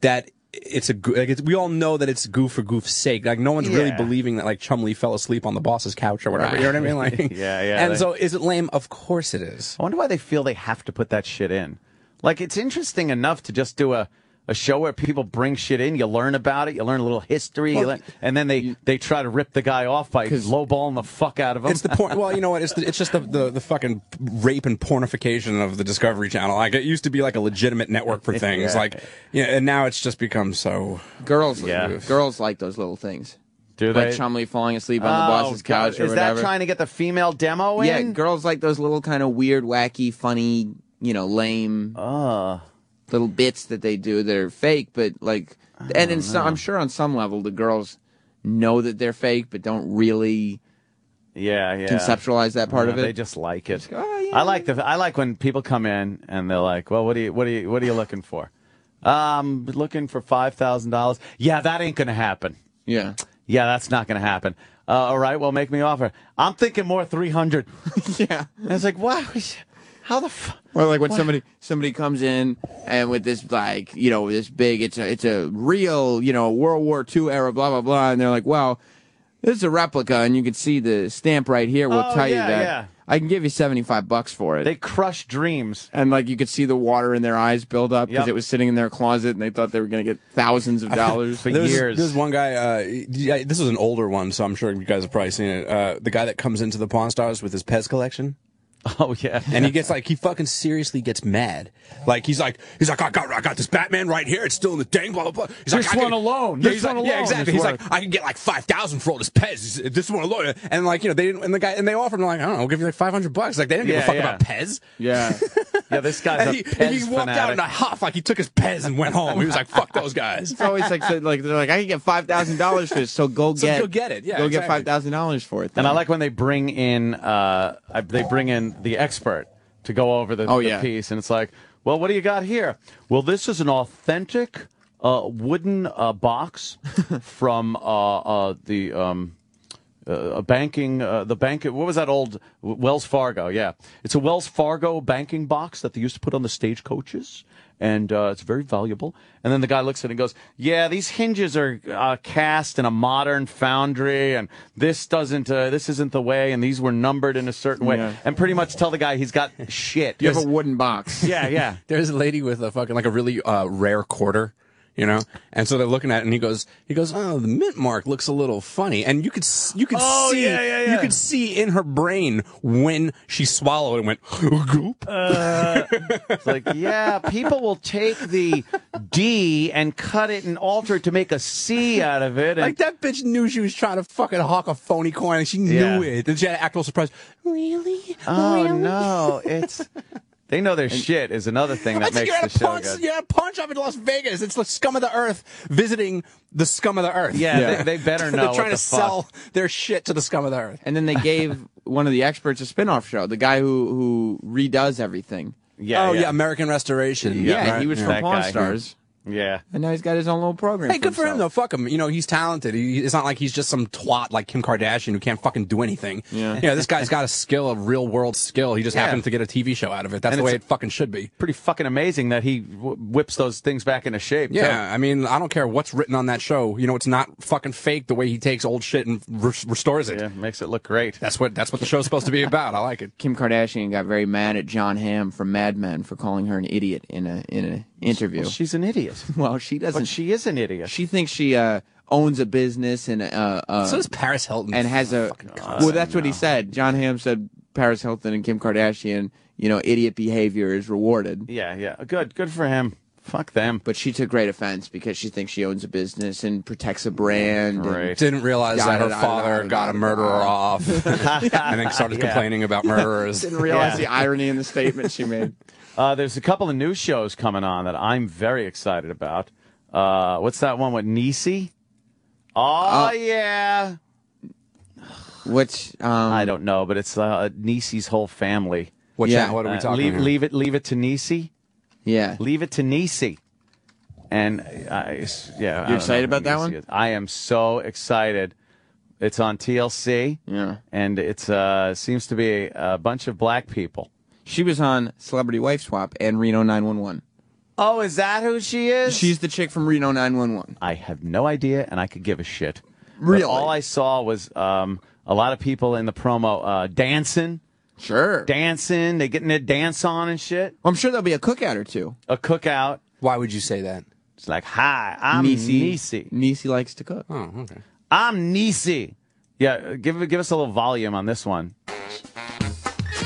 that it's a like it's, we all know that it's goof for goof's sake. Like no one's really believing that like Chumlee fell asleep on the boss's couch or whatever. You know what I mean? Like Yeah, yeah, And they- so is it lame? Of course it is. I wonder why they feel they have to put that shit in. Like it's interesting enough to just do a a show where people bring shit in, you learn about it, you learn a little history, you Well, learn- and then they they try to rip the guy off by lowballing the fuck out of him. It's the point. Well, you know what? It's the, it's just the, the the fucking rape and pornification of the Discovery Channel. Like it used to be like a legitimate network for things. Yeah. Like yeah, and now it's just become so. Girls, Yeah. girls like those little things. Do like they? Chumlee falling asleep on the Oh, boss's God. couch or Is whatever. that trying to get the female demo in? yeah, girls like those little kind of weird, wacky, funny, you know, lame uh. Little bits that they do that are fake, but like, and in some, I'm sure on some level the girls know that they're fake, but don't really. Yeah, yeah. Conceptualize that part No, of it. They just like it. I like the. I like when people come in and they're like, "Well, what do you, what do you, what are you looking for?" Um, looking for five thousand dollars. Yeah, that ain't gonna happen. Yeah. Yeah, that's not gonna happen. Uh, all right, well, make me offer. I'm thinking more three hundred. yeah. I was like, wow, how the fuck? Or like when What? somebody somebody comes in and with this like you know this big it's a it's a real you know World War II era blah blah blah and they're like well this is a replica and you can see the stamp right here we'll Oh, tell you that yeah. I can give you seventy five bucks for it. They crush dreams and like you could see the water in their eyes build up because Yep. it was sitting in their closet and they thought they were going to get thousands of dollars for There's, There's one guy. Uh, yeah, this was an older one, so I'm sure you guys have probably seen it. Uh, the guy that comes into the Pawn Stars with his Pez collection. Oh yeah, and he gets like he fucking seriously gets mad. Like he's like he's like I got I got this Batman right here. It's still in the thing. Blah blah blah. He's This like, I one can- alone. Yeah, This he's like, one yeah, exactly. He's worth- like I can get like five thousand for all this Pez. This one alone. And like you know they didn't and the guy and they offered him like I don't know, we'll give you like five hundred bucks. Like they didn't give Yeah, a fuck yeah. about Pez. yeah yeah. This guy's And a he, Pez and he walked out in a huff like he took his Pez and went home. He was like fuck those guys. It's always like so, like they're like I can get five thousand dollars for this so go So get go get it. Yeah, go get five thousand dollars for it And I like when they bring in uh, they bring in the expert to go over the, Oh, the yeah. piece, and it's like, well, what do you got here? Well, this is an authentic uh, wooden uh, box from uh, uh, the um, uh, a banking uh, the bank. What was that old Wells Fargo? Yeah, it's a Wells Fargo banking box that they used to put on the stagecoaches. And uh, it's very valuable. And then the guy looks at it and goes, "Yeah, these hinges are uh, cast in a modern foundry, and this doesn't, uh, this isn't the way, and these were numbered in a certain way." Yeah. And pretty much tell the guy he's got shit. you have a wooden box yeah, yeah. There's a lady with a fucking like a really uh, rare quarter, you know, and so they're looking at it, and he goes, he goes, oh, the mint mark looks a little funny, and you could you could Oh, see yeah, yeah, yeah. you could see in her brain when she swallowed and went goop. Uh, it's like, yeah, people will take the D and cut it and alter it to make a C out of it. And Like that bitch knew she was trying to fucking hawk a phony coin, and she knew it. And she had to act all surprised. Really? oh no, it's they know their shit is another thing that makes you're the a show punch, good. you're at a punch up in Las Vegas. It's the scum of the earth visiting the scum of the earth. Yeah, They, they better know. They're what trying the to fuck. sell their shit to the scum of the earth. and then they gave one of the experts a spin-off show the guy who who redoes everything Yeah, oh yeah. yeah, American Restoration. yeah, right? he was Yeah. from Pawn guy. Stars Yeah. and now he's got his own little program Hey, good for him though. Fuck him. You know, he's talented. He, it's not like he's just some twat like Kim Kardashian who can't fucking do anything. Yeah. You know, this guy's got a skill, a real world skill. He just Yeah. happened to get a TV show out of it. That's And the way it fucking should be. Pretty fucking amazing that he w- whips those things back into shape. too. Yeah, I mean, I don't care what's written on that show. You know, it's not fucking fake the way he takes old shit and re- restores it. Yeah, makes it look great. That's what that's what the show's supposed to be about. I like it. Kim Kardashian got very mad at Jon Hamm from Mad Men for calling her an idiot in a in an interview. Well, she's an idiot. Well, she doesn't. But she is an idiot. She thinks she uh, owns a business and uh, uh, So does Paris Hilton. and has a. Well, that's what he said. Jon Hamm said Paris Hilton and Kim Kardashian. You know, idiot behavior is rewarded. Yeah, yeah. Good, good for him. Fuck them. But she took great offense because she thinks she owns a business and protects a brand. Right. Didn't realize that her father got a murderer off, and then started Yeah. complaining about murderers. Didn't realize Yeah. the irony in the statement she made. Uh, there's a couple of new shows coming on that I'm very excited about. Uh, what's that one with Niecy? Oh, Uh, yeah. Which um, I don't know, but it's uh, Niecy's whole family. What, Yeah. cha- what are we Uh, talking leave, here? leave it, leave it to Niecy. Yeah. Leave it to Niecy. And I, yeah, I don't excited about that Niecy one? is. I am so excited. It's on TLC. Yeah. and it's uh seems to be a, a bunch of black people. She was on Celebrity Wife Swap and Reno 911. Oh, is that who she is? She's the chick from Reno 911. I have no idea, and I could give a shit. But Really? all I saw was um, a lot of people in the promo uh, dancing, Sure. dancing. They getting their dance on and shit. I'm sure there'll be a cookout or two. A cookout. Why would you say that? It's like, hi, I'm Niecy. Niecy. Niecy likes to cook. Oh, okay. I'm Niecy. Yeah, give give us a little volume on this one.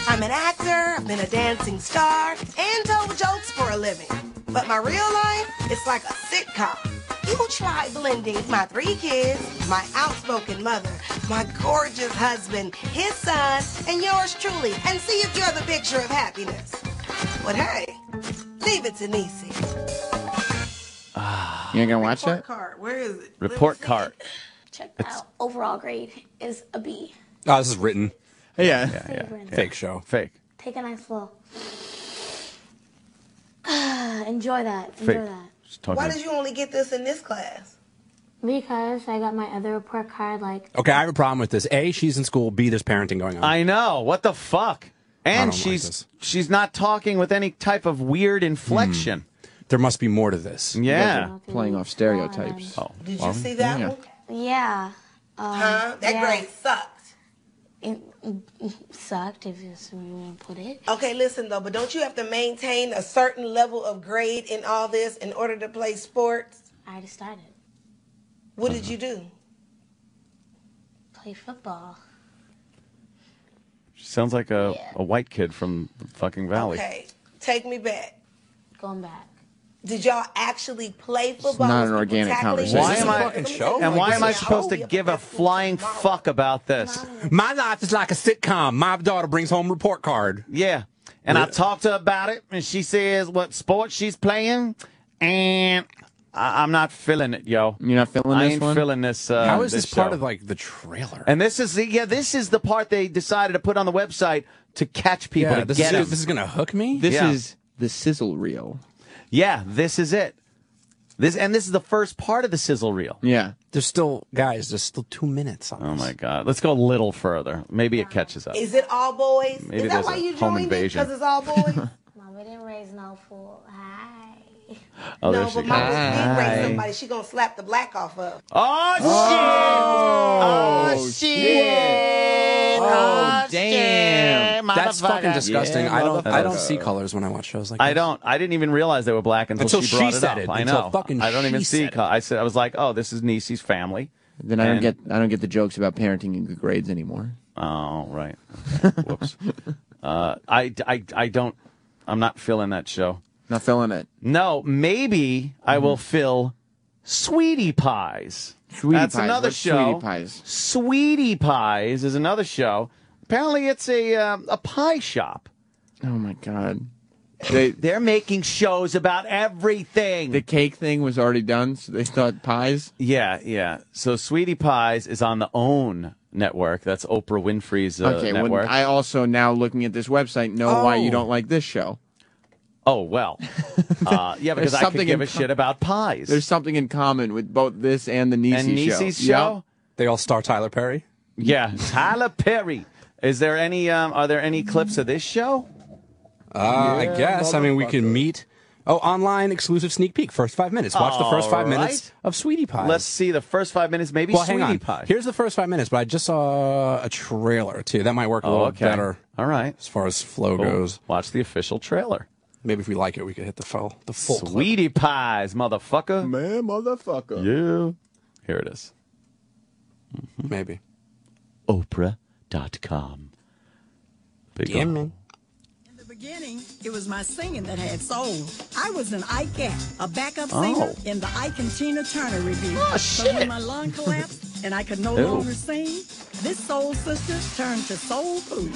I'm an actor, I've been a dancing star, and told jokes for a living. But my real life, it's like a sitcom. You try blending my three kids, my outspoken mother, my gorgeous husband, his son, and yours truly, and see if you're the picture of happiness. But hey, leave it to Niecy. Ah. You ain't gonna watch Report that? card, where is it? Report card. Check that out. Overall grade is a B. Oh, this is written. Yeah. Yeah, yeah. Favorite. Fake show. Fake. Take a nice flow. Enjoy that. Enjoy Fake. that. Just talking Why to- did you only get this in this class? Because I got my other report card like Okay, I have a problem with this. A, she's in school. B, there's parenting going on. I know. What the fuck? And don't like she's this. she's not talking with any type of weird inflection. There must be more to this. Yeah. Playing off stereotypes. Oh. Did you see that yeah. one? yeah. Um, Huh? That yeah. grade sucked. It, it sucked if it's the way you want to put it. Okay, listen though, but don't you have to maintain a certain level of grade in all this in order to play sports? I already started. What did you do? Play football. She sounds like a, a white kid from the fucking valley. Okay, take me back. Going back. Did y'all actually play football? not an people organic tackling conversation. Why am I- Let me tell you And why am I supposed to give a flying fuck about this? My life is like a sitcom. My daughter brings home report card. Yeah. And I talked to her about it, and she says what sport she's playing, and I, I'm not feeling it, yo. You're not feeling I this part one? feeling this. Uh, How is this, part show. of like the trailer? And this is the, yeah, this is the part they decided to put on the website to catch people yeah, to this get is 'em. this is gonna hook me. This Yeah. is the sizzle reel. Yeah, this is it. This and this is the first part of the sizzle reel. Yeah. There's still guys. There's still two minutes. On Oh this. my god, let's go a little further. Maybe it catches up. Is it all boys? Maybe is that there's why a you home joined invasion. Because it's all boys. Mom, we didn't raise no fool. Hi. Oh, no, there she but Mama goes. did raise somebody. She gonna slap the black off of. Oh, Oh, shit! Oh, damn. That's fucking disgusting. Yeah, I don't. I don't see colors when I watch shows like I this. don't. I didn't even realize they were black until, Until she brought she it said up. it. I Until know. fucking I don't even see. said co- I said. I was like, oh, this is Niecy's family. Then I don't get I don't get the jokes about parenting and good grades anymore. Oh, right. Okay. Whoops. uh, I, I, I don't. I'm not feeling that show. Not filling it. No, maybe I will fill Sweetie Pies. Sweetie That's Pies. another What's show. Sweetie Pies. Sweetie Pies is another show. Apparently, it's a uh, a pie shop. Oh my god. They They're making shows about everything. the cake thing was already done, so they thought pies. yeah, yeah. So Sweetie Pies is on the OWN network. That's Oprah Winfrey's uh, okay, well. I also now looking at this website know why you Oh. don't like this show. Oh well. Uh, yeah, because I could something give in a shit about pies. There's something in common with both this and the Niecy and show. Niecy's Yep. show. They all star Tyler Perry. Yeah, Tyler Perry. Is there any? Um, are there any clips of this show? Uh, I guess. I mean, we can meet. Oh, online exclusive sneak peek. First five minutes. Watch the first five All minutes of Sweetie Pie. Let's see the first five minutes. Maybe well, Sweetie hang on. Pie. Here's the first five minutes, but I just saw a trailer too. That might work a oh, little okay. better All right. as far as flow Cool. goes. Watch the official trailer. Maybe if we like it, we could hit the full the full clip. Sweetie Pies, motherfucker. Man, motherfucker. Yeah. Here it is. Maybe. Oprah.com. Big Yeah, O. man. Beginning, it was my singing that had soul. I was an Ike a backup Oh. singer in the Ike and Tina Turner Revue. Oh, But shit. when my lung collapsed and I could no Ew. longer sing, this soul sister turned to soul food.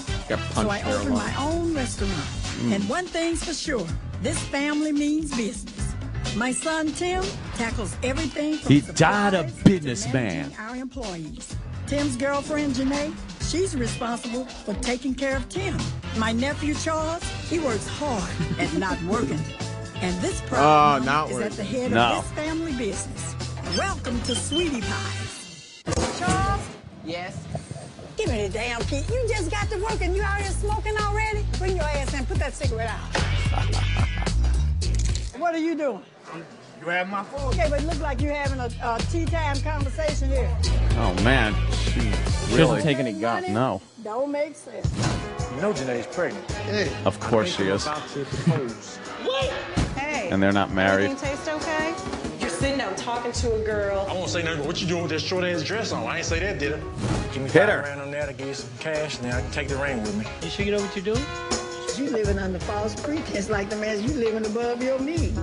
So I opened my own restaurant. Mm. And one thing's for sure, this family means business. My son Tim tackles everything from He died a businessman. our employees. Tim's girlfriend Janae, she's responsible for taking care of Tim. My nephew Charles, he works hard at not working. And this ah, problem Oh, not is at the head No. of this family business. Welcome to Sweetie Pies. Charles? Yes. Give me the damn key. You just got to work and you out here smoking already? Bring your ass in. Put that cigarette out. what are you doing? You have my food. Okay, but it looks like you're having a, a tea time conversation here. Oh man, she She really. doesn't take any guff. no, Don't make sense. You know Janae's pregnant. of course she is, About to. Hey. and they're not married. Everything taste okay? You're sitting down talking to a girl. I won't say nothing, but what you doing with that short ass dress on? I ain't say that, did I? Give me Hit five her. grand on that, I give you some cash, and then I can take the ring with me. You sure you know what you're doing? You living under false pretense like the man you living above your means.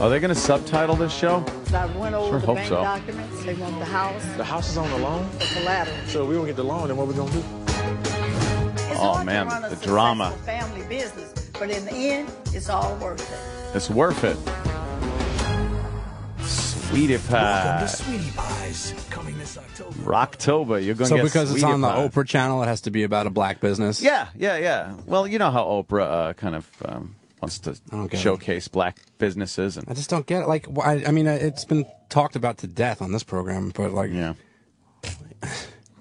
Are they going to subtitle this show? I went over Sure the hope bank so. documents. They want the house, The house is on the loan? the collateral. So if we don't get the loan, then what are we gonna do? Oh man, Run the drama. family business, but in the end, it's all worth it. It's worth it. Sweetie pie. Sweetie Pies, coming this October. Rocktober. You're going to So get because it's Sweetie on the. Oprah channel, it has to be about a black business. Yeah, yeah, yeah. Well, you know how Oprah uh, kind of um, wants to get it. showcase black businesses and I just don't get it. Like, why, I mean, uh, it's been talked about to death on this program, but like, yeah.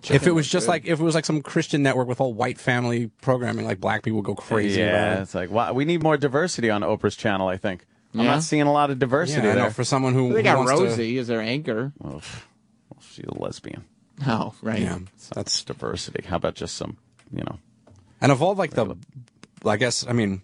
If it was just like if it was like some Christian network with all white family programming, like black people go crazy. Yeah, about it. it's like wow, we need more diversity on Oprah's channel. I think I'm Yeah? not seeing a lot of diversity Yeah, I know, there. for someone who, They got wants to- Rosie as their anchor. Well, she's a lesbian. Oh, right. Yeah. That's diversity. How about just some, you know? And of all like the, I guess I mean,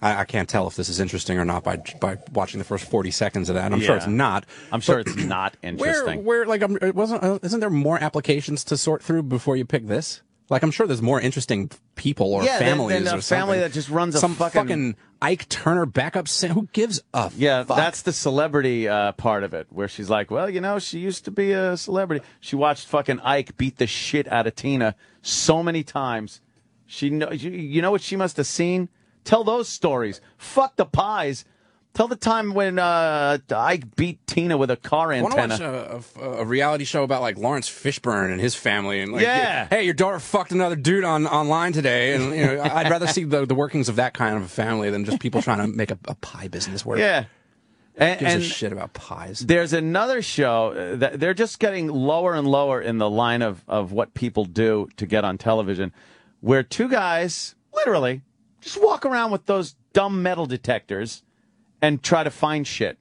I, I can't tell if this is interesting or not by by watching the first forty seconds of that. I'm sure it's not. I'm sure it's not interesting. where where like um, it wasn't uh, isn't there more applications to sort through before you pick this? Like I'm sure there's more interesting people or Yeah, families than a or family something. that just runs a some fucking- Ike Turner backup singer. Who gives a Yeah, fuck? that's the celebrity uh, part of it, where she's like, well, you know, she used to be a celebrity. She watched fucking Ike beat the shit out of Tina so many times. She know, you know what she must have seen? Tell those stories. Fuck the pies. Tell the time when uh, Ike beat Tina with a car antenna. I want to watch a, a, a reality show about like Laurence Fishburne and his family, and like, Yeah. hey, your daughter fucked another dude on online today, and you know, I'd rather see the, the workings of that kind of a family than just people trying to make a, a pie business work. Yeah. And, gives and a shit about pies. There's another show uh, that they're just getting lower and lower in the line of, of what people do to get on television, where two guys literally just walk around with those dumb metal detectors and try to find shit.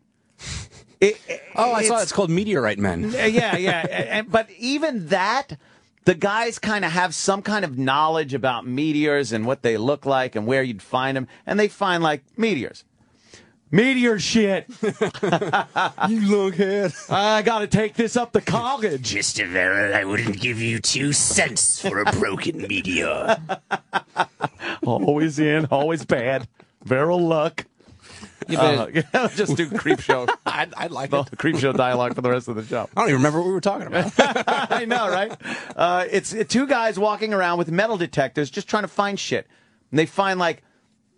It- Oh, I saw it's- it's called Meteorite Men. yeah, yeah. and, but even that, the guys kind of have some kind of knowledge about meteors and what they look like and where you'd find them, and they find like meteors. Meteor shit. you lunkhead. I got to take this up to college. Mr. Verrill, I wouldn't give you two cents for a broken meteor. always in, always bad. Barrel luck. Yeah, Uh, just do Creepshow. I'd, I'd like the it. Creepshow dialogue for the rest of the show. I don't even remember what we were talking about. I know, right? Uh, it's uh, two guys walking around with metal detectors, just trying to find shit. And they find like,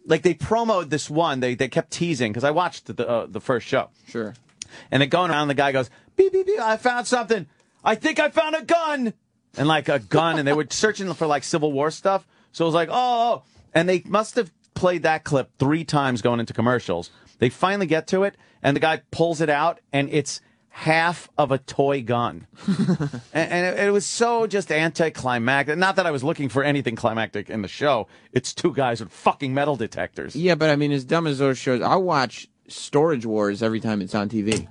like they promoted this one. They they kept teasing because I watched the uh, the first show. Sure. And they're going around. And the guy goes, beep beep beep. I found something. I think I found a gun. And like a gun, and they were searching for like Civil War stuff. So it was like, oh, oh. and they must have played that clip three times going into commercials. They finally get to it, and the guy pulls it out, and it's half of a toy gun. and and it, it was so just anticlimactic. Not that I was looking for anything climactic in the show. It's two guys with fucking metal detectors. Yeah, but I mean, as dumb as those shows, I watch Storage Wars every time it's on TV.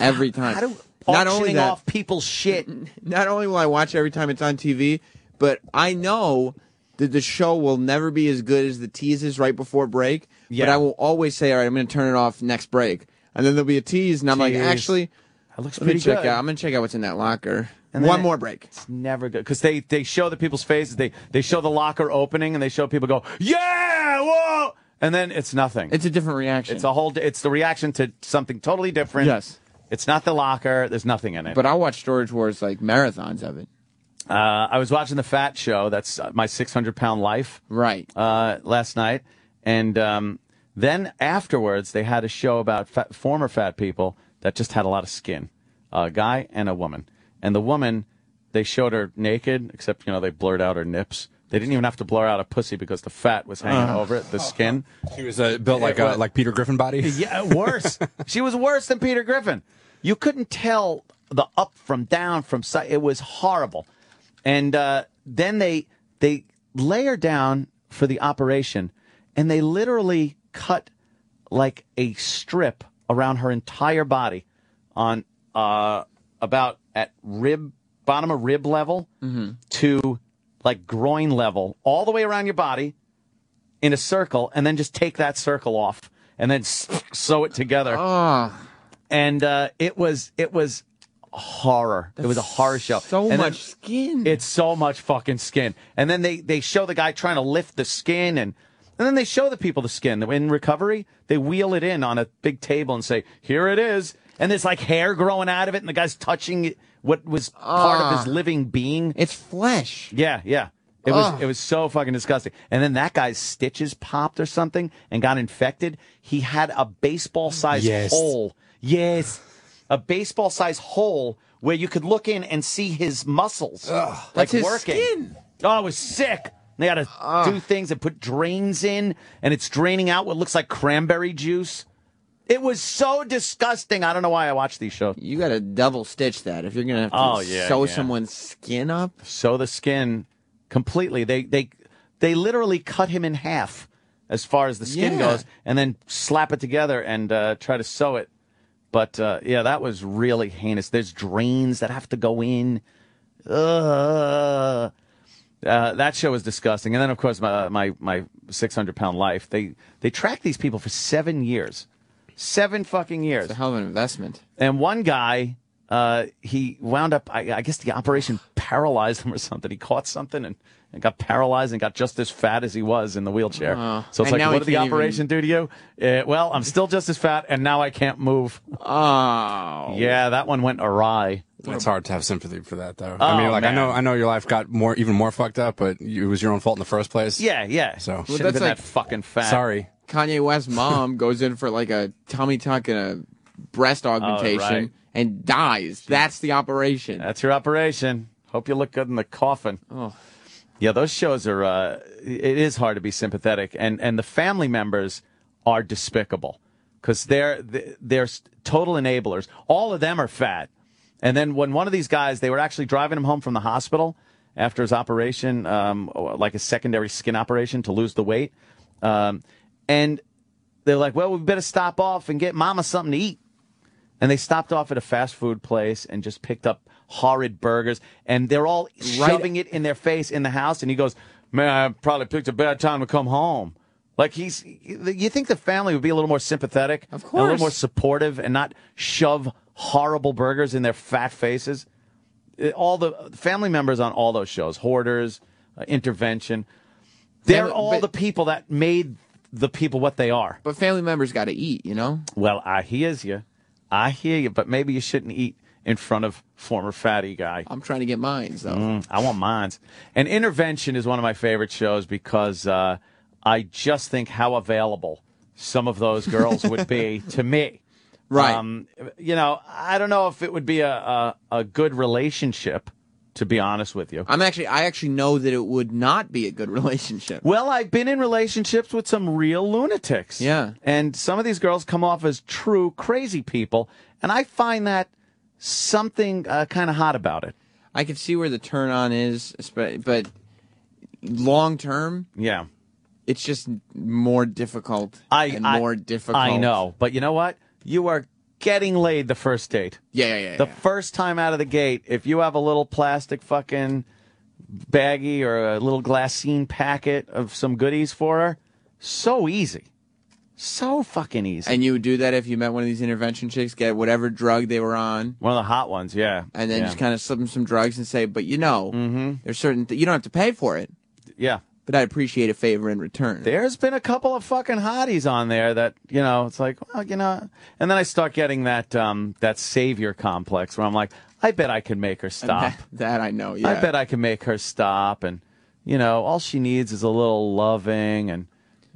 Every time. Do- not only that, off people's shit. not only will I watch every time it's on TV, but I know that the show will never be as good as the teases right before break. Yeah. But I will always say, all right, I'm going to turn it off next break. And then there'll be a tease, and I'm like, actually, That looks let me check good. out. I'm going to check out what's in that locker. And One more break. It's never good because they they show the people's faces. They they show the locker opening and they show people go yeah whoa and then it's nothing. It's a different reaction. It's a whole. It's the reaction to something totally different. Yes. It's not the locker. There's nothing in it. But I watch Storage Wars like marathons of it. Uh, I was watching the Fat Show. That's uh, my 600 pound life. Right. Uh, last night, and um, then afterwards they had a show about fat, former fat people that just had a lot of skin, a guy and a woman. And the woman, they showed her naked, except you know they blurred out her nips. They didn't even have to blur out a pussy because the fat was hanging Uh. over it, the skin. She was uh, built like It uh, like Peter Griffin body. Yeah, worse. she was worse than Peter Griffin. You couldn't tell the up from down from side. It was horrible. And uh, then they they lay her down for the operation, and they literally cut like a strip around her entire body on uh, about at rib bottom of rib level to like groin level, all the way around your body in a circle, and then just take that circle off and then sew it together. and uh, it was it was horror. it was a horror show. so And much skin. It's so much fucking skin. And then they they show the guy trying to lift the skin and. And then they show the people the skin. In recovery, they wheel it in on a big table and say, "Here it is." And there's like hair growing out of it, and the guy's touching it, what was part of his Ah. living being. It's flesh. Yeah, yeah. It was it was so fucking disgusting. And then that guy's stitches popped or something and got infected. He had a baseball sized Yes. hole. Yes. A baseball sized hole where you could look in and see his muscles. like That's his working. skin. Oh, it was sick. They had to do things and put drains in, and it's draining out what looks like cranberry juice. It was so disgusting. I don't know why I watched these shows. You got to double stitch that if you're gonna have to Oh, yeah, sew yeah. someone's skin up. sew the skin completely. They they they literally cut him in half as far as the skin Yeah. goes, and then slap it together and uh, try to sew it. But uh, yeah, that was really heinous. There's drains that have to go in. Ugh. Uh, that show was disgusting. And then, of course, my my, my 600 pound life. They they tracked these people for seven years, seven fucking years. It's a hell of an investment. And one guy, uh, he wound up, I, I guess the operation paralyzed him or something. He caught something and, and got paralyzed and got just as fat as he was in the wheelchair. Oh. so it's And like, what did the can't even- operation do to you? Uh, well, I'm still just as fat and now I can't move. Oh. Yeah, that one went awry. It's hard to have sympathy for that, though. I mean, Oh, like I know. I know your life got more, even more fucked up, but it was your own fault in the first place. Yeah, yeah. So Shouldn't that's been like- that fucking fat. sorry. Kanye West's mom goes in for like a tummy tuck and a breast augmentation Oh, right. and dies. That's the operation. That's your operation. Hope you look good in the coffin. Oh. Yeah, those shows are. Uh, it is hard to be sympathetic, and and the family members are despicable because they're they're total enablers. All of them are fat, and then when one of these guys, they were actually driving him home from the hospital after his operation, um, like a secondary skin operation to lose the weight, um, and they're like, "Well, we better stop off and get Mama something to eat." And they stopped off at a fast food place and just picked up horrid burgers. And they're all shoving it in their face in the house. And he goes, Man, I probably picked a bad time to come home. Like he's, you think the family would be a little more sympathetic? Of course. A little more supportive and not shove horrible burgers in their fat faces? Uh, All the family members on all those shows, Hoarders, uh, Intervention, they're all but- the people that made the people what they are. But family members got to eat, you know? Well, I hears you. I hear you, but maybe you shouldn't eat in front of former fatty guy. I'm trying to get mines, though. Mm, I want mines. And Intervention is one of my favorite shows because uh, I just think how available some of those girls would be to me. Right. Um, you know, I don't know if it would be a, a, a good relationship, to be honest with you. I'm actually, I actually know that it would not be a good relationship. Well, I've been in relationships with some real lunatics. Yeah. And some of these girls come off as true crazy people, and I find that something uh, kind of hot about it. I can see where the turn on is, but long term, Yeah. it's just more difficult I, and I- more difficult. I know, but you know what? You are getting laid the first date. Yeah, yeah, yeah. The yeah. first time out of the gate, if you have a little plastic fucking baggie or a little glassine packet of some goodies for her, so easy. So fucking easy. And you would do that if you met one of these intervention chicks, get whatever drug they were on, One of the hot ones, yeah. and then yeah. just kind of slip them some drugs and say, "But you know, Mm-hmm. there's certain th- you don't have to pay for it, Yeah. But I'd appreciate a favor in return." There's been a couple of fucking hotties on there that you know it's like well you know, and then I start getting that um that savior complex where I'm like I bet I could make her stop. That, that I know. Yeah. I bet I can make her stop, and you know all she needs is a little loving and.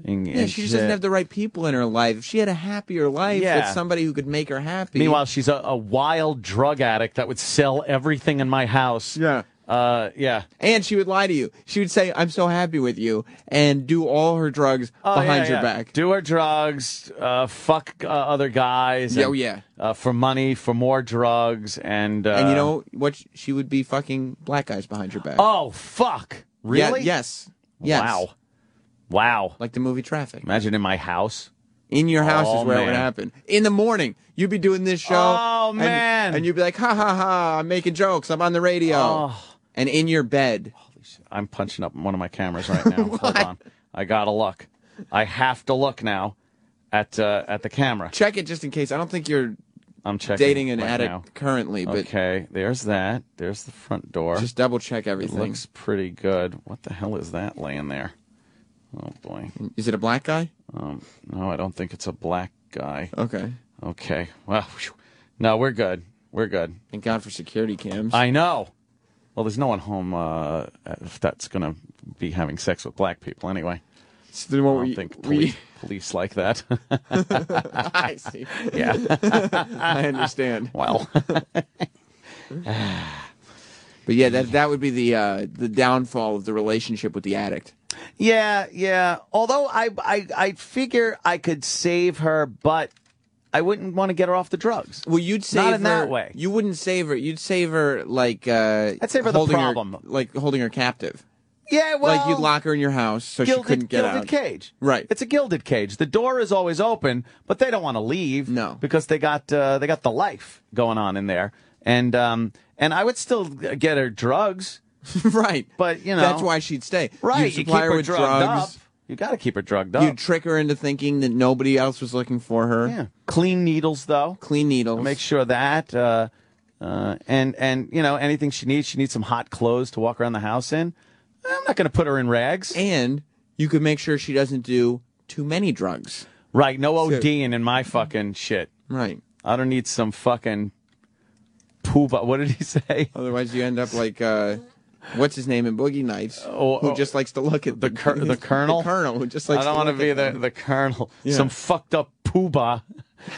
and Yeah, and she just doesn't have the right people in her life. If she had a happier life Yeah. with somebody who could make her happy. Meanwhile, she's a, a wild drug addict that would sell everything in my house. Yeah. Uh, yeah. and she would lie to you. She would say, "I'm so happy with you," and do all her drugs Oh, behind yeah, your yeah. back. Do her drugs, uh, fuck uh, other guys. And, oh, yeah. Uh, for money, for more drugs, and uh, and you know what? She would be fucking black guys behind your back. Oh fuck! Yeah, Really? yes. Yes. Wow. Wow. Like the movie Traffic. Imagine in my house. In your house Oh, is where it would happen. In the morning, you'd be doing this show. Oh, and- man. And, you'd be like, ha ha ha, I'm making jokes. I'm on the radio. Oh. And in your bed. I'm punching up one of my cameras right now. Hold on. I gotta look. I have to look now at uh, at the camera. Check it just in case. I don't think you're I'm checking. dating an right addict now. currently, but Okay, there's that. There's the front door. just double check It everything. looks pretty good. What the hell is that laying there? Oh boy. Is it a black guy? Um, no, I don't think it's a black guy. Okay. Okay. Well, phew. no, we're good. We're good. Thank God for security cams. I know. Well, there's no one home uh, if that's going to be having sex with black people anyway. So I don't you- think police, you- police like that. I see. Yeah. I understand. Well. But yeah, that that would be the uh, the downfall of the relationship with the addict. Yeah, yeah. Although I, I, I figure I could save her, but I wouldn't want to get her off the drugs. Well, you'd save Not in her that way. You wouldn't save her. You'd save her like uh, I'd save her the holding problem. like holding her captive. Yeah, well, like you'd lock her in your house so gilded, she couldn't get out. gilded out. cage. Right. It's a gilded cage. The door is always open, but they don't want to leave. No. because they got uh, they got the life going on in there, and um and I would still get her drugs. right. But you know That's why she'd stay. Right, You'd you supply keep her her with drugged drugs. up. You got to keep her drugged up. You'd trick her into thinking that nobody else was looking for her. Yeah. Clean needles though. Clean needles. Make sure that uh, uh, and and you know anything she needs. She needs some hot clothes to walk around the house in. I'm not going to put her in rags. And you could make sure she doesn't do too many drugs. Right. No So- ODing in my fucking shit. Right. I don't need some fucking pooba. What did he say? Otherwise, you end up like uh, what's his name in Boogie Nights, Oh, who oh. just likes to look at The cur- the colonel. the colonel, who just likes. I don't want to be the the colonel. Yeah. Some fucked up pooba.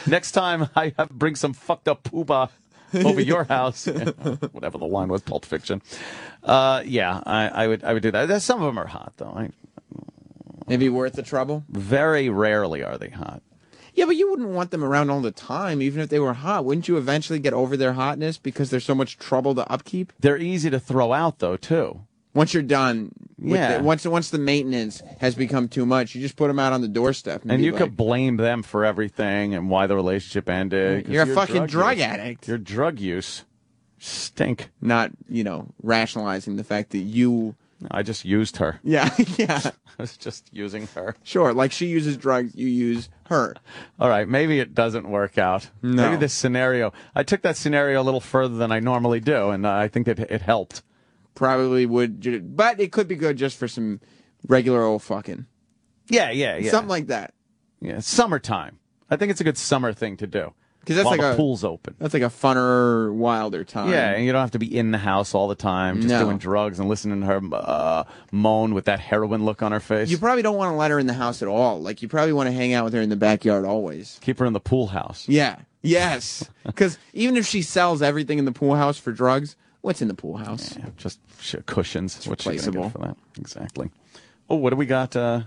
Next time I have bring some fucked up pooba over your house. Whatever the line was, Pulp Fiction. Uh, yeah, I, I would I would do that. Some of them are hot though. I, Maybe worth the trouble. very rarely are they hot. Yeah, but you wouldn't want them around all the time, even if they were hot. Wouldn't you eventually get over their hotness because there's so much trouble to upkeep? They're easy to throw out though too. Once you're done, with Yeah. the, once once the maintenance has become too much, you just put them out on the doorstep. And, And you like, could blame them for everything and why the relationship ended. 'cause You're a fucking drug use. addict. Your drug use stink. not, you know, rationalizing the fact that you. I just used her. Yeah, yeah, I was just using her. sure. Like she uses drugs, you use her. All right, maybe it doesn't work out. No. Maybe this scenario. I took that scenario a little further than I normally do, and uh, I think that it helped. Probably would, but it could be good just for some regular old fucking Yeah, yeah, yeah. something like that. yeah, summertime. I think it's a good summer thing to do. Because that's While like the a pool's open. That's like a funner, wilder time. Yeah, and you don't have to be in the house all the time, just No. doing drugs and listening to her uh, moan with that heroin look on her face. You probably don't want to let her in the house at all. Like you probably want to hang out with her in the backyard always. Keep her in the pool house. Yeah. Yes. Because even if she sells everything in the pool house for drugs, what's in the pool house? Yeah, just sh- cushions. What's she gonna replaceable. get for that? Exactly. Oh, what do we got? Uh,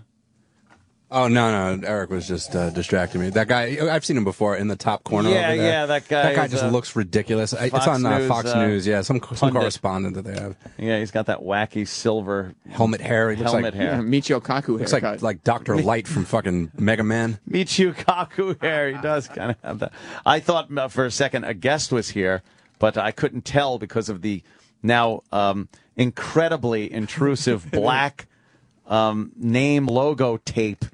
Oh no, no, Eric was just uh, distracting me. That guy, I've seen him before in the top corner. Yeah, over there. yeah, that guy That guy just uh, looks ridiculous. Fox it's on uh, News, Fox uh, News. Yeah, some some pundit. correspondent that they have. yeah, he's got that wacky silver Helmet hair. He looks helmet like hair. Yeah, Michio Kaku looks haircut. like like Doctor Light from fucking Mega Man. Michio Kaku hair. He does kind of have that. I thought uh, for a second a guest was here, but I couldn't tell because of the now um, incredibly intrusive black um, name logo tape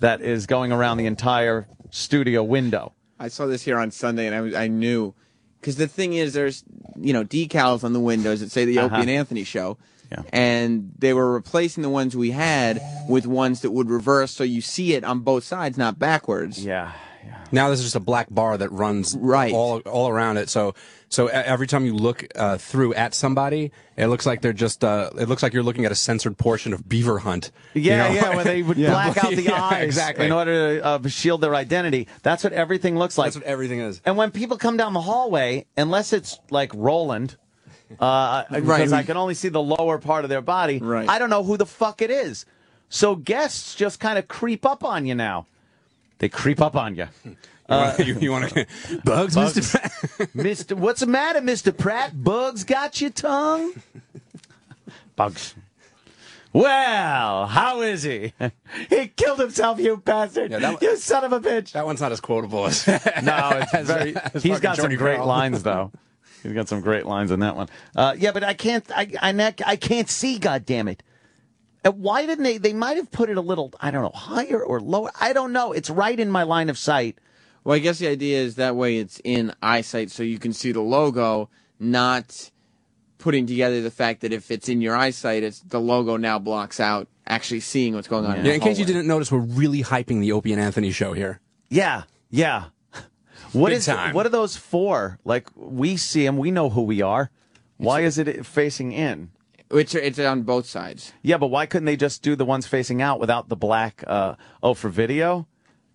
that is going around the entire studio window. I saw this here on Sunday, and I, was- I knew because the thing is, there's you know decals on the windows that say the Opie Uh-huh. and Anthony show, Yeah. and they were replacing the ones we had with ones that would reverse, so you see it on both sides, not backwards. Yeah. Now this is just a black bar that runs Right. all all around it. So so every time you look uh, through at somebody, it looks like they're just uh, it looks like you're looking at a censored portion of Beaver Hunt. you Yeah, know? yeah, where they would black out the Yeah, eyes exactly. in order to uh, shield their identity. That's what everything looks like. That's what everything is. And when people come down the hallway, unless it's like Roland, uh, because I can only see the lower part of their body, Right. I don't know who the fuck it is. So guests just kind of creep up on you now. They creep up on you. You wanna- you, you want to bugs, Bugs. Mr. Pratt? Mister, what's the matter, Mister Pratt? Bugs got your tongue? Bugs. Well, how is he? he killed himself, you bastard! Yeah, that- you son of a bitch! That one's not as quotable as No, it's very. as he's got some great Crowell. lines though. He's got some great lines in that one. Uh, yeah, but I can't. I I, I can't see. God damn it! Uh, Why didn't they? They might have put it a little. I don't know, higher or lower. I don't know. It's right in my line of sight. Well, I guess the idea is that way it's in eyesight, so you can see the logo, not putting together the fact that if it's in your eyesight, it's the logo now blocks out actually seeing what's going on. in, Yeah, in case you didn't notice, we're really hyping the Opie and Anthony show here. Yeah, yeah. What Big is time. what are those for? Like we see them, we know who we are. Why is it facing in? It's it's on both sides. Yeah, but why couldn't they just do the ones facing out without the black? Uh, oh, for video.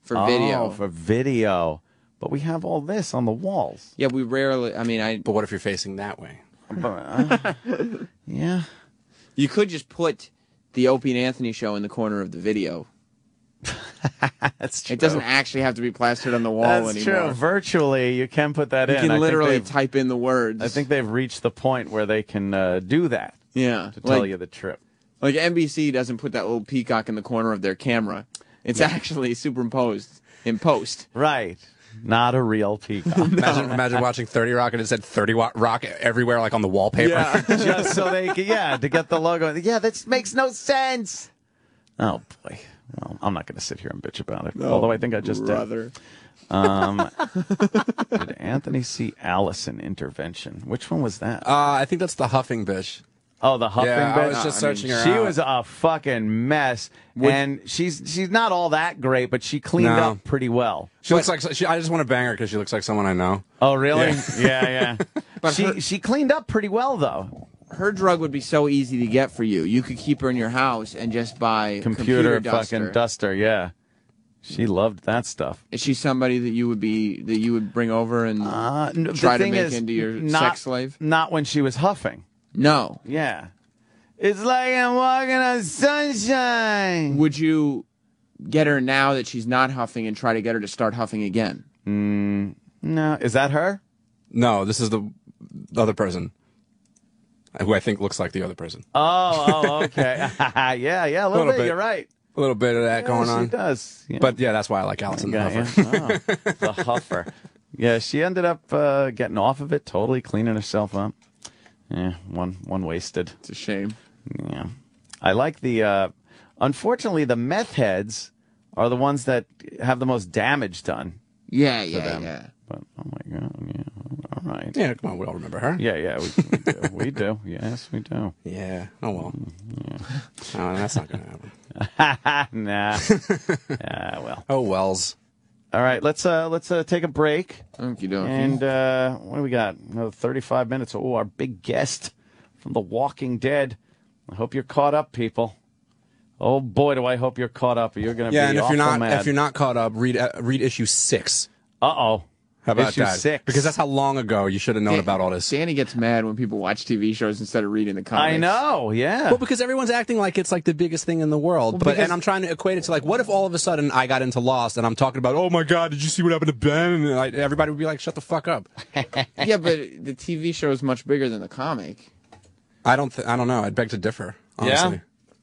For Oh, video. for video. But we have all this on the walls. Yeah, we rarely. I mean, I. But what if you're facing that way? yeah. You could just put the Opie and Anthony show in the corner of the video. That's true. It doesn't actually have to be plastered on the wall That's anymore. true. Virtually, you can put that You in. You can literally type in the words. I think they've reached the point where they can uh, do that. Yeah, To tell like- you the trip. Like NBC doesn't put that little peacock in the corner of their camera. It's actually superimposed in post. Right. Not a real peacock. Imagine, imagine watching 30 Rock and it said 30 Rock everywhere, like on the wallpaper. Yeah, just so they can, yeah, to get the logo. Yeah, that makes no sense. Oh boy. Well, I'm not going to sit here and bitch about it. No, although I think I just brother. did. Um, did Anthony see Allison intervention? Which one was that? Uh, I think that's the huffing bitch. Oh, the huffing Yeah, I was just searching her She out. was a fucking mess, and she's she's not all that great, but she cleaned No. up pretty well. She looks like she, I just want to bang her because she looks like someone I know. Oh, really? Yeah. Yeah, yeah. But she her- she cleaned up pretty well though. Her drug would be so easy to get for you. You could keep her in your house and just buy Computer, duster. fucking duster. Yeah, she loved that stuff. Is she somebody that you would be that you would bring over and Uh, try to make is, into your not, sex slave? Not when she was huffing. No. Yeah. It's like I'm walking on sunshine. Would you get her now that she's not huffing and try to get her to start huffing again? Mm, no, is that her? No, this is the other person who I think looks like the other person. Oh, oh, okay. yeah, yeah, a little, bit, You're right. A little bit of that Yeah, going she on. does. Yeah. But yeah, that's why I like Allison the Yeah, Huffer. yeah. Oh, the huffer. Yeah, she ended up uh, getting off of it, totally cleaning herself up. Yeah, one one wasted. It's a shame. Yeah, I like the. Uh, unfortunately, the meth heads are the ones that have the most damage done. Yeah, yeah, them. yeah. But oh my god, yeah, all right. Yeah, come on, we all remember her. Yeah, yeah, we, we do. we do. Yes, we do. Yeah. Oh well. Yeah. Oh, that's not gonna happen. nah. ah, well. Oh wells. All right, let's uh let's uh, take a break. Okie dokie. And uh, what do we got? Another 35 minutes. Oh, our big guest from The Walking Dead. I hope you're caught up, people. Oh boy, do I hope you're caught up. You're going to Yeah, be and if you're not mad. if you're not caught up, read uh, read issue six. Uh oh. How about Issue that? six. Because that's how long ago you should have known about all this. Danny gets mad when people watch TV shows instead of reading the comics. I know. Yeah. Well, because everyone's acting like it's like the biggest thing in the world. Well, but because- and I'm trying to equate it to like, what if all of a sudden I got into Lost and I'm talking about, oh my god, did you see what happened to Ben? And like, everybody would be like, shut the fuck up. yeah, but the TV show is much bigger than the comic. I don't. Th- I don't know. I'd beg to differ. Honestly.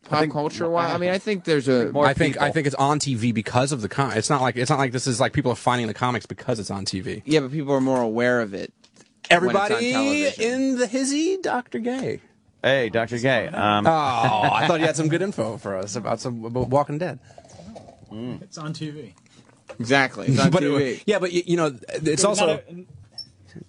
Pop culture wise, I mean, I think there's a. I think I think it's on TV because of the com. It's not like it's not like this is like people are finding the comics because it's on TV. Yeah, but people are more aware of it. when it's on Everybody in the hizzy, Doctor Gay. Hey, Dr. Gay. Um, Oh, I thought you had some good info for us about some about Walking Dead. It's on TV. Exactly. It's on But it- TV. yeah, but you, you know, it's also.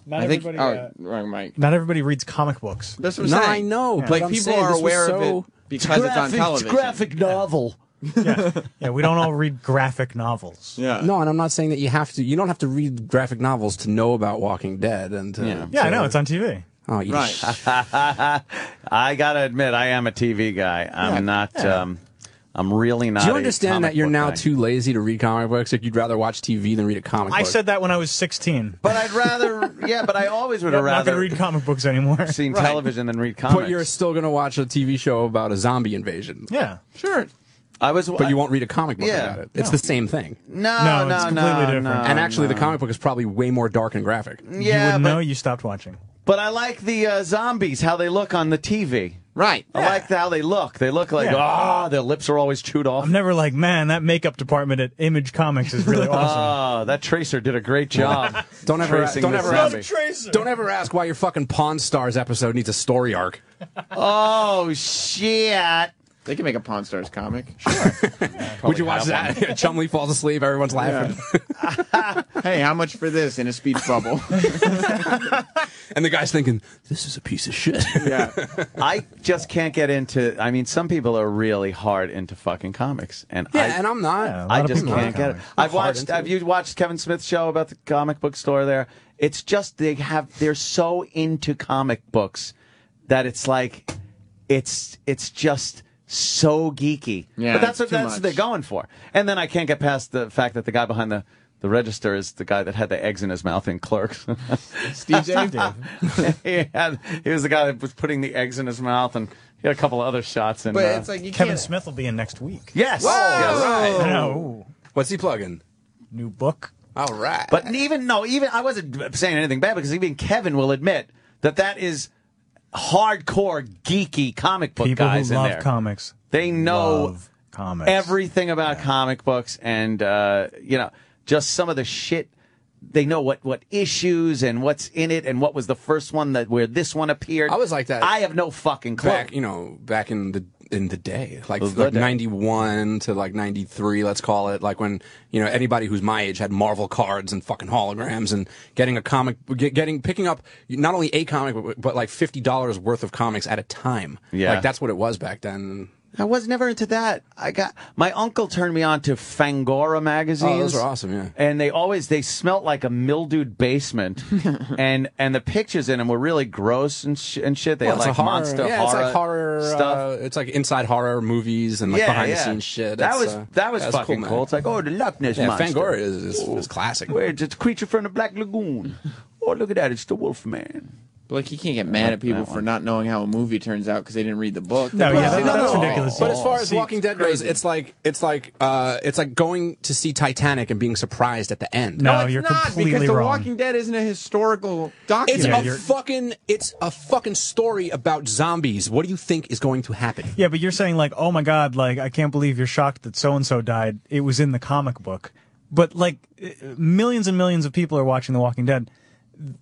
Not I think. everybody. Oh, uh, wrong mic. not everybody reads comic books. That's what I'm No, saying. I know, Like but people saying are this was aware of it because it's on television. graphic novel. yeah. yeah, we don't all read graphic novels. Yeah. No, and I'm not saying that you have to. You don't have to read graphic novels to know about Walking Dead and. To, Yeah. Yeah, I know it's on TV. Oh, you Right. I gotta admit, I am a TV guy. I'm not. Um, I'm really not. Do you a understand comic that you're now guy. too lazy to read comic books? Like you'd rather watch TV than read a comic I book. I said that when I was 16. But I'd rather. yeah, but I always would I'm have not going rather to read comic books anymore. seen Right. television than read comics. But you're still going to watch a TV show about a zombie invasion. Yeah. Sure. I was. But you won't read a comic book Yeah. about it. It's the same thing. No, No, no, it's no, completely no, different. no, and actually, the comic book is probably way more dark and graphic. Yeah, you would but, know you stopped watching. but I like the uh, zombies. How they look on the TV. Right. I like how they look. They look like Yeah. ah, their lips are always chewed off. I'm never like, man, that makeup department at Image Comics is really awesome. Oh, that tracer did a great job. Don't ever, tracing don't ever, zombie. ask, don't ever ask why your fucking Pawn Stars episode needs a story arc. Oh shit! They can make a Pawn Stars comic. Sure. Would you watch that? Chumlee falls asleep. Everyone's laughing. hey, how much for this in a speech bubble? And the guy's thinking, "This is a piece of shit." yeah. I just can't get into. I mean, some people are really hard into fucking comics, and Yeah, I, and I'm not. Yeah, I just can't get it. comics. I've watched. into Have you watched Kevin Smith's show about the comic book store there? It's just they have. They're so into comic books that it's like, it's it's just so geeky. Yeah, but that's what that's much. what they're going for. And then I can't get past the fact that the guy behind the. The register is the guy that had the eggs in his mouth in Clerks. Steve Dave? he, had, he was the guy that was putting the eggs in his mouth, and he had a couple of other shots. And But uh, it's like you Kevin can't. Smith will be in next week. yes, Whoa! yes. Right. No. What's he plugging? New book. All right. But even no, even I wasn't saying anything bad because even Kevin will admit that that is hardcore geeky comic book People guys who in love there. comics. they know love comics. everything about comic books, and uh, you know just some of the shit. They know what what issues and what's in it, and what was the first one that where this one appeared. I was like that. I have no fucking clue. back, you know, back in the in the day, like The like day. ninety one to like ninety three, let's call it, like when you know anybody who's my age had Marvel cards and fucking holograms and getting a comic, get, getting picking up not only a comic but, but like fifty dollars worth of comics at a time. Yeah. like that's what it was back then. I was never into that. I got my uncle turned me on to Fangoria magazines. Oh, those are awesome, yeah. And they always they smelt like a mildewed basement, and and the pictures in them were really gross and sh- and shit. They Well, had like horror, monster yeah, horror, it's like horror stuff. Uh, it's like inside horror movies and like yeah, behind yeah. the scenes shit. That It's, was uh, that was that's fucking man. cool. It's like oh the Loch Ness Yeah, monster. Fangoria is, is, is classic. Where it's a creature from the Black Lagoon. oh look at that! It's the Wolf Man. But like you can't get mad at people for not knowing how a movie turns out because they didn't read the book. No, They yeah, probably that- that's know. ridiculous. But as far as See, Walking Dead goes, it's like it's like uh, it's like going to see Titanic and being surprised at the end. No, it's you're not completely because The wrong. Walking Dead isn't a historical It's document. Yeah, a you're- fucking it's a fucking story about zombies. What do you think is going to happen? Yeah, but you're saying like, oh my god, like I can't believe you're shocked that so and so died. It was in the comic book. But like uh, millions and millions of people are watching The Walking Dead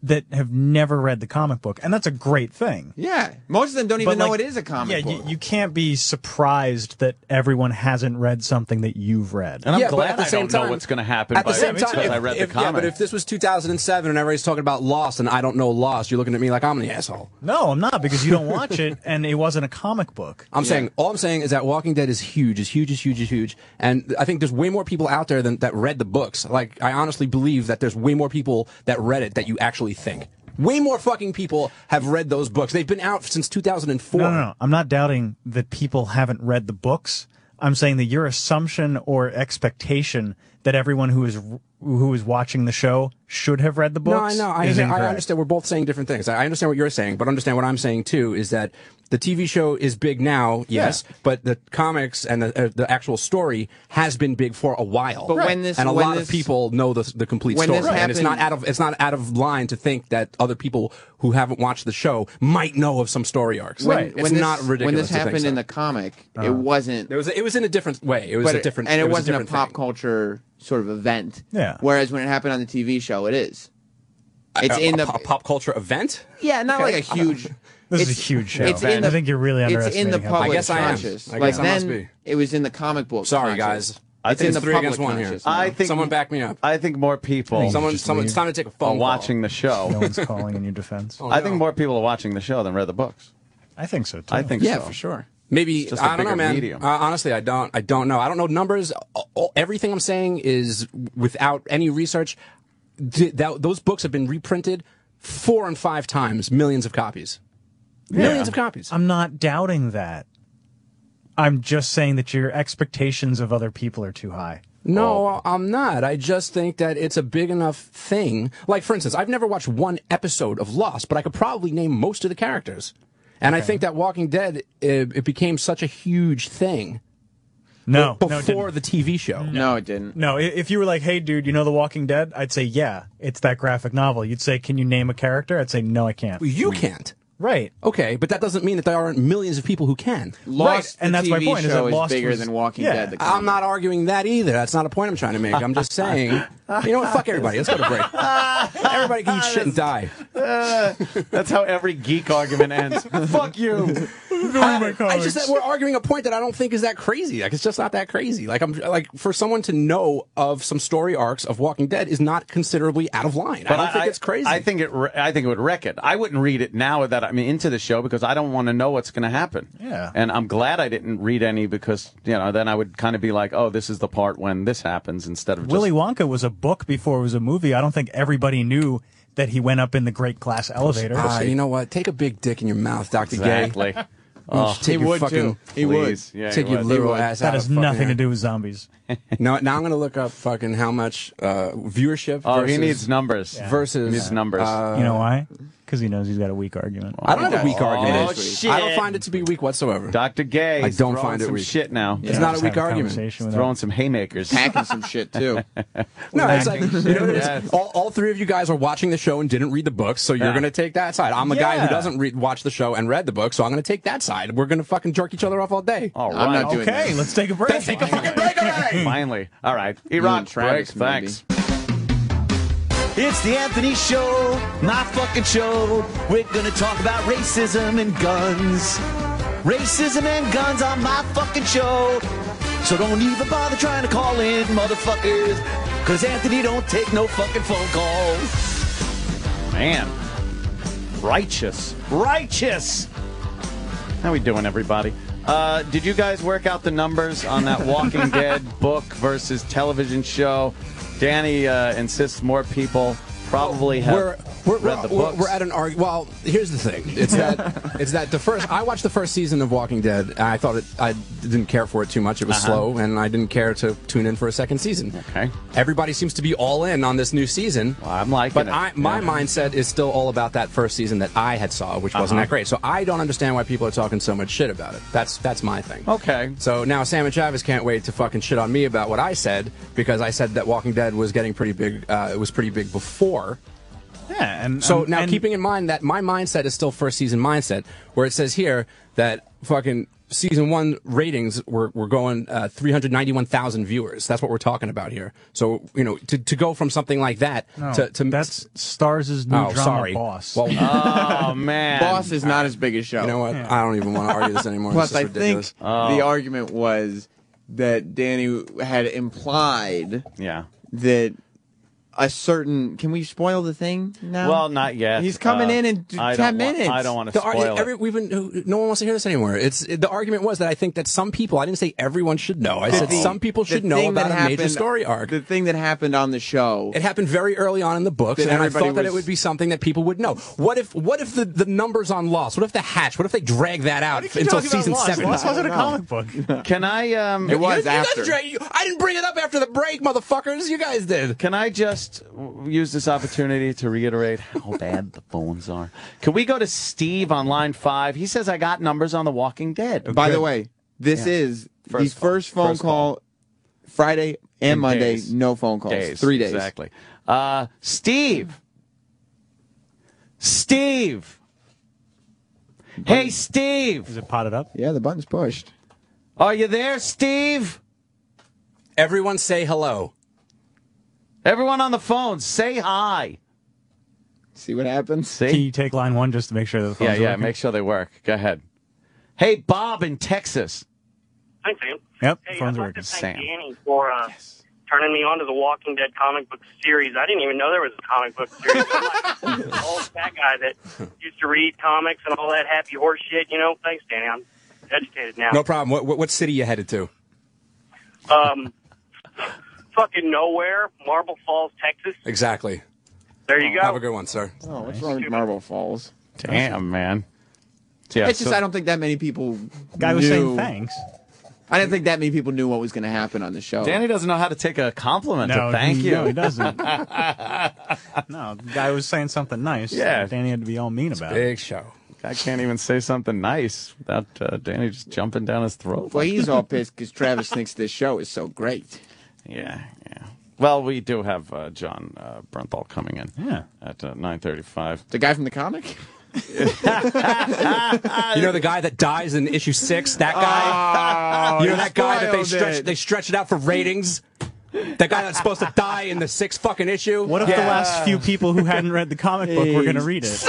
that have never read the comic book, and that's a great thing. yeah, most of them don't even But, know like, it is a comic yeah, book. you, you can't be surprised that everyone hasn't read something that you've read. And I'm Yeah, but glad at the I don't know what's going to happen At the same time, if, I read if- the comic. yeah, but if this was 2007 and everybody's talking about Lost and I don't know Lost, you're looking at me like I'm the asshole. No, I'm not because you don't watch it, and it wasn't a comic book. I'm saying all I'm saying is that Walking Dead is huge, is huge, is huge, is huge, and I think there's way more people out there than that read the books. Like I honestly believe that there's way more people that read it that you actually think. Way more fucking people have read those books. They've been out since 2004. No, no, no. I'm not doubting that people haven't read the books. I'm saying that your assumption or expectation that everyone who is who is watching the show should have read the No, books. I know. I, I understand. We're both saying different things. I understand what you're saying, but understand what I'm saying too is that the TV show is big now, yes, but the comics and the uh, the actual story has been big for a while. But when this- and a when lot this- of people know the the complete story, this and it's not out of it's not out of line to think that other people who haven't watched the show might know of some story arcs. when, It's when this, not ridiculous. When this to think happened so. in the comic, Uh-huh. it wasn't. It was it was in a different way. It was a different and it, was wasn't a, different pop thing. culture sort of event. Yeah. Whereas when it happened on the TV show, it is. It's a, in the pop, pop culture event. yeah, not Okay. like a huge. This is a huge show. It's in the, I think you're really underestimating. It's in the how public I guess I am. conscious. I like guess I must then, be. it was in the comic book. Sorry, conscious. guys. I It's think in the it's three public against one here. conscious. I think Someone back me up. I think more people Someone, someone, it's time to take a are phone call. watching the show. no one's calling in your defense. Oh, I no. think more people are watching the show than read the books. I think so too. I think yeah, so. for sure. Maybe just a I don't know, man. medium. Uh, honestly, I don't. I don't know. I don't know numbers. All- all- everything I'm saying is without any research. Th- that, those books have been reprinted four and five times, millions of copies, millions of copies. I'm not doubting that. I'm just saying that your expectations of other people are too high. No, I'm not. I just think that it's a big enough thing. Like, for instance, I've never watched one episode of Lost, but I could probably name most of the characters. And I think that Walking Dead, it, it became such a huge thing No, b- no, before the TV show. No, it didn't. No, if you were like, "Hey, dude, you know The Walking Dead?" I'd say, "Yeah, it's that graphic novel." You'd say, "Can you name a character?" I'd say, "No, I can't." You can't. Right. Okay, but that doesn't mean that there aren't millions of people who can. Lost, and the that's my TV point, is Show that Lost bigger was- than Walking Yeah. Dead. The I'm not arguing that either. That's not a point I'm trying to make. I'm just saying, you know what? Fuck everybody. Let's go to break. Everybody can eat shit and die. Uh, that's how every geek argument ends. Fuck you. I just that we're arguing a point that I don't think is that crazy. Like it's just not that crazy. Like I'm like for someone to know of some story arcs of Walking Dead is not considerably out of line. I don't think it's crazy. I think it. I think it would wreck it. I wouldn't read it now that I'm into the show because I don't want to know what's going to happen. Yeah. And I'm glad I didn't read any because you know then I would kind of be like, oh, this is the part when this happens instead of just, Willy Wonka was a book before it was a movie. I don't think everybody knew that he went up in the great glass elevator. Ah, you know what? Take a big dick in your mouth, Doctor Exactly. Gay. Oh, take he your would, fucking, too. He would. Please. Yeah, take he your would. little He would. ass That out has of nothing to do with zombies. no, now I'm gonna look up fucking how much uh, viewership. Oh, he needs numbers. Versus He needs numbers. uh, you know why? Because he knows he's got a weak argument. I don't have a weak Oh, argument. shit. I don't find it to be weak whatsoever. Dr. Gay. I don't throwing find it some weak. shit now. It's not a weak argument. Throwing some haymakers. Packing some shit too. No, it's like you know, it's- Yes. all, all three of you guys are watching the show and didn't read the books, so you're Yeah. going to take that side. I'm a guy who doesn't read, watch the show and read the book, so I'm going to take that side. We're going to fucking jerk each other off all day. All right. I'm right. not doing Okay, that. let's take a break. Take a fucking break already! Finally. All right. Iran, break. Travis, maybe. It's the Anthony Show, my fucking show. We're gonna talk about racism and guns. Racism and guns on my fucking show. So don't even bother trying to call in, motherfuckers. Cause Anthony don't take no fucking phone calls. Man. Righteous. Righteous. How we doing, everybody? Uh, did you guys work out the numbers on that Walking Dead book versus television show? Danny uh, insists more people probably have We're, we're, read the books. we're at an argument. Well, here's the thing. It's that it's that the first. I watched the first season of Walking Dead. And I thought it. I didn't care for it too much. It was Uh-huh. slow, and I didn't care to tune in for a second season. Okay. Everybody seems to be all in on this new season. Well, I'm liking But it. I, my Yeah. mindset is still all about that first season that I had saw, which wasn't Uh-huh. that great. So I don't understand why people are talking so much shit about it. That's that's my thing. Okay. So now Sam and Chavez can't wait to fucking shit on me about what I said because I said that Walking Dead was getting pretty big. Uh, it was pretty big before. Yeah, and So um, now, and- keeping in mind that my mindset is still first season mindset, where it says here that fucking season one ratings were, were going uh, 391,000 viewers. That's what we're talking about here. So, you know, to, to go from something like that No, to, to that's Starz' new Oh, drama sorry. boss. Well, oh, man. Boss is not as big a show. you know what? I don't even want to argue this anymore. Plus, this is I ridiculous. think the argument was that Danny had implied Yeah. that a certain. Can we spoil the thing now? Well, not yet. He's coming Uh, in in t- I 10 don't wa- minutes. I don't want to spoil ar- every, we've been, no one wants to hear this anymore. It's the argument was that I think that some people. I didn't say everyone should know. I said The- some people should know thing about a major story arc. The thing that happened on the show. It happened very early on in the books, and I everybody thought that it would be something that people would know. What if what if the, the numbers on Lost? What if the Hatch? What if they drag that out until season Lost? seven? Lost wasn't a I don't comic book. Can I um It was you, you after. Guys drag, you, I didn't bring it up after the break, motherfuckers. You guys did. Can I just w- use this opportunity to reiterate how bad the phones are? Can we go to Steve on line five? He says I got numbers on The Walking Dead. By the way, this Yeah. is First the call. first phone First call, Friday and In Monday. days. No phone calls. days, Three days. exactly. Uh, Steve. Steve. Hey, Steve. Is it potted up? Yeah, the button's pushed. Are you there, Steve? Everyone say hello. Everyone on the phone, say hi. See what happens. Can you take line one just to make sure that the phone's Yeah, yeah. working? Make sure they work. Go ahead. Hey, Bob in Texas. Hi, Sam. Yep, Hey, phone's I'd like working. to thank Sam. Danny for uh, turning me on to the Walking Dead comic book series. I didn't even know there was a comic book series. I'm like old fat guy that used to read comics and all that happy horse shit. You know, thanks, Danny. I'm educated now. No problem. What, what, what city you headed to? Um, fucking nowhere, Marble Falls, Texas. Exactly. There you go. Have a good one, sir. Oh, what's wrong with Marble Falls? Damn, man. Yeah, it's just so- I don't think that many people. Guy was knew, saying thanks. I didn't think that many people knew what was going to happen on the show. Danny doesn't know how to take a compliment No, to thank he- you. no, he doesn't. No, the guy was saying something nice. Yeah. Danny had to be all mean about it. Big show. I can't even say something nice without uh, Danny just jumping down his throat. Well, he's all pissed because Travis thinks this show is so great. Yeah, yeah. Well, we do have uh, Jon uh, Bernthal coming in Yeah. at uh, 9.35. The guy from the comic? You know the guy that dies in issue six? That guy? Oh, you know that guy that they spoiled stretch it. they stretch it out for ratings? That guy that's supposed to die in the sixth fucking issue. What if the last few people who hadn't read the comic book were going to read it?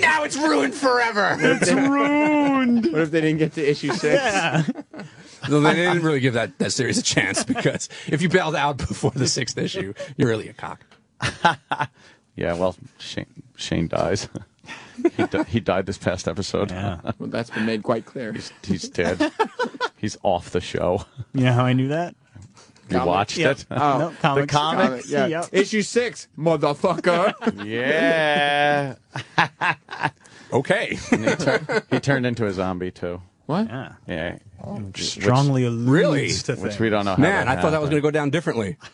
now it's ruined forever. It's ruined. What if they didn't get to issue six? Yeah. No, they didn't really give that, that series a chance because if you bailed out before the sixth issue, you're really a cock. Yeah, well, Shane, Shane dies. he, di- he died this past episode. Yeah. Well, that's been made quite clear. he's, he's dead. he's off the show. You know how I knew that? You watched Yep. it? Oh, No, comics. the comic? Comic, yeah. Yep. Issue six, motherfucker. Yeah. Okay. He, tur- he turned into a zombie too. what? Yeah. Yeah. Strongly alludes Really? to Which we don't know. How Man, I thought that was going to to go down differently.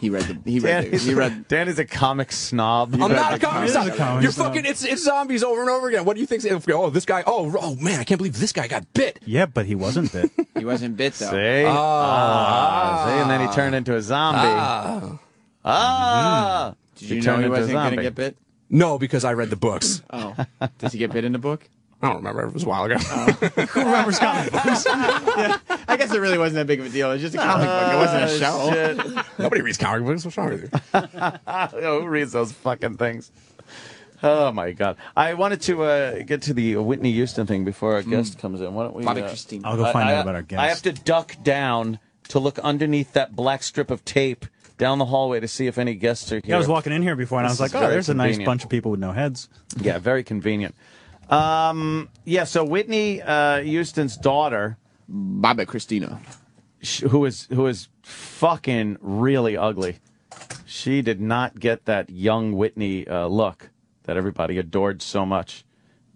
He read the. He read. The, Danny's, he read. Danny's a comic snob. I'm read not the a comic snob. A comic You're snob. fucking. It's it's zombies over and over again. What do you think? Oh, this guy. Oh, oh man, I can't believe this guy got bit. Yeah, but he wasn't bit. He wasn't bit though. See? Ah, see? And then he turned into a zombie. Ah. Ah. Did you know he wasn't going to get bit? No, because I read the books. Oh, does he get bit in the book? I don't remember. It was a while ago. Who remembers comic books? yeah, I guess it really wasn't that big of a deal. It was just a comic book. It wasn't a show. Shit. Nobody reads comic books. What's wrong with you? Who reads those fucking things? Oh my god! I wanted to uh, get to the Whitney Houston thing before our guest comes in. Why don't we? Bobby uh, Christine. I'll go find I- out I- about our guest. I have to duck down to look underneath that black strip of tape down the hallway to see if any guests are here. Yeah, I was walking in here before and This I was like, oh, very there's a nice bunch of people with no heads. Yeah, very convenient. Um, yeah, so Whitney uh, Houston's daughter, Bobbi Kristina. who is who is fucking really ugly. She did not get that young Whitney uh, look that everybody adored so much.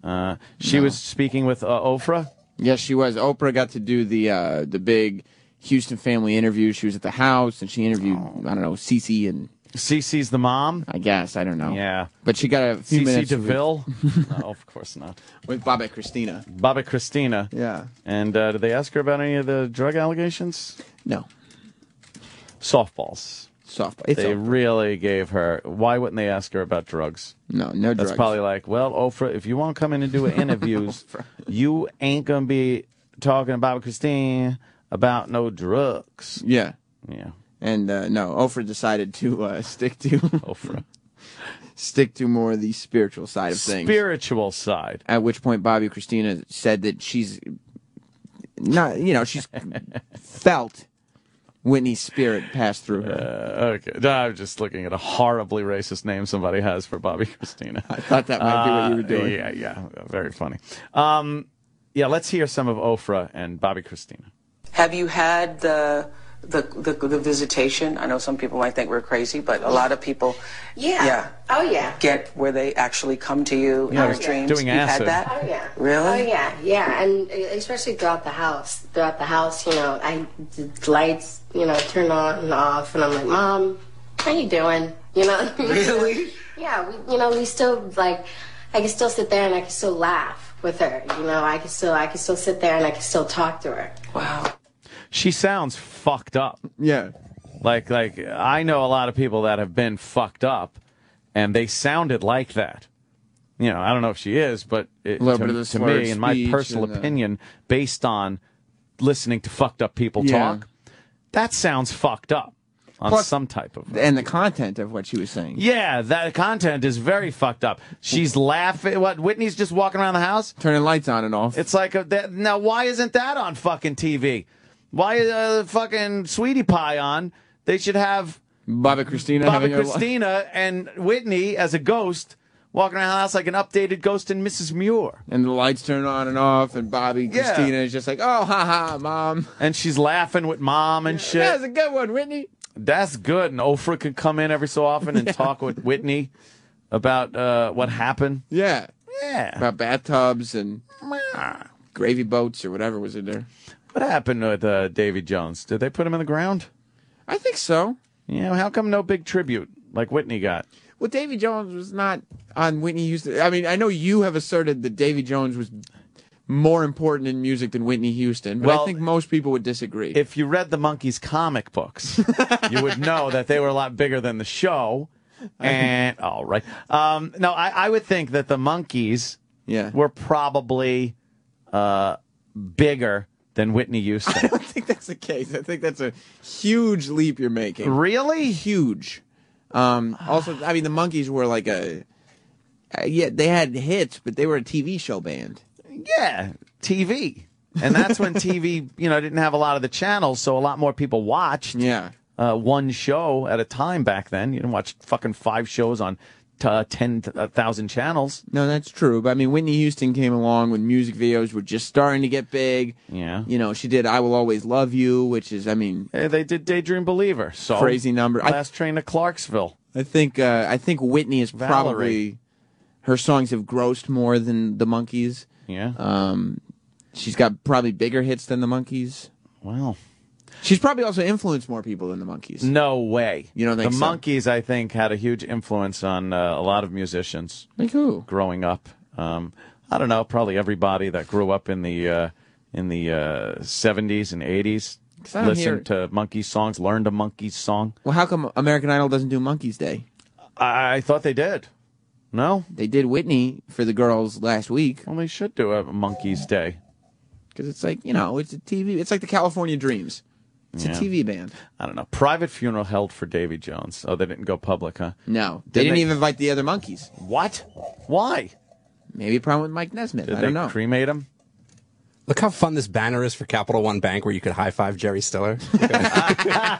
Uh, she was speaking with uh, Oprah. Yes, she was. Oprah got to do the uh, the big Houston family interview. She was at the house and she interviewed I don't know Cece and Cece's the mom. I guess I don't know. Yeah. but she got a few Cece minutes DeVille. no, of course not. with, Bobbi Kristina. Bobbi Kristina. Yeah. And uh, did they ask her about any of the drug allegations? No Softballs. softball. It's they really gave her. Why wouldn't they ask her about drugs? no no That's drugs. probably like, well, Oprah, if you want to come in and do interviews, you ain't gonna be talking about Christine about no drugs. yeah. Yeah, And uh, no, Oprah decided to uh, stick to Oprah. stick to more of the spiritual side of things. Spiritual side. At which point, Bobbi Kristina said that she's not, you know, she's felt Whitney's spirit pass through her. Uh, okay, No, I'm just looking at a horribly racist name somebody has for Bobbi Kristina. I thought that might be what you were Uh, doing. Yeah, yeah, very funny. Um, yeah, let's hear some of Oprah and Bobbi Kristina. Have you had the, the the the visitation? I know some people might think we're crazy, but a lot of people, Yeah. yeah, Oh, yeah. get where they actually come to you in Yeah, dreams. doing You've acid. had that? Oh, yeah. Really? Oh, yeah, yeah. And especially throughout the house. Throughout the house, you know, I, the lights, you know, turn on and off. And I'm like, Mom, how you doing? You know? Really? yeah, we, you know, we still, like, I can still sit there and I can still laugh with her. You know, I can still, I can still sit there and I can still talk to her. Wow. She sounds fucked up. Yeah. Like, like I know a lot of people that have been fucked up, and they sounded like that. You know, I don't know if she is, but it, to, to me, in my personal and, uh, opinion, based on listening to fucked up people Yeah. talk, that sounds fucked up on Plus- some type of. And the content of what she was saying. Yeah, that content is very fucked up. She's laughing. What? Whitney's just walking around the house. Turning lights on and off. It's like a, that, now. Why isn't that on fucking TV? Why is uh, fucking Sweetie Pie on? They should have Bobbi Kristina Bobbi having her li- Kristina and Whitney as a ghost walking around the house like an updated Ghost and Mrs. Muir. and the lights turn on and off, and Bobbi Yeah. Kristina is just like, oh, ha ha, mom. And she's laughing with mom and shit. That's a good one, Whitney. That's good. And Oprah could come in every so often and talk with Whitney about uh, what happened. Yeah. Yeah. About bathtubs and gravy boats or whatever was in there. What happened with uh, Davy Jones? Did they put him in the ground? I think so. Yeah. How come no big tribute like Whitney got? Well, Davy Jones was not on Whitney Houston. I mean, I know you have asserted that Davy Jones was more important in music than Whitney Houston, but Well, I think most people would disagree. If you read the Monkees comic books, you would know that they were a lot bigger than the show. And all right, um, no, I, I would think that the Monkees yeah. were probably uh, bigger than Whitney Houston. I don't think that's the case. I think that's a huge leap you're making. Really? Huge. Um, also, I mean, the Monkees were like a. Uh, yeah, they had hits, but they were a TV show band. Yeah, TV. And that's when TV, you know, didn't have a lot of the channels, so a lot more people watched. Yeah. Uh, one show at a time back then. You didn't watch fucking five shows on uh, 10,000 channels. No, that's true. But I mean, Whitney Houston came along when music videos were just starting to get big. Yeah. You know, she did "I Will Always Love You," which is, I mean, Hey, they did Daydream Believer. So Crazy number. I- Last train to Clarksville. I think uh, I think Whitney is Valerie. probably her songs have grossed more than the Monkees. Yeah. Um, she's got probably bigger hits than the Monkees. Wow. She's probably also influenced more people than the Monkees. No way. You don't think the so? Monkees, I think, had a huge influence on uh, a lot of musicians. Like who? Growing up, um, I don't know. Probably everybody that grew up in the uh, in the uh, 70s and eighties listened hear- to monkey songs, learned a Monkees song. Well, how come American Idol doesn't do Monkees Day? I, I thought they did. No, They did Whitney for the girls last week well, they should do a Monkees Day. because it's like you know it's a TV. It's like the California Dreams. It's Yeah. a TV band. I don't know. Private funeral held for Davy Jones. Oh, they didn't go public, huh? No, they Didn't didn't they- even invite the other Monkees. What? Why? Maybe a problem with Mike Nesmith. Did I don't know. cremate him? Look how fun this banner is for Capital One Bank where you could high five Jerry Stiller. Isn't that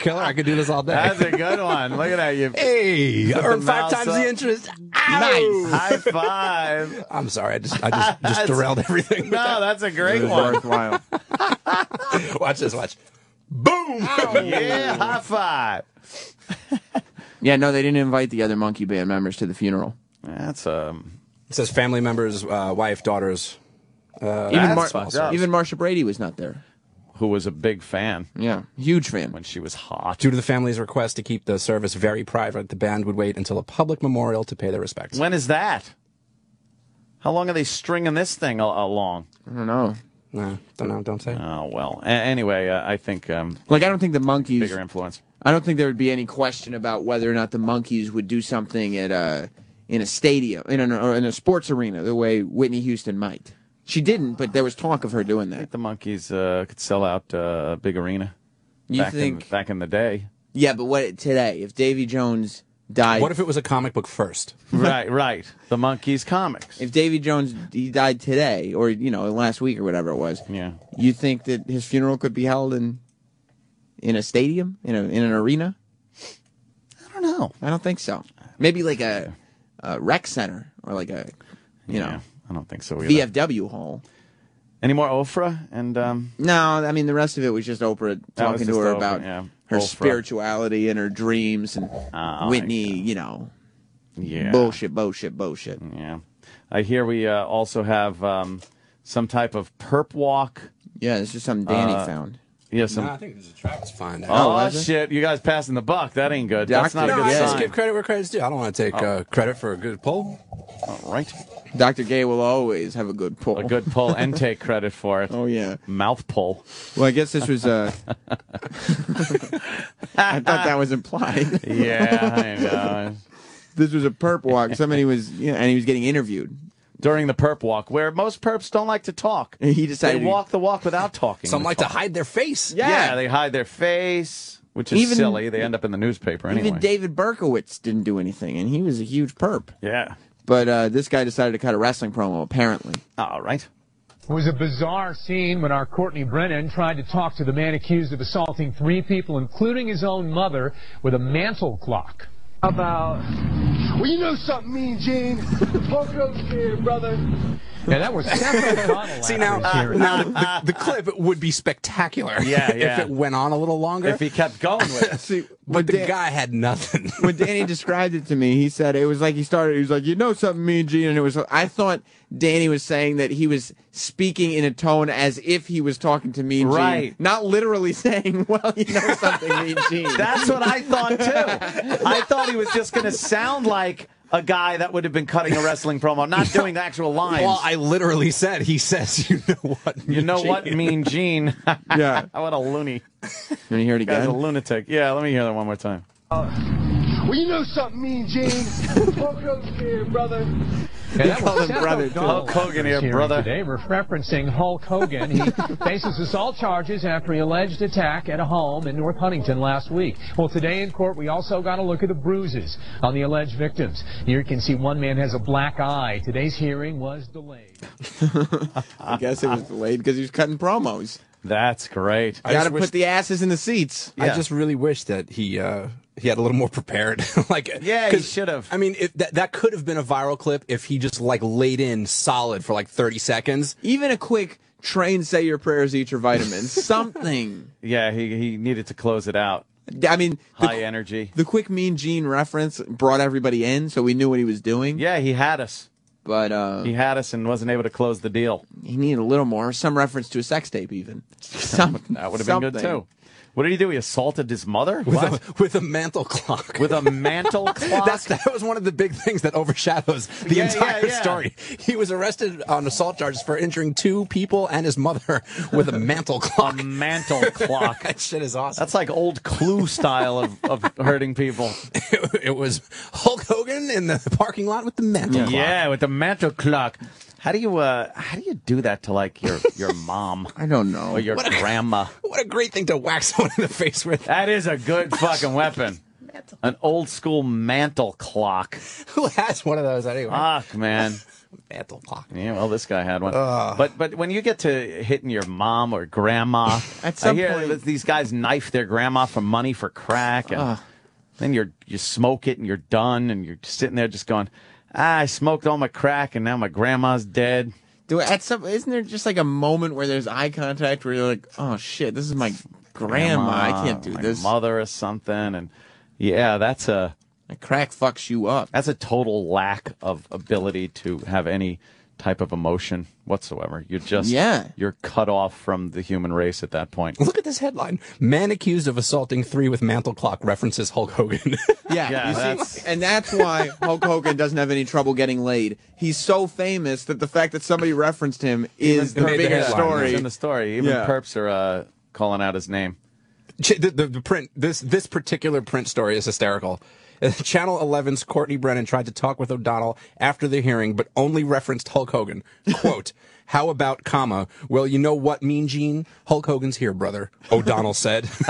killer? I could do this all day. That's a good one. Look at that. You Hey, Put earn five times up. the interest. Nice. high five. I'm sorry, I just I just, just derailed everything. No, that's a great one. worthwhile. watch this, watch. Boom! Yeah, high five. yeah, no, they didn't invite the other monkey band members to the funeral. That's um. It says family members, uh, wife, daughters. Uh, Even That's Mar- even Marcia Brady was not there. Who was a big fan Yeah, huge fan. when she was hot. Due to the family's request to keep the service very private, the band would wait until a public memorial to pay their respects. When is that? How long are they stringing this thing al- along? I don't know. No, don't know. Don't say. Oh well. A- anyway, uh, I think um, Like, I don't think the Monkees. bigger influence. I don't think there would be any question about whether or not the Monkees would do something at a in a stadium in an, or in a sports arena the way Whitney Houston might. She didn't, but there was talk of her doing I that. think the Monkees uh, could sell out uh, a big arena. You back think? in, back in the day? Yeah, but what today? If Davy Jones died, What if it was a comic book first? right, right. The Monkees comics. if Davy Jones he died today, or you know, last week or whatever it was? Yeah. You think that his funeral could be held in in a stadium, in a in an arena? I don't know. I don't think so. Maybe like a, a rec center or like a you Yeah, know I don't think so either. VFW hall. Any more Oprah and um, No, I mean the rest of it was just Oprah talking to her Oprah, about yeah. her Oprah. spirituality and her dreams and Oh, Whitney, you know, yeah, bullshit, bullshit, bullshit. yeah. I hear we uh, also have um, some type of perp walk. Yeah, this is something Danny Uh, found. Yeah, some. No, I think this is Travis fine. oh was it? shit! You guys passing the buck. That ain't good. That's not a Doctor- good no, I just sign. give credit where credit's due. I don't want to take uh, credit for a good poll. All right. Dr. Gay will always have a good pull. A good pull and take credit for it. Oh yeah. Mouth pull. Well, I guess this was. Uh, I thought that was implied. Yeah, I know. this was a perp walk. Somebody was, you know, and he was getting interviewed. During the perp walk, where most perps don't like to talk. He They decided. walk the walk without talking. Some the like to hide their face. Yeah. they hide their face, which is Even- silly. They end up in the newspaper anyway. Even David Berkowitz didn't do anything, and he was a huge perp. yeah. But uh, this guy decided to cut a wrestling promo. Apparently, All right. It was a bizarre scene when our Courtney Brennan tried to talk to the man accused of assaulting three people, including his own mother, with a mantle clock. About. Well, you know something, Mean Gene. Poke over here, brother. Yeah, that was Steph O'Connell. See now, after hearing uh, now it. the, the, the clip would be spectacular. Yeah, yeah. if it went on a little longer. If he kept going with it. see, but the Dan- guy had nothing. when Danny described it to me, he said it was like he started. He was like, "You know something, me and Gene," and it was. I thought Danny was saying that he was speaking in a tone as if he was talking to Mean Gene, Right. not literally saying, "Well, you know something, Mean Gene." That's what I thought too. I thought he was just going to sound like a guy that would have been cutting a wrestling promo, not doing the actual lines. Well, I literally said he says, "You know what? you know what, Mean Gene? Yeah. what a loony. Can you hear it Guy's a again? lunatic. Yeah, let me hear that one more time. Uh, well, you know something, Mean Gene. Poke over here, brother. Yeah, that called was him brother, Hulk Hogan here, hearing brother. Today, re- referencing Hulk Hogan. He faces assault charges after he alleged attack at a home in North Huntington last week. Well, today in court, we also got a look at the bruises on the alleged victims. Here you can see one man has a black eye. Today's hearing was delayed. I guess it was delayed because he was cutting promos. That's great. You got to put the asses in the seats. I just really wish that he uh, he had a little more prepared. like, Yeah, he should have. I mean, if, that that could have been a viral clip if he just like laid in solid for like thirty seconds. Even a quick train, say your prayers, eat your vitamins, something. Yeah, he he needed to close it out. I mean, the, High energy. the quick Mean Gene reference brought everybody in, so we knew what he was doing. Yeah, he had us. But uh, He had us and wasn't able to close the deal. he needed a little more, some reference to a sex tape, even. Some, That would have been good something. too. What did he do? He assaulted his mother With a, with a mantle clock. with a mantle clock. That's, that was one of the big things that overshadows the Yeah, entire yeah, yeah. story. He was arrested on assault charges for injuring two people and his mother with a mantle clock. a mantle clock. that shit is awesome. That's like old Clue style of, of hurting people. it, it was Hulk Hogan in the parking lot with the mantle clock. Yeah, with the mantle clock. How do you uh how do you do that to like your your mom I don't know. or your What a- grandma? What a great thing to whack someone in the face with. That is a good fucking weapon. An old school mantle clock. Who has one of those anyway? Fuck, man. mantle clock. Yeah, well, this guy had one. But but when you get to hitting your mom or grandma, At some I hear point- that these guys knife their grandma for money for crack, and Ugh. then you're you smoke it and you're done, and you're sitting there just going, ah, I smoked all my crack, and now my grandma's dead. Do at some isn't there just like a moment where there's eye contact where you're like, oh shit, this is my grandma. I can't do my this. Mother or something, and yeah, that's a That crack fucks you up. that's a total lack of ability to have any type of emotion whatsoever. You're just Yeah. you're cut off from the human race at that point. Look at this headline. Man accused of assaulting three with mantle clock references Hulk Hogan. Yeah, Yeah, you that's- see, and that's why Hulk Hogan doesn't have any trouble getting laid. He's so famous that the fact that somebody referenced him is the made the biggest story. It's in the story. Even Yeah. perps are uh, calling out his name. The, the, the print this this particular print story is hysterical. Channel 11's Courtney Brennan tried to talk with O'Donnell after the hearing, but only referenced Hulk Hogan. Quote, how about, comma, well, you know what, Mean Gene? Hulk Hogan's here, brother, O'Donnell said.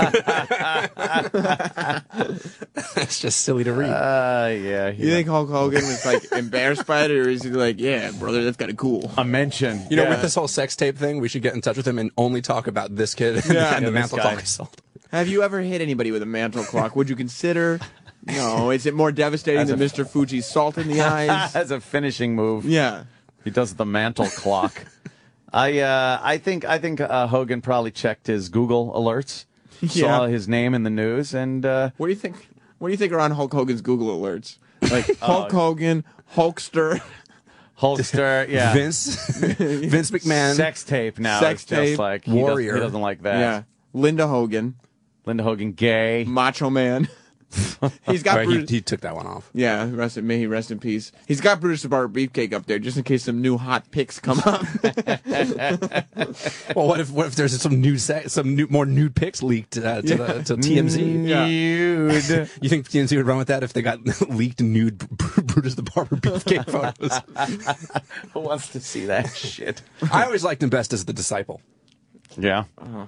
That's just silly to read. Uh, yeah. You think Hulk Hogan was like embarrassed by it, or is he like, yeah, brother, that's kind of cool? a mention? you know, yeah. with this whole sex tape thing, we should get in touch with him and only talk about this kid Yeah. and Yeah, the mantle clock assault. Have you ever hit anybody with a mantle clock? Would you consider? No. Is it more devastating than a- Mr. Fuji's salt in the eyes? as a finishing move. yeah. He does the mantle clock. I uh, I think I think uh, Hogan probably checked his Google alerts, saw Yeah. his name in the news, and uh, What do you think? What do you think are on Hulk Hogan's Google alerts? Like Oh. Hulk Hogan, Hulkster, Hulkster, yeah, Vince, Vince McMahon. sex tape now. Sex is just tape, like he doesn't- warrior. He doesn't like that. yeah, Linda Hogan, Linda Hogan, gay. Macho Man. He's got Right, he, he took that one off. yeah, rest in, may he rest in peace. He's got Brutus the Barber Beefcake up there just in case some new hot pics come up. Well, what if what if there's some new se- some new, more nude pics leaked uh, to, the, to TMZ? Yeah. Nude. You think TMZ would run with that if they got leaked nude Br- Brutus the Barber beefcake photos? Who wants to see that shit? I always liked him best as the disciple. Yeah. Uh-huh.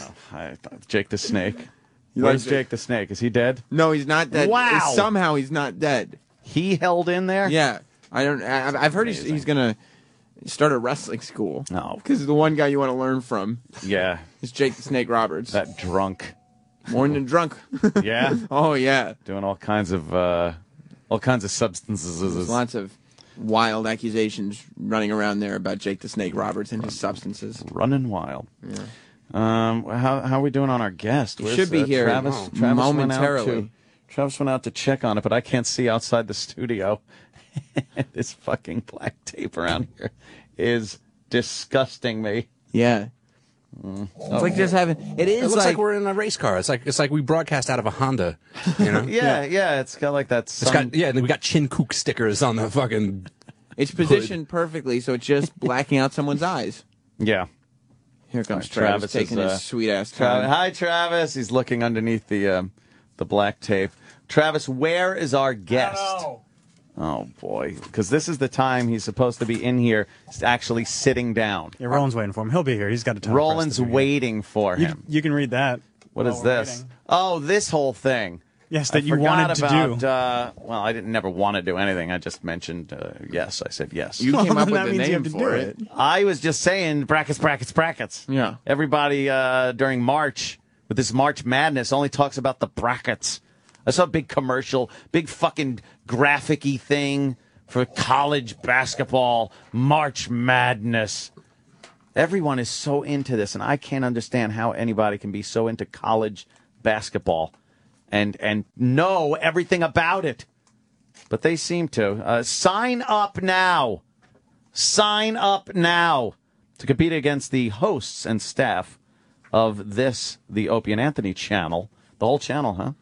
Oh, I, Jake the Snake. You Where's like Jake the Snake? Is he dead? no, he's not dead. Wow. Somehow he's not dead. He held in there. Yeah, I don't. I, I've- I've heard he's, he's gonna start a wrestling school. No. because the one guy you want to learn from Yeah. is Jake the Snake Roberts. That drunk. More than drunk. Yeah. oh yeah, Doing all kinds of uh, all kinds of substances. there's lots of wild accusations running around there about Jake the Snake Roberts and his substances. running wild. Um, how how are we doing on our guest? He Where's, should be uh, here Travis, oh, Travis momentarily. Went out to, Travis went out to check on it, but I can't see outside the studio. this fucking black tape around here is disgusting me. Yeah, Mm. it's like just having. It is. It It is looks like, like, we're in a race car. It's like it's like we broadcast out of a Honda. You know? Yeah, yeah, it's got like that. It's got yeah, we got chin kook stickers on the fucking. it's positioned perfectly, so it's just blacking out someone's eyes. yeah. Here comes Travis Travis, taking is, uh, his sweet ass Travis, time. hi, Travis. He's looking underneath the um, the black tape. Travis, where is our guest? Oh boy, because this is the time he's supposed to be in here, actually sitting down. Yeah, Roland's waiting for him. He'll be here. He's got a time. Roland's to do here. waiting for You, him. you can read that. What while is we're this? waiting. Oh, this whole thing. Yes, I that you forgot wanted to about, do. Uh, well, I didn't never want to do anything. I just mentioned uh, yes. I said yes. You Well, came up with that the name to for do it. it. I was just saying brackets, brackets, brackets. Yeah. Everybody uh, during March with this March Madness only talks about the brackets. I saw a big commercial, big fucking graphic-y thing for college basketball March Madness. Everyone is so into this, and I can't understand how anybody can be so into college basketball and and know everything about it. But they seem to. Uh, sign up now. Sign up now to compete against the hosts and staff of this, the Opie and Anthony channel, the whole channel, huh?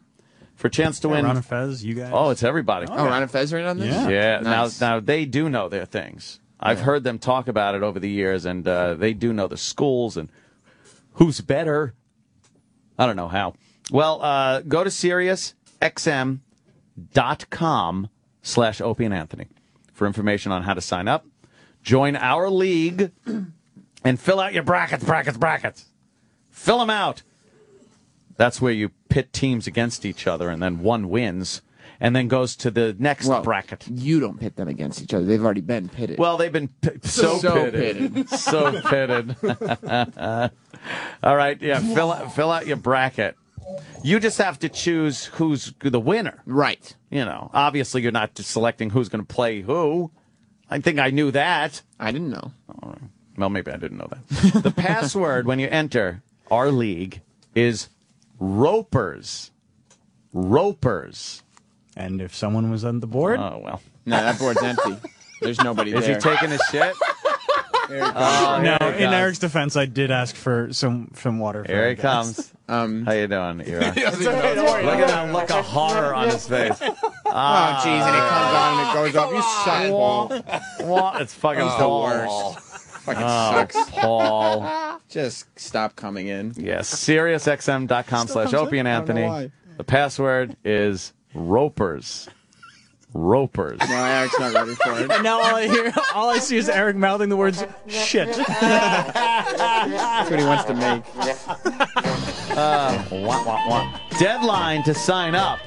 For a chance to Yeah, win. Ron and Fez, you guys. Oh, it's everybody. Oh, Ron and Fez are in on this? Yeah. Yeah. Nice. Now, now they do know their things. I've heard them talk about it over the years, and uh, they do know the schools and who's better. I don't know how. Well, uh, go to SiriusXM.com slash Opie and Anthony for information on how to sign up. Join our league and fill out your brackets, brackets, brackets. Fill them out. That's where you pit teams against each other, and then one wins, and then goes to the next Well, bracket. You don't pit them against each other. They've already been pitted. Well, they've been p- so, So pitted. pitted. so pitted. All right, yeah, fill out, fill out your bracket. You just have to choose who's the winner. right. You know, obviously you're not just selecting who's going to play who. I think I knew that. I didn't know. Well, maybe I didn't know that. the password when you enter our league is ropers. Ropers. And if someone was on the board, Oh well. No, that board's empty. There's nobody Is there. he taking a shit? Here. Oh, no. In comes. Eric's defense, I did ask for some some water. For Here our he comes. Um, How you doing, Ira? He doesn't even know it's Look at on. that look of horror on his face. Oh, jeez, and it comes on and it goes off. You suck, Paul. What? It's fucking It's the Paul. worst. Fucking Oh, sucks. Paul. Just stop coming in. Yes, SiriusXM.com slash comes Opie and in? I don't know Anthony. The password is ropers. Ropers. No, Eric's not ready for it. And now all I hear, all I see is Eric mouthing the words "shit." That's what he wants to make. Uh, wah, wah, wah. Deadline to sign up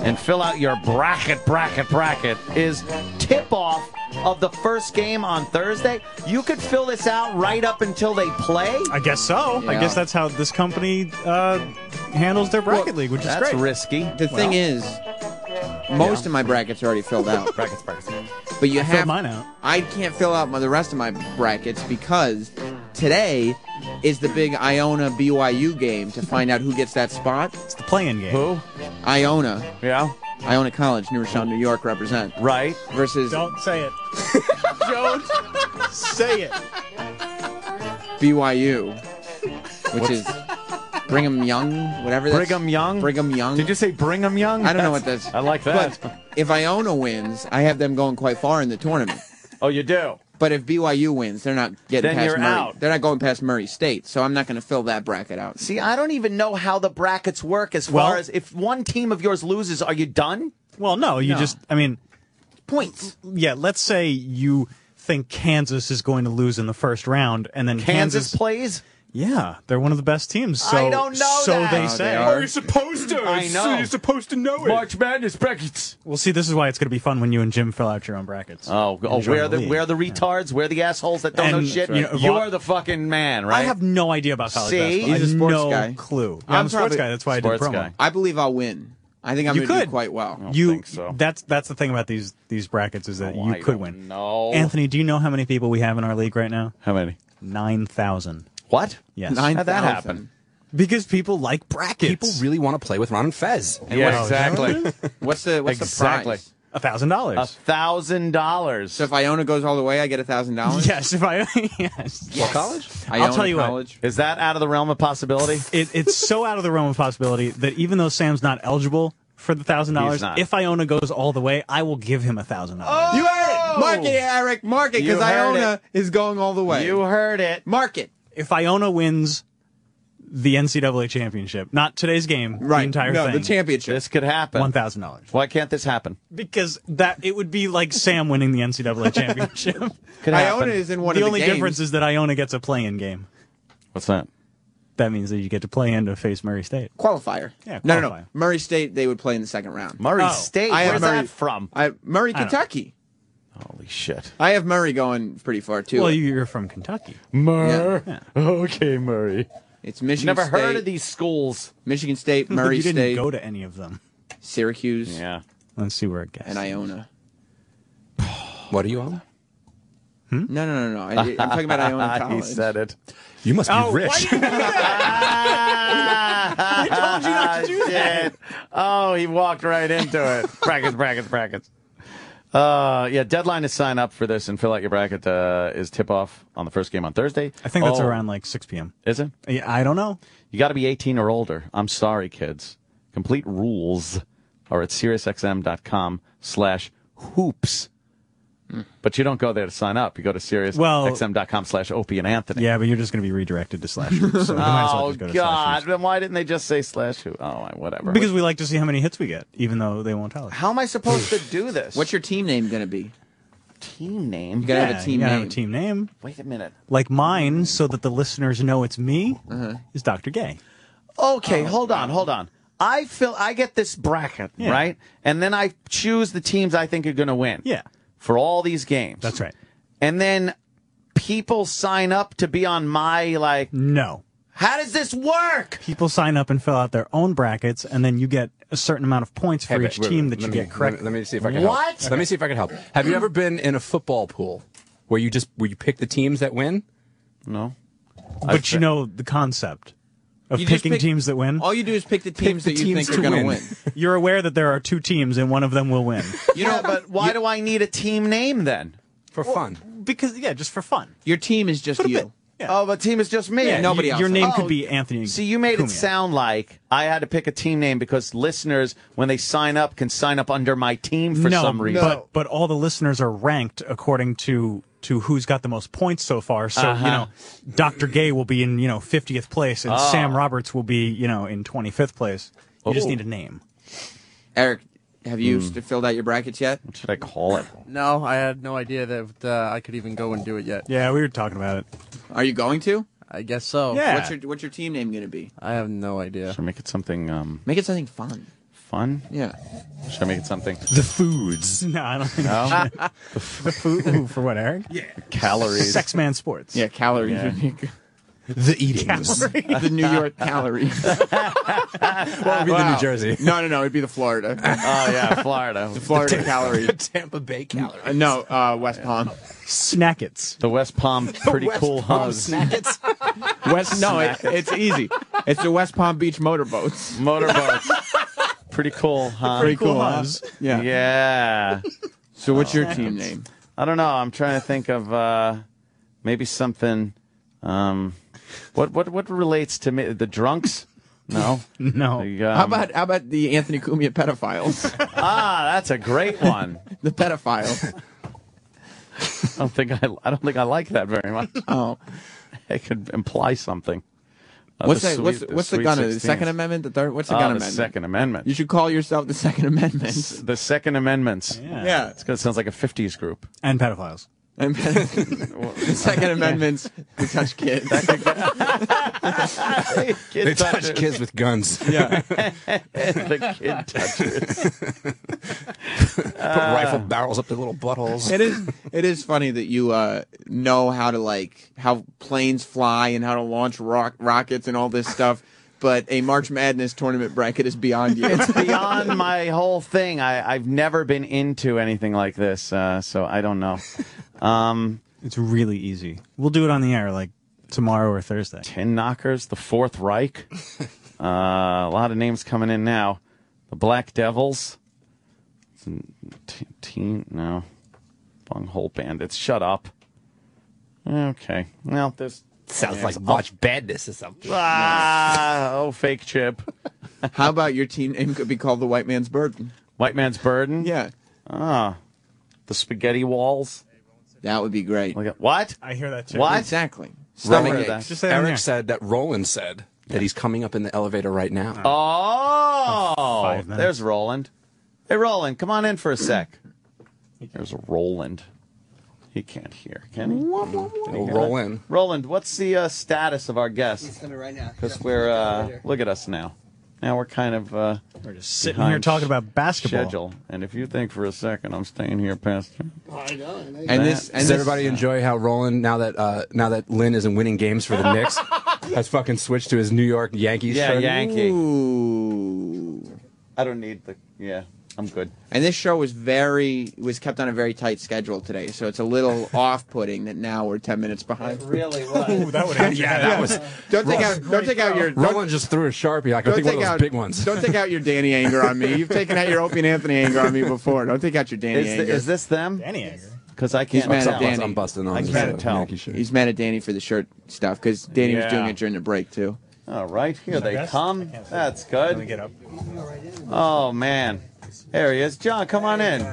and fill out your bracket, bracket, bracket is tip off of the first game on Thursday. You could fill this out right up until they play. I guess so. I guess that's how this company uh, handles their bracket league, which is That's great. risky. The thing is, most of my brackets are already filled out. brackets, brackets. But you I have filled mine out. I can't fill out my, the rest of my brackets because today is the big Iona BYU game to find out who gets that spot. It's the playing game. Who? Iona, Yeah. Iona College, New Rochelle, New York represent Right. versus Don't say it. Don't say it. BYU, which is Brigham Young, whatever. That's, Brigham Young? Brigham Young. Did you say Brigham Young? I don't know what that's. I like that. But if Iona wins, I have them going quite far in the tournament. oh, you do? But if BYU wins, they're not getting Then past you're Murray. out. They're not going past Murray State, so I'm not going to fill that bracket out. See, I don't even know how the brackets work as Well- far as if one team of yours loses, are you done? Well, no, you No. just. I mean, Points. yeah. Let's say you think Kansas is going to lose in the first round, and then Kansas, Kansas. plays? Yeah, they're one of the best teams. So, I don't know So that. they Oh, say. they are. you're supposed to. I know. You're supposed to know it. March Madness brackets. Well, see, this is why it's going to be fun when you and Jim fill out your own brackets. Oh, oh And where the league. where the retards, where are the assholes that don't know And, shit. you know, You're the fucking man, right? I have no idea about college See? basketball. I He's a have sports no guy. clue. Yeah, I'm, I'm a sports probably- guy. That's why I Sports did promo. guy. I believe I'll win. I think I'm You going to do could. quite well. don't You think so. that's that's the thing about these these brackets is that Oh, you could win. know. Anthony, do you know how many people we have in our league right now? How many? Nine thousand. What? Yes. Nine How'd that thousand. happen? Because people like brackets. People really want to play with Ron and Fez. Yeah, exactly. What's the what's Exactly. the prize? a thousand dollars. A thousand dollars. So if Iona goes all the way, I get a thousand dollars. Yes, if I yes. What college? Iona I'll tell you what. College. Is that out of the realm of possibility? It, it's so out of the realm of possibility that even though Sam's not eligible for the thousand dollars, He's not. if Iona goes all the way, I will give him a thousand dollars. Oh! You heard it. Mark it, Eric. Mark it, because heard Iona is going all the way. You heard it. Mark it. If Iona wins the NCAA championship, not today's game, the Right. entire No, thing. the championship. This could happen. One thousand dollars. Why can't this happen? Because that it would be like Sam winning the NCAA championship. Could happen. Iona is in one the of the only games. difference is that Iona gets a play-in game. What's that? That means that you get to play in to face Murray State. qualifier. Yeah, No, no, no. Murray State, they would play in the second round. Murray Oh. State. I Where's Murray- that from? I, Murray, I Kentucky. Holy shit. I have Murray going pretty far too. Well, you're from Kentucky. Murray. Yeah. Okay, Murray. it's Michigan Never State, heard of these schools. Michigan State, Murray you didn't State, go to any of them. Syracuse, Yeah. Let's see where it gets. and Iona. What are you on? Hmm? No, no, no, no. I, I'm talking about Iona College. he said it. You must be Oh, why rich. you do that? I told you not to do that. Oh, he walked right into it. brackets, brackets, brackets. Uh, yeah, deadline to sign up for this and fill out your bracket uh, is tip off on the first game on Thursday. I think that's Oh, around like 6 p.m. Is it? Yeah, I don't know. You got to be 18 or older. I'm sorry, kids. Complete rules are at SiriusXM.com slash hoops. But you don't go there to sign up. You go to SiriusXM.com slash Opie and Anthony. Yeah, but you're just going to be redirected to slash. hoops, so you might as well Oh, go God. Then why didn't they just say slash hoop? Oh, whatever. Because we like to see how many hits we get, even though they won't tell us. How am I supposed to do this? What's your team name going to be? team name? You gotta have a team you name. have a team name. Wait a minute. Like mine, so that the listeners know it's me, Uh-huh. is Dr. Gay. Okay, hold on, hold on. I feel I get this bracket, Yeah. right? And then I choose the teams I think are going to win. Yeah. For all these games. That's right. And then people sign up to be on my like No. How does this work? People sign up and fill out their own brackets, and then you get a certain amount of points for Hey, each wait, team wait, that you me- get correct. Let me, let me see if I can What? help. Let me see if I can help. Have you ever been in a football pool where you just where you pick the teams that win? No. but you know the concept of You picking pick- teams that win. All you do is pick the teams the that you teams think are to going to win. win. You're aware that there are two teams, and one of them will win. You know, but why do I need a team name then? For fun. because yeah, just for fun. Your team is just you. Yeah. Oh, but team is just me. Yeah, nobody y- else. Your name Oh, could be Anthony. See, you made it sound like I had to pick a team name because listeners, when they sign up, can sign up under my team for no, some reason. No. but but all the listeners are ranked according to to who's got the most points so far. So Uh-huh. you know, Dr. Gay will be in you know 50th place, and Oh. Sam Roberts will be you know in 25th place. You just Oh. need a name. Eric, have you st- filled out your brackets yet? What should I call it? No, I had no idea that uh, I could even go and do it yet. Yeah, we were talking about it. Are you going to? I guess so. Yeah. What's your What's your team name going to be? I have no idea. Should I make it something um, Make it something fun. Fun? Yeah. Should I make it something The foods. No, I don't think no? the food ooh, for what, Eric? Yeah, calories? Sex Man Sports. Yeah, calories. Yeah. would be good. The eatings. the New York calories. What would be the New Jersey? No, no, no. It'd be the Florida. Oh yeah, Florida. The Florida calories. The Tampa Bay calories. Uh, no, uh, West Palm. Snackets. The West Palm, pretty West cool Palm huzz. Snackets. West. No, it, it's easy. It's the West Palm Beach motorboats. Motorboats. pretty cool, huh? Pretty cool, huh? Yeah. Yeah. So what's your team name? I don't know. I'm trying to think of uh, maybe something. Um, what what what relates to me? The drunks? No. No. The, um, how about how about the Anthony Cumia pedophiles? ah? That's a great one. the pedophile. I don't think I I don't think I like that very much. Oh, It could imply something. Uh, what's the that? What's sweet- what's the Sweet gun? The Second Amendment? The third? What's the Oh, gun the amendment? Second Amendment. You should call yourself the Second Amendment. the Second Amendments. Yeah. yeah. It's good. Sounds like a '50s group. And pedophiles. And the Second Amendment's to touch kids. They touch kids with guns. yeah. the kid touchers. Put rifle barrels up their little buttholes. It is. It is funny that you uh, know how to like how planes fly and how to launch rock, rockets and all this stuff, but a March Madness tournament bracket is beyond you. it's beyond my whole thing. I, I've never been into anything like this, uh, so I don't know. Um, It's really easy. We'll do it on the air like tomorrow or Thursday. Tin Knockers, the Fourth Reich. Uh, a lot of names coming in now. The Black Devils. T- teen, no. Bunghole Bandits. Shut up. Okay. Well, this Sounds yeah, like I'll- Badness or something. Ah, oh, fake chip. how about your team name could be called the White Man's Burden? White Man's Burden. Yeah, Ah, the Spaghetti Walls. that would be great. Look what? I hear that too. What? Exactly. Stomach Stomach aches. Just say it on the Eric said that Roland said that he's coming up in the elevator right now. Oh, Five minutes. there's Roland. Hey, Roland, come on in for a sec. There's Roland. He can't hear, can he? Can he roll that? in. Roland, what's the uh, status of our guest? He's coming right now. Because we're uh, look at us now. Now we're kind of uh, we're just sitting here talking about basketball. Schedule. And if you think for a second I'm staying here Pastor, I know. And this, does everybody enjoy how Roland now that uh, now that Lin isn't winning games for the Knicks has fucking switched to his New York Yankees Yeah, shirt? Yankee. Ooh. I don't need the yeah. I'm good. And this show was very was kept on a very tight schedule today, so it's a little off-putting that now we're ten minutes behind. It really was. that would yeah, that was. Don't take out don't take out your don't, Roland just threw a sharpie. I don't think one take of those out big ones. Don't take out your Danny anger on me. You've taken out your Opie and Anthony anger on me before. Don't take out your Danny Is, anger. th- is this them? Danny anger. Because I can't mad tell. at Danny. I'm busting on I can't tell. He's mad at Danny for the shirt stuff because Danny was doing it during the break too. All right, here they come. That's good. Let get up. Oh man, there he is. Jon, come on in.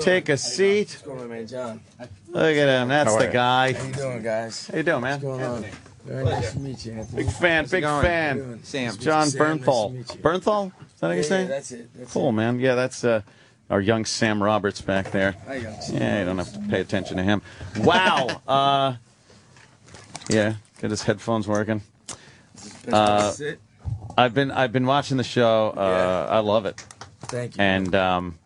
Take a seat. What's going on, man, Jon? Look at him. That's How are the you? guy. How you doing, guys? How you doing, man? What's going on? Very nice to meet you, Anthony. Big fan, big going? fan. Sam. Jon Sam, nice to Bernthal. meet you. Bernthal? Is that how you Yeah, say? yeah, it? that's it. That's Cool, man. Yeah, that's uh, our young Sam Roberts back there. Hi, young Sam. Yeah, you don't have to pay attention to him. Wow. uh, yeah, get his headphones working. Uh, That's it. I've been I've been watching the show. Uh, I love it. Thank you. And um,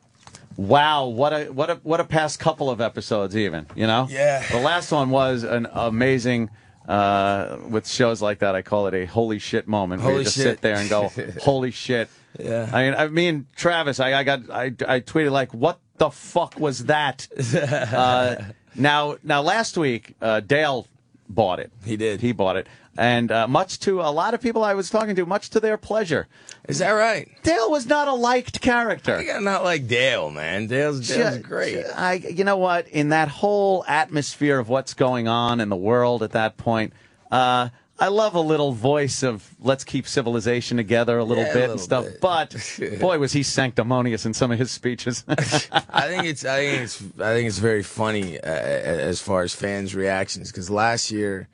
wow, what a what a what a past couple of episodes, even you know. Yeah. The last one was an amazing. Uh, with shows like that, I call it a holy shit moment. where you Holy just shit. sit there and go, "Holy shit!" Yeah. I mean, I, me and Travis, I, I got, I, I tweeted like, "What the fuck was that?" uh, now, now, last week, uh, Dale bought it. He did. He bought it, and uh, much to a lot of people I was talking to, much to their pleasure, Is that right? Dale was not a liked character. I got not like Dale, man. Dale's, Dale's great. I, you know what? In that whole atmosphere of what's going on in the world at that point, uh, I love a little voice of let's keep civilization together a little Yeah, a bit little and stuff. bit. But boy, was he sanctimonious in some of his speeches. I think it's I think it's I think it's very funny uh, as far as fans' reactions because last year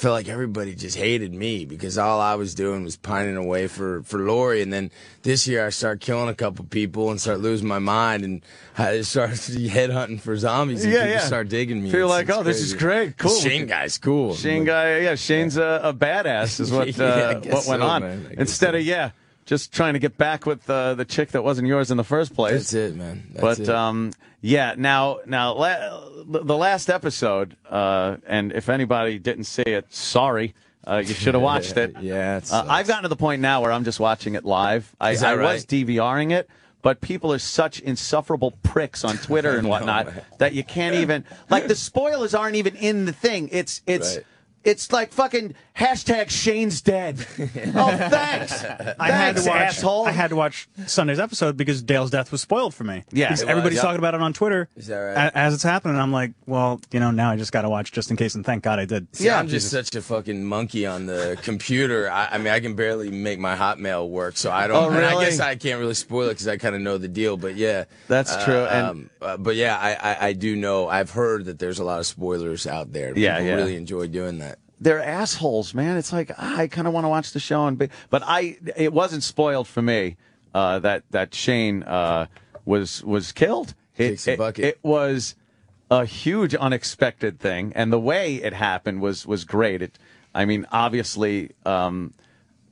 felt like everybody just hated me because all I was doing was pining away for for Lori, and then this year I start killing a couple people and start losing my mind and I start headhunting for zombies and Yeah, people yeah. start digging me. Feel It's- like, it's oh, this is great, cool. Shane guy's cool. Shane guy, yeah, Shane's a, a badass, is what uh, Yeah, what went so, on. man. I guess Instead so. of yeah, just trying to get back with uh, the chick that wasn't yours in the first place. That's it, man. That's but it. um, yeah, now now la- the last episode, uh, and if anybody didn't see it, sorry. Uh, you should have watched it. Yeah, it uh, I've gotten to the point now where I'm just watching it live. I, I was? DVRing it, but people are such insufferable pricks on Twitter and whatnot man. that you can't even like the spoilers aren't even in the thing. It's it's Right. It's like fucking hashtag Shane's dead. oh, thanks. I had to Thanks, watch. asshole. I had to watch Sunday's episode because Dale's death was spoiled for me. Yeah, Because it was, everybody's yep. talking about it on Twitter. Is that right? a- As it's happening, I'm like, well, you know, now I just got to watch just in case, and thank God I did. See, I'm just such a fucking monkey on the computer. I, I mean, I can barely make my Hotmail work, so I don't. Oh, and I really? guess I can't really spoil it because I kind of know the deal. But yeah, That's uh, true, and- um, uh, but yeah, I, I, I do know. I've heard that there's a lot of spoilers out there. Yeah, People yeah. really enjoy doing that. They're assholes, man. It's like ah, I kind of want to watch the show and be, but I it wasn't spoiled for me uh, that that Shane uh, was was killed. It, it- bucket. it was a huge unexpected thing, and the way it happened was was great. It, I mean, obviously. Um,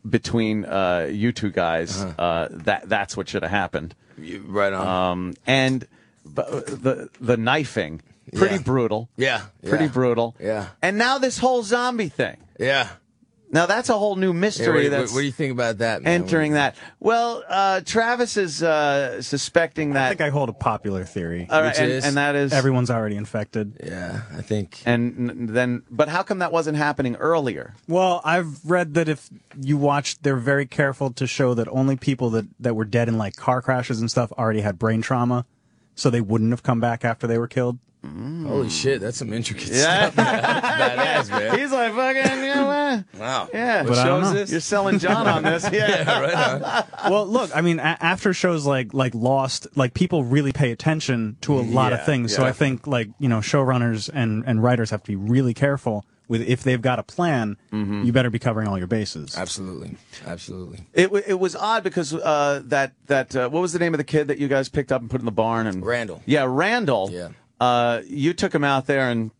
between uh, you two guys, Uh-huh. uh, that that's what should have happened. You- right on. Um, and but the the knifing, pretty Yeah. brutal. Yeah, pretty yeah. brutal. Yeah. And now this whole zombie thing. Yeah. Now that's a whole new Yeah, mystery what, do- that's what do you think about that? Man? entering that. Well, uh, Travis is uh, suspecting that. I think I hold a popular theory. All right, Which and, is? and that is Everyone's already infected. Yeah, I think. And then, but how come that wasn't happening earlier? Well, I've read that if you watch, they're very careful to show that only people that, that were dead in like car crashes and stuff already had brain trauma, so they wouldn't have come back after they were killed. Holy shit, that's some intricate Yeah. stuff. That's badass, man. He's like fucking. You know, what? Wow. Yeah. But I don't. You're selling Jon on this. Yeah. right on. well, look, I mean, a- after shows like like Lost, like people really pay attention to a lot Yeah, of things. So. I think like you know showrunners and and writers have to be really careful with if they've got a plan, Mm-hmm. you better be covering all your bases. Absolutely, absolutely. It, w- it was odd because uh, that that uh, what was the name of the kid that you guys picked up and put in the barn and Randall. Yeah, Randall. Yeah. Uh, you took him out there and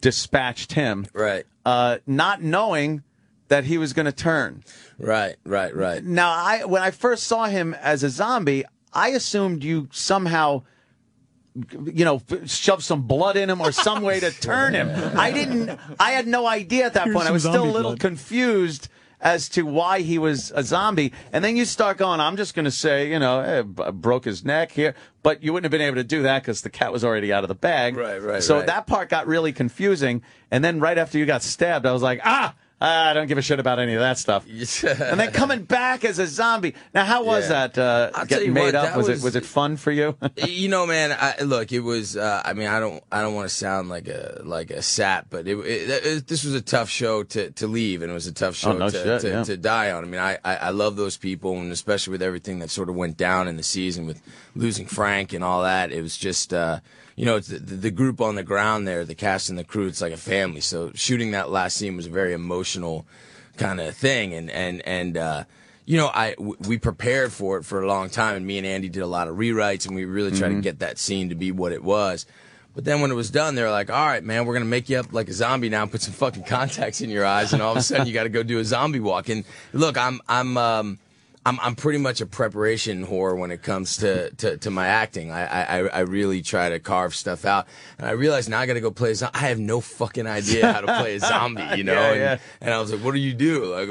dispatched him. Right. Uh, not knowing that he was going to turn. Right, right, right. Now, I when I first saw him as a zombie, I assumed you somehow you know, shove some blood in him or some way to turn him. I didn't. I had no idea at that Here's point. I was still a little blood. confused as to why he was a zombie. And then you start going, I'm just going to say, you know, eh, b- broke his neck here. But you wouldn't have been able to do that because the cat was already out of the bag. Right, right, So right. that part got really confusing. And then right after you got stabbed, I was like, ah. I don't give a shit about any of that stuff. and then coming back as a zombie. Now, how was Yeah. that uh, getting made what, up? Was, was- it was it fun for you? you know, man. I, look, it was. Uh, I mean, I don't. I don't want to sound like a like a sap, but it, it, it- this was a tough show to, to leave, and it was a tough show Oh, no to, shit, to, yeah. to die on. I mean, I, I I love those people, and especially with everything that sort of went down in the season with losing Frank and all that. It was just. Uh, you know, it's the, the group on the ground there, the cast and the crew, it's like a family. So shooting that last scene was a very emotional kind of thing. And, and, and, uh, you know, I, w- we prepared for it for a long time and me and Andy did a lot of rewrites and we really tried to Mhm. get that scene to be what it was. But then when it was done, they were like, all right, man, we're going to make you up like a zombie now and put some fucking contacts in your eyes. And all of a sudden you got to go do a zombie walk. And look, I'm, I'm, um, I'm, I'm pretty much a preparation whore when it comes to, to, to my acting. I, I, I really try to carve stuff out. And I realized now I got to go play a zombie. I have no fucking idea how to play a zombie, you know? Yeah, and, yeah. and I was like, what do you do? Like,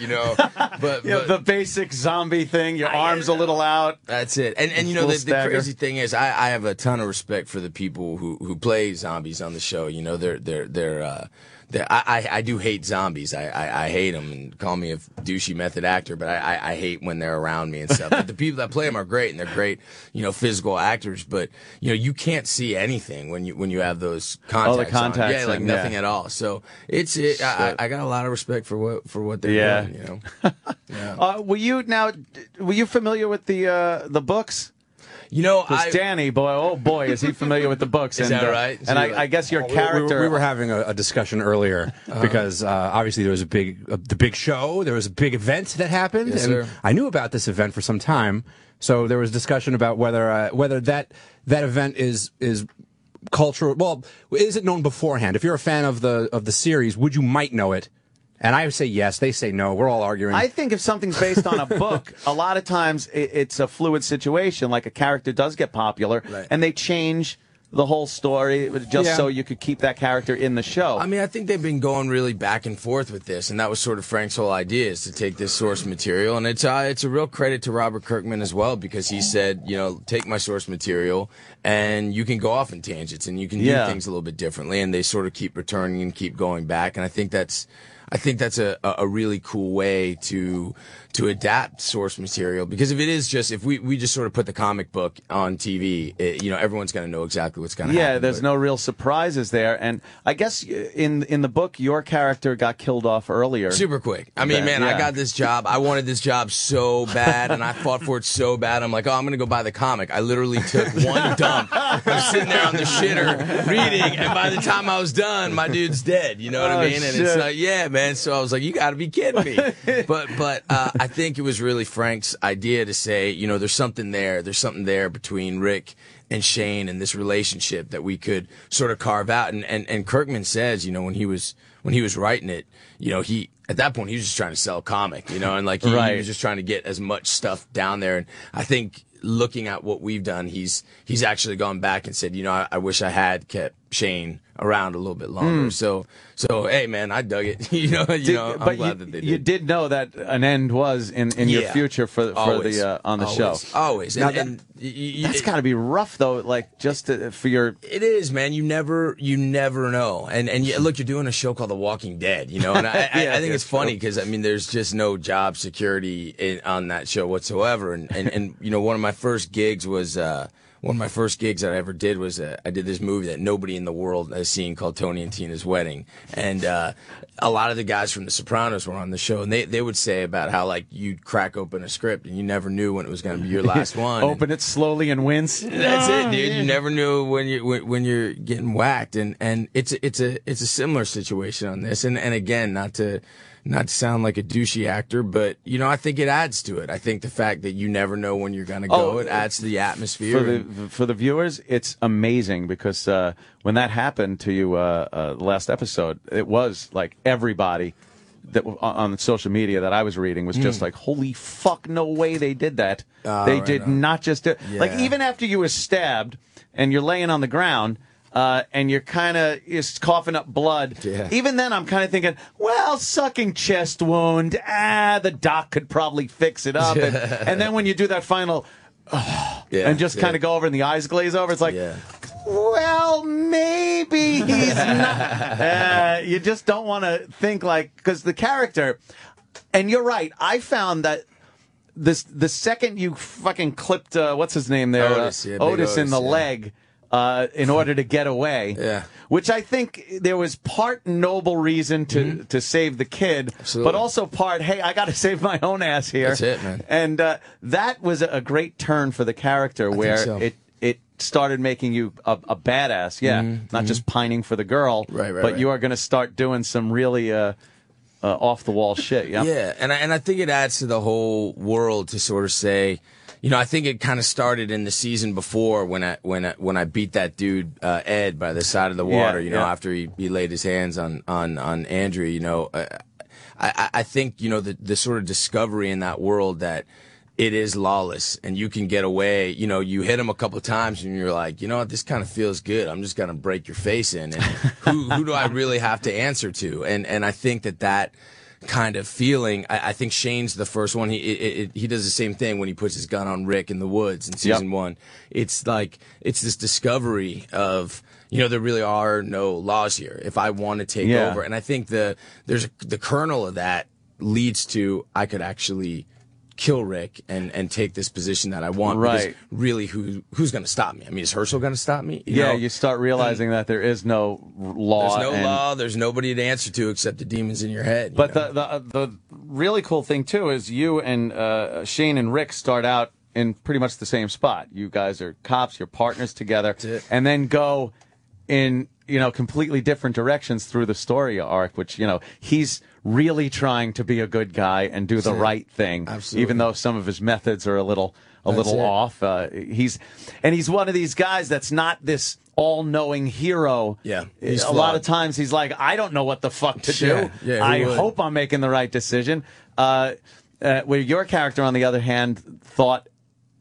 you know? But, Yeah, but the basic zombie thing. Your arms a little out. that's it. And and you know the, the crazy thing is I, I have a ton of respect for the people who, who play zombies on the show. You know they're they're they're uh they're, I, I I do hate zombies. I, I, I hate them and call me a douchey method actor, but I, I, I hate when they're around me and stuff. but the people that play them are great and they're great, you know, physical actors. But you know you can't see anything when you when you have those contacts. Oh, the on. contacts yeah, like nothing yeah. at all. So it's it. I, I I got a lot of respect for what for what they're Yeah. doing. You know. Uh, were you now? Were you familiar with the uh, the books? You know, because I- Danny, boy, oh boy, is he familiar with the books? Is and, that uh, right? Is and he I, I guess your Oh, we- we were- character. We, were having a, a discussion earlier Uh-huh. because uh, obviously there was a big, uh, the big show. There was a big event that happened, Yes, and sir. I knew about this event for some time. So there was discussion about whether uh, whether that that event is is cultural. Well, is it known beforehand? If you're a fan of the of the series, would you might know it? And I say yes. They say no. We're all arguing. I think if something's based on a book, a lot of times it, it's a fluid situation. Like a character does get popular, Right. and they change the whole story just Yeah. so you could keep that character in the show. I mean, I think they've been going really back and forth with this, and that was sort of Frank's whole idea is to take this source material, and it's uh, it's a real credit to Robert Kirkman as well because he said, you know, take my source material, and you can go off in tangents, and you can Yeah. do things a little bit differently, and they sort of keep returning and keep going back, and I think that's. I think that's a, a really cool way to to adapt source material because if it is just if we, we just sort of put the comic book on TV, it, you know everyone's going to know exactly what's going to happen. yeah, there's no real surprises there, and I guess uh, in in the book, your character got killed off earlier. Super quick. I mean, man, I got this job. I wanted this job so bad, and I fought for it so bad. I'm like, oh, I'm gonna go buy the comic. I literally took one dump. I was sitting there on the shitter reading, and by the time I was done, my dude's dead. You know what Oh, I mean? And shit. it's like, yeah, man. So I was like, you got to be kidding me. But but uh, I think it was really Frank's idea to say, you know, there's something there. There's something there between Rick and Shane and this relationship that we could sort of carve out. And and and Kirkman says, you know, when he was when he was writing it, you know, he at that point he was just trying to sell a comic, you know, and like he, he was just trying to get as much stuff down there. And I think looking at what we've done, he's he's actually gone back and said, you know, I, I wish I had kept Shane around a little bit longer. Hmm. So so hey man, I dug it. you know, you Did- know, I'm but glad you, that they did. you did know that an end was in, in your future for for Always. the uh, on the Always. show. Always. Now And- that- and y- y- that's got to be rough though. Like just to, for your It is, man. You never, you never know. And and you, look, you're doing a show called The Walking Dead, you know. And I, I, Yeah, I think it's it's funny because I mean, there's just no job security in, on that show whatsoever. And, and and you know, one of my first gigs was uh, one of my first gigs that I ever did was uh, I did this movie that nobody in the world has seen called Tony and Tina's Wedding, and uh, a lot of the guys from The Sopranos were on the show, and they they would say about how like you'd crack open a script and you never knew when it was going to be your last one. Open it slowly and wince. That's it, dude. You never knew when you when, when you're getting whacked, and and it's a- it's a it's a similar situation on this. And and again, not to not to sound like a douchey actor, but you know, I think it adds to it. I think the fact that you never know when you're gonna go, Oh, it adds to the atmosphere. for the for the viewers. It's amazing because uh, when that happened to you uh, uh, last episode, it was like everybody that on social media that I was reading was just Mm. like, "Holy fuck! No way they did that. Ah, they right did on. not just do like even after you were stabbed and you're laying on the ground." Uh, and you're kind of is coughing up blood. Yeah. Even then, I'm kind of thinking, well, sucking chest wound. Ah, the doc could probably fix it up. and, and then when you do that final, Yeah, and just kind of go over and the eyes glaze over. It's like, well, maybe he's not. Uh, you just don't want to think like because the character, and you're right. I found that this the second you fucking clipped uh, what's his name there, Otis, uh, yeah, big Otis in the yeah. leg. Uh, in order to get away, Yeah. which I think there was part noble reason to to save the kid, Mm-hmm. Absolutely. but also part, hey, I got to save my own ass here. That's it, man. And uh, that was a, great turn for the character, think where so. it it started making you a, a badass. Yeah, not just pining for the girl, Mm-hmm, Right, right, but right. you are going to start doing some really uh, uh, off the wall shit. Yeah, Yeah, and I, and I think it adds to the whole world to sort of say, you know, I think it kind of started in the season before when I when I, when I beat that dude uh, Ed by the side of the Yeah, water. you know, yeah. after he, he laid his hands on on on Andrew. You know, uh, I I- I think you know the the sort of discovery in that world that. It is lawless, and you can get away. You know, you hit him a couple times, and you're like, you know what, this kind of feels good. I'm just gonna break your face in, and who who do I really have to answer to? And and I think that that kind of feeling. I, I think Shane's the first one. He it, it, he does the same thing when he puts his gun on Rick in the woods in season one. It's like it's this discovery of you know there really are no laws here. If I want to take Yeah. over, and I think the there's the kernel of that leads to I could actually kill Rick and and take this position that I want. because Right. really, who who's going to stop me? I mean, is Hershel going to stop me? You yeah. know? You start realizing that there is no law. There's no and- law. There's nobody to answer to except the demons in your head. you But know? the, the the really cool thing too is you and uh, Shane and Rick start out in pretty much the same spot. You guys are cops. You're partners together, and then go in you know completely different directions through the story arc. Which you know he's really trying to be a good guy and do the right thing, Absolutely. even though some of his methods are a little a That's little it. off. Uh, he's and he's one of these guys that's not this all-knowing hero. Yeah, a he's lot of times he's like, I don't know what the fuck to do. Yeah, yeah, I would? hope I'm making the right decision. Uh, uh, where your character, on the other hand, thought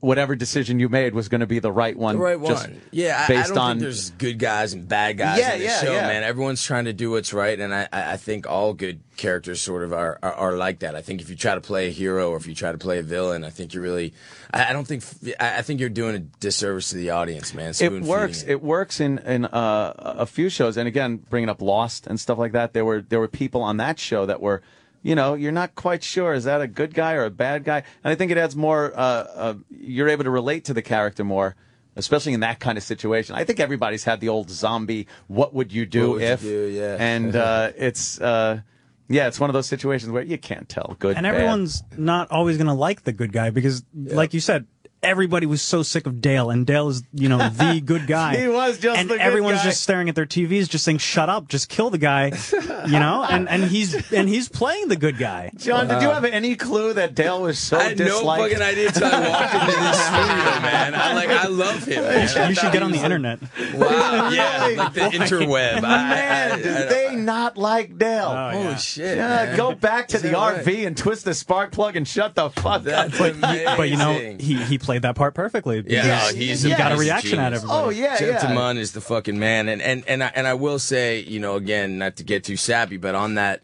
whatever decision you made was going to be the right one. The right just one. Yeah, I, I based don't on think there's good guys and bad guys Yeah, in this yeah, show, yeah. man. Everyone's trying to do what's right, and I, I think all good characters sort of are, are are like that. I think if you try to play a hero or if you try to play a villain, I think you're really, I, I don't think, I I think you're doing a disservice to the audience, man. it works. It. works in in uh, a few shows, and again, bringing up Lost and stuff like that. There were there were people on that show that were, you know, you're not quite sure is that a good guy or a bad guy, and I think it adds more. Uh, uh, you're able to relate to the character more. Especially in that kind of situation, I think everybody's had the old zombie. What would you do What would you if? do? Yeah. And uh, it's uh, yeah, it's one of those situations where you can't tell good. and bad. everyone's not always going to like the good guy because, like you said, everybody was so sick of Dale, and Dale is, you know, the good guy. He was just and the good everyone's guy. just staring at their TVs, just saying, "Shut up, just kill the guy," you know. And and he's and he's playing the good guy. Jon, did you uh-huh. have any clue that Dale was so I had no fucking idea until I walked into this studio, man. I like, I love him. Man. You should, you should get on the internet. Wow, yeah, like the interweb. I- I- Man, I- did they not like Dale? Oh, Holy yeah. shit! yeah, man. go back to Is the RV right? and twist the spark plug and shut the fuck up. That's But- amazing. But you know, he he played that part perfectly. Yeah, no, he's he a- got a he's a reaction out of genius. everybody. Oh yeah, Jeff yeah. DeMunn is the fucking man, and and and I, and I will say, you know, again, not to get too sappy, but on that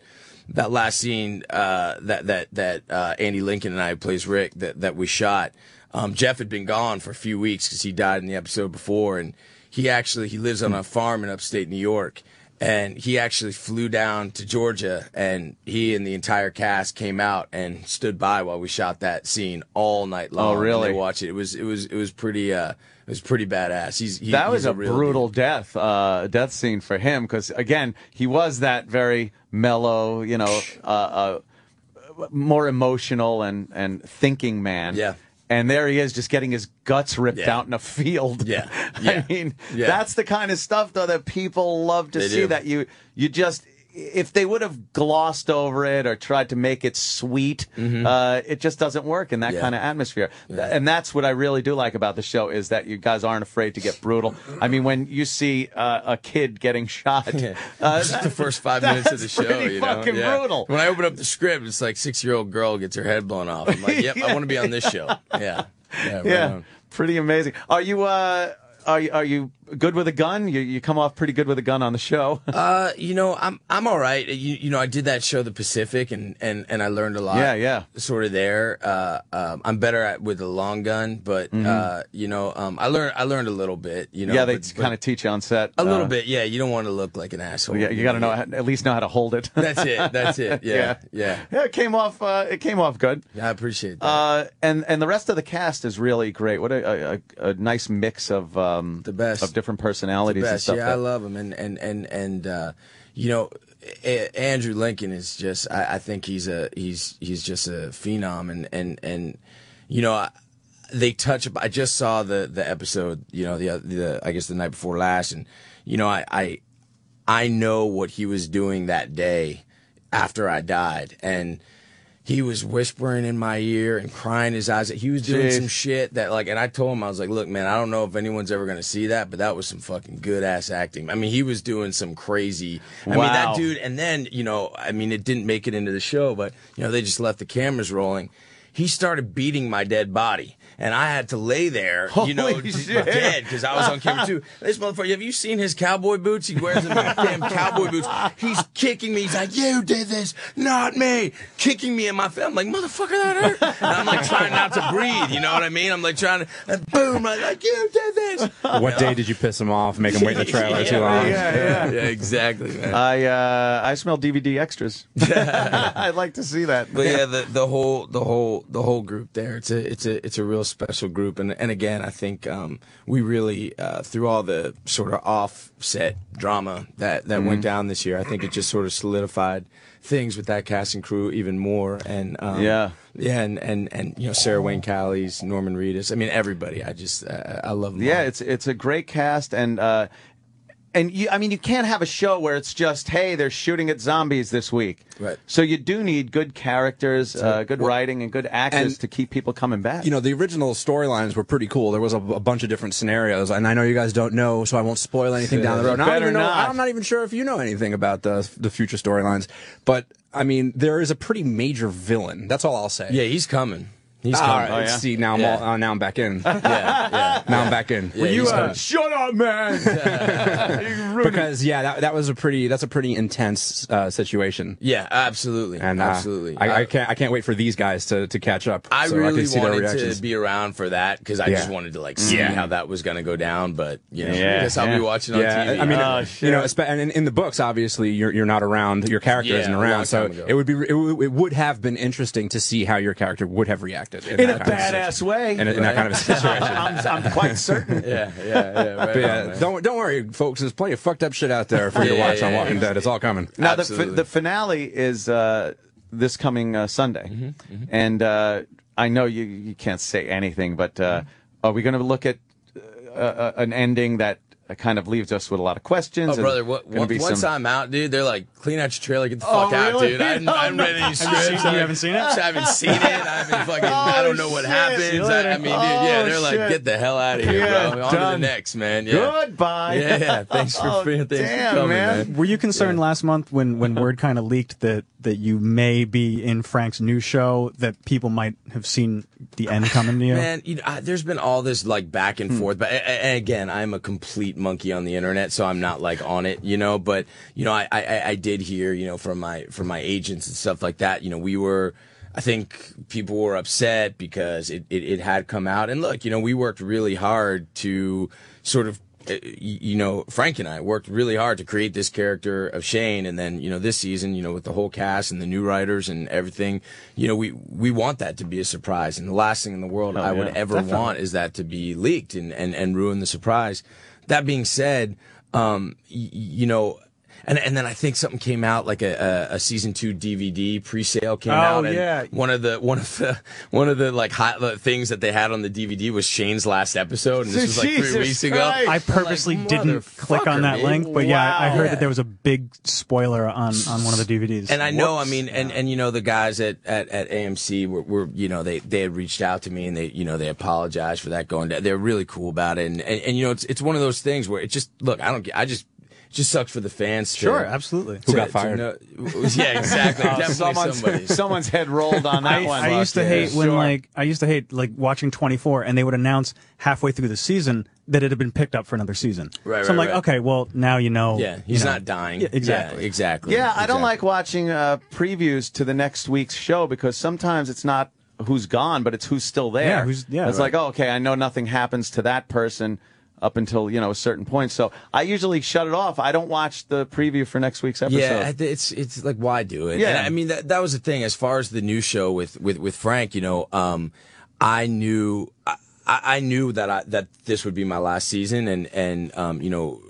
that last scene uh, that that that uh, Andy Lincoln and I who plays Rick that that we shot, um, Jeff had been gone for a few weeks because he died in the episode before, and he actually he lives on a farm in upstate New York. And he actually flew down to Georgia, and he and the entire cast came out and stood by while we shot that scene all night long. Oh, really? Watched it. It was it was it was pretty uh it was pretty badass. He's he, that was a, real brutal death, uh, death scene for him because again, he was that very mellow, you know, uh, uh, more emotional and and thinking man. Yeah. And there he is, just getting his guts ripped Yeah. out in a field. Yeah. I mean, Yeah. that's the kind of stuff though that people love to They see. do. That you you just if they would have glossed over it or tried to make it sweet, uh, it just doesn't work in that Mm-hmm. Yeah. kind of atmosphere. Th- And that's what I really do like about the show is that you guys aren't afraid to get brutal. I mean, when you see uh, a kid getting shot, uh, Just the first five minutes of the show. pretty you know? fucking Yeah. brutal. When I open up the script, it's like six year old girl gets her head blown off. I'm like, yep, I want to be on this show. Yeah, yeah, right yeah, pretty amazing. Are you uh, are you, are you good with a gun? You you come off pretty good with a gun on the show. Uh, you know, I'm I'm all right. You, you know, I did that show, The Pacific, and and and I learned a lot. Yeah, yeah. Sort of there. Uh, um, I'm better at with the long gun, but uh, you know, um, I learned I learned a little bit. You know, Mm-hmm. yeah, they kind of teach you on set a little uh, bit. Yeah, you don't want to look like an asshole. Yeah, you got to know how, at least know how to hold it. That's it. That's it. Yeah, yeah. Yeah, it came off. Uh, it came off good. Yeah, I appreciate that. Uh, and and the rest of the cast is really great. What a, a, a nice mix of um, the best of different personalities and stuff. Yeah, that- I love him, and and and and uh, you know, A- Andrew Lincoln is just. I, I think he's a he's he's just a phenom, and and and you know. I, they touch. I just saw the the episode. You know, the the I guess the night before last, and you know, I I I know what he was doing that day after I died, and he was whispering in my ear and crying his eyes. He was doing Jeez. some shit that like, and I told him I was like, look, man, I don't know if anyone's ever gonna see that, but that was some fucking good ass acting. I mean, he was doing some crazy. I mean, that dude. And then you know, I mean, it didn't make it into the show, but you know, they just left the cameras rolling. He started beating my dead body. And I had to lay there, you know, shit. dead because I was on camera too. This motherfucker, have you seen his cowboy boots? He wears them damn cowboy boots. He's kicking me. He's like, "You did this, not me." Kicking me in my face. I'm like, "Motherfucker, that hurt." And I'm like trying not to breathe. You know what I mean? I'm like trying to, and boom, I'm like, "You did this." What day did you piss him off? Make him wait in the trailer too long? Yeah, yeah, exactly, man. I uh, I smell DVD extras. I'd like to see that. But yeah, the the whole the whole the whole group there. It's a it's a it's a real special group, and and again, I think um, we really uh, through all the sort of offset drama that that went Mhm. down this year. I think it just sort of solidified things with that cast and crew even more. And um, Yeah. yeah, and and and you know Sarah Wayne Callies, Norman Reedus. I mean everybody. I just uh, I love them. Yeah, all. it's it's a great cast and uh and you I mean you can't have a show where it's just hey they're shooting at zombies this week. Right. So you do need good characters, uh, good writing and good actors and- to keep people coming back. You know, the original storylines were pretty cool. There was a, a bunch of different scenarios, and I know you guys don't know, so I won't spoil anything down the road. And I don't Better even know, not. I'm not even sure if you know anything about the the future storylines, but I mean, there is a pretty major villain. That's all I'll say. yeah, he's coming. He's All coming. right, See now, I'm Yeah. all, uh, now I'm back in. yeah, yeah. Now I'm back in. Yeah, he's coming. shut up, man? because yeah, that, that was a pretty that's a pretty intense uh, situation. Yeah, absolutely, And uh, absolutely. I, I can't I can't wait for these guys to, to catch up. I so really I can see their wanted reactions. to be around for that because I just wanted to like see Yeah. how that was going to go down. But you know, Yeah, I guess I'll yeah. be watching on TV. I mean, Oh, you know, and in, in the books, obviously, you're you're not around. Your character Yeah, isn't around, so it would be it, it would have been interesting to see how your character would have reacted in, In that a badass way. in, a- in that kind of a situation. I'm, I'm quite certain. yeah, yeah, yeah. Right yeah, on, don't don't worry, folks. There's plenty of fucked up shit out there for you to watch yeah, on Walking yeah. Dead. It's all coming. Now the, fi- Absolutely. the finale is uh, this coming uh, Sunday, Mm-hmm, and uh, I know you you can't say anything, but uh, are we going to look at uh, uh, an ending that uh, kind of leaves us with a lot of questions? Oh, and brother, what, what, once some- I'm out, dude, they're like, clean out your trailer, get the Oh, fuck out, really? dude. I haven't, I haven't read any Have you scripts. seen- you I- haven't seen it? I haven't seen it. I haven't fucking, I don't know what Oh, shit. happens. I, I mean, dude, yeah, Oh, they're like, shit. get the hell out of here, Yeah, bro. On to the next, man. Yeah. Goodbye. Yeah, yeah. Thanks for, Oh, thanks damn, for coming, man. man. Were you concerned last month when, when word kind of leaked that, that you may be in Frank's new show that people might have seen the end coming to you? Man, you know, I, there's been all this like back Hmm. and forth, but and again, I'm a complete monkey on the internet, so I'm not like on it, you know. But you know, I, I, I did hear, you know, from my from my agents and stuff like that. You know, we were, I think people were upset because it, it, it had come out, and look, you know, we worked really hard to sort of you know, Frank and I worked really hard to create this character of Shane, and then you know this season, you know, with the whole cast and the new writers and everything, you know, we we want that to be a surprise, and the last thing in the world Oh, I would ever Definitely. want is that to be leaked and and and ruin the surprise. That being said, um, y- you know. And, and then I think something came out like a, a, a season two DVD pre-sale came Oh, out. And yeah. One of the one of the one of the like hot the things that they had on the DVD was Shane's last episode, and this was like Jesus three weeks ago. Christ. I purposely Like, didn't click on that motherfucker, link, man. but yeah, I heard Yeah. that there was a big spoiler on, on one of the DVDs. And I know, I mean, and, and you know, the guys at, at, at AMC were, were, you know, they, they had reached out to me and they, you know, they apologized for that going down. They're really cool about it. And, and, and, you know, it's, it's one of those things where it just, look, I don't get, I just, it just sucks for the fans. to- Sure, absolutely. to- Who got fired? know- yeah, exactly. Definitely someone's, somebody. someone's head rolled on that I, one. I used to Yeah, hate when sure. like I used to hate like watching 24 and they would announce halfway through the season that it had been picked up for another season. Right, so I'm right, like, right. okay, well now you know. Yeah, you he's know. not dying. Yeah, exactly. Yeah, exactly. Yeah, I don't Exactly. like watching uh, previews to the next week's show because sometimes it's not who's gone, but it's who's still there. Yeah, who's- yeah, It's right. like, oh, okay, I know nothing happens to that person up until you know a certain point. So I usually shut it off. I don't watch the preview for next week's episode. Yeah, it's it's like why do it? Yeah. and I mean that that was the thing as far as the new show with with with Frank. You know, um, I knew I, I knew that I that this would be my last season, and and um, you know,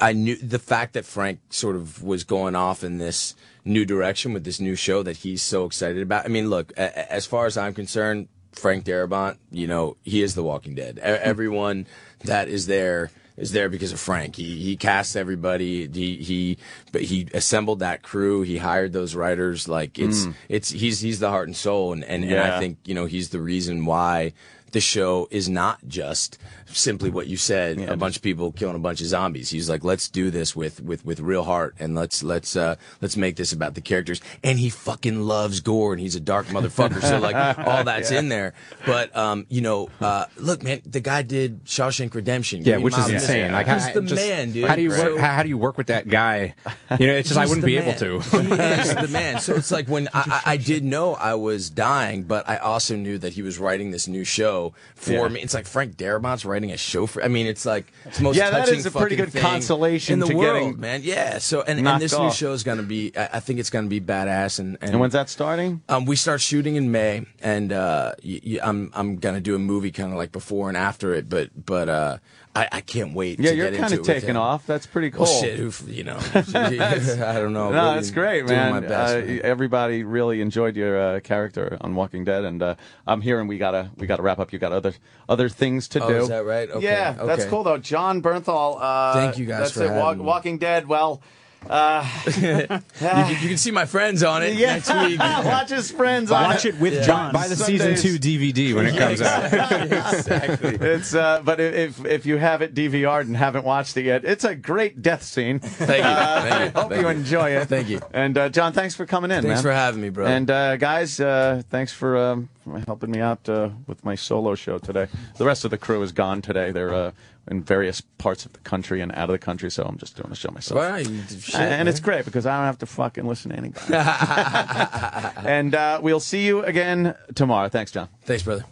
I knew the fact that Frank sort of was going off in this new direction with this new show that he's so excited about. I mean, look, as far as I'm concerned, Frank Darabont, you know, he is The Walking Dead. E- Everyone that is there is there because of Frank. He he cast everybody. He he but he assembled that crew. He hired those writers. Like it's Mm. it's he's he's the heart and soul, and and, and I think you know he's the reason why the show is not just simply what you said a bunch of people killing a bunch of zombies he's like let's do this with with with real heart and let's let's uh let's make this about the characters and he fucking loves gore and he's a dark motherfucker so like all that's Yeah. in there but um you know uh look man the guy did Shawshank Redemption Yeah, which is insane. Like, he's the just- man dude How do you work, how, do you work with that guy? You know, it's just I wouldn't be man. able to. he is the man. So it's like when I, I I did know I was dying, but I also knew that he was writing this new show for Yeah. me. It's like Frank Darabont's writing a show for. I mean, it's like it's the most Yeah, that touching is a pretty good consolation in the to world, getting man. Yeah. So and, and this new show is gonna be. I, I think it's gonna be badass. And and, And when's that starting? Um, we start shooting in May, and uh, y- y- I'm I'm gonna do a movie kind of like before and after it. But but uh, I, I can't wait. Yeah, to you're kind of taking off. That's pretty cool. Well, shit, who, you know, I don't know. No, Really that's great, man. best, uh, man. Everybody really enjoyed your uh, character on Walking Dead, and uh, I'm hearing we gotta we gotta wrap up. You got other other things to Oh, do. is that right? Okay, Yeah, that's cool though. Jon Bernthal. Uh, Thank you guys That's it. Wa- having me. Walking Dead. Well. Uh, you, can, you can see my friends on it Yeah. next week. Watch his friends on Watch it with Jon. Buy the Sundays. season two DVD when it comes out. exactly. It's uh, but if if you have it DVR'd and haven't watched it yet, it's a great death scene. Thank you. Uh, Thank you. Hope Thank you you. enjoy it. Thank you. And uh, Jon, thanks for coming in, Thanks man. for having me, bro. And uh, guys, uh, thanks for um, helping me out uh, with my solo show today. The rest of the crew is gone today. They're uh, in various parts of the country and out of the country, so I'm just doing the show myself. Shit, and man. it's great because I don't have to fucking listen to anybody. and uh, we'll see you again tomorrow. Thanks, Jon. Thanks, brother.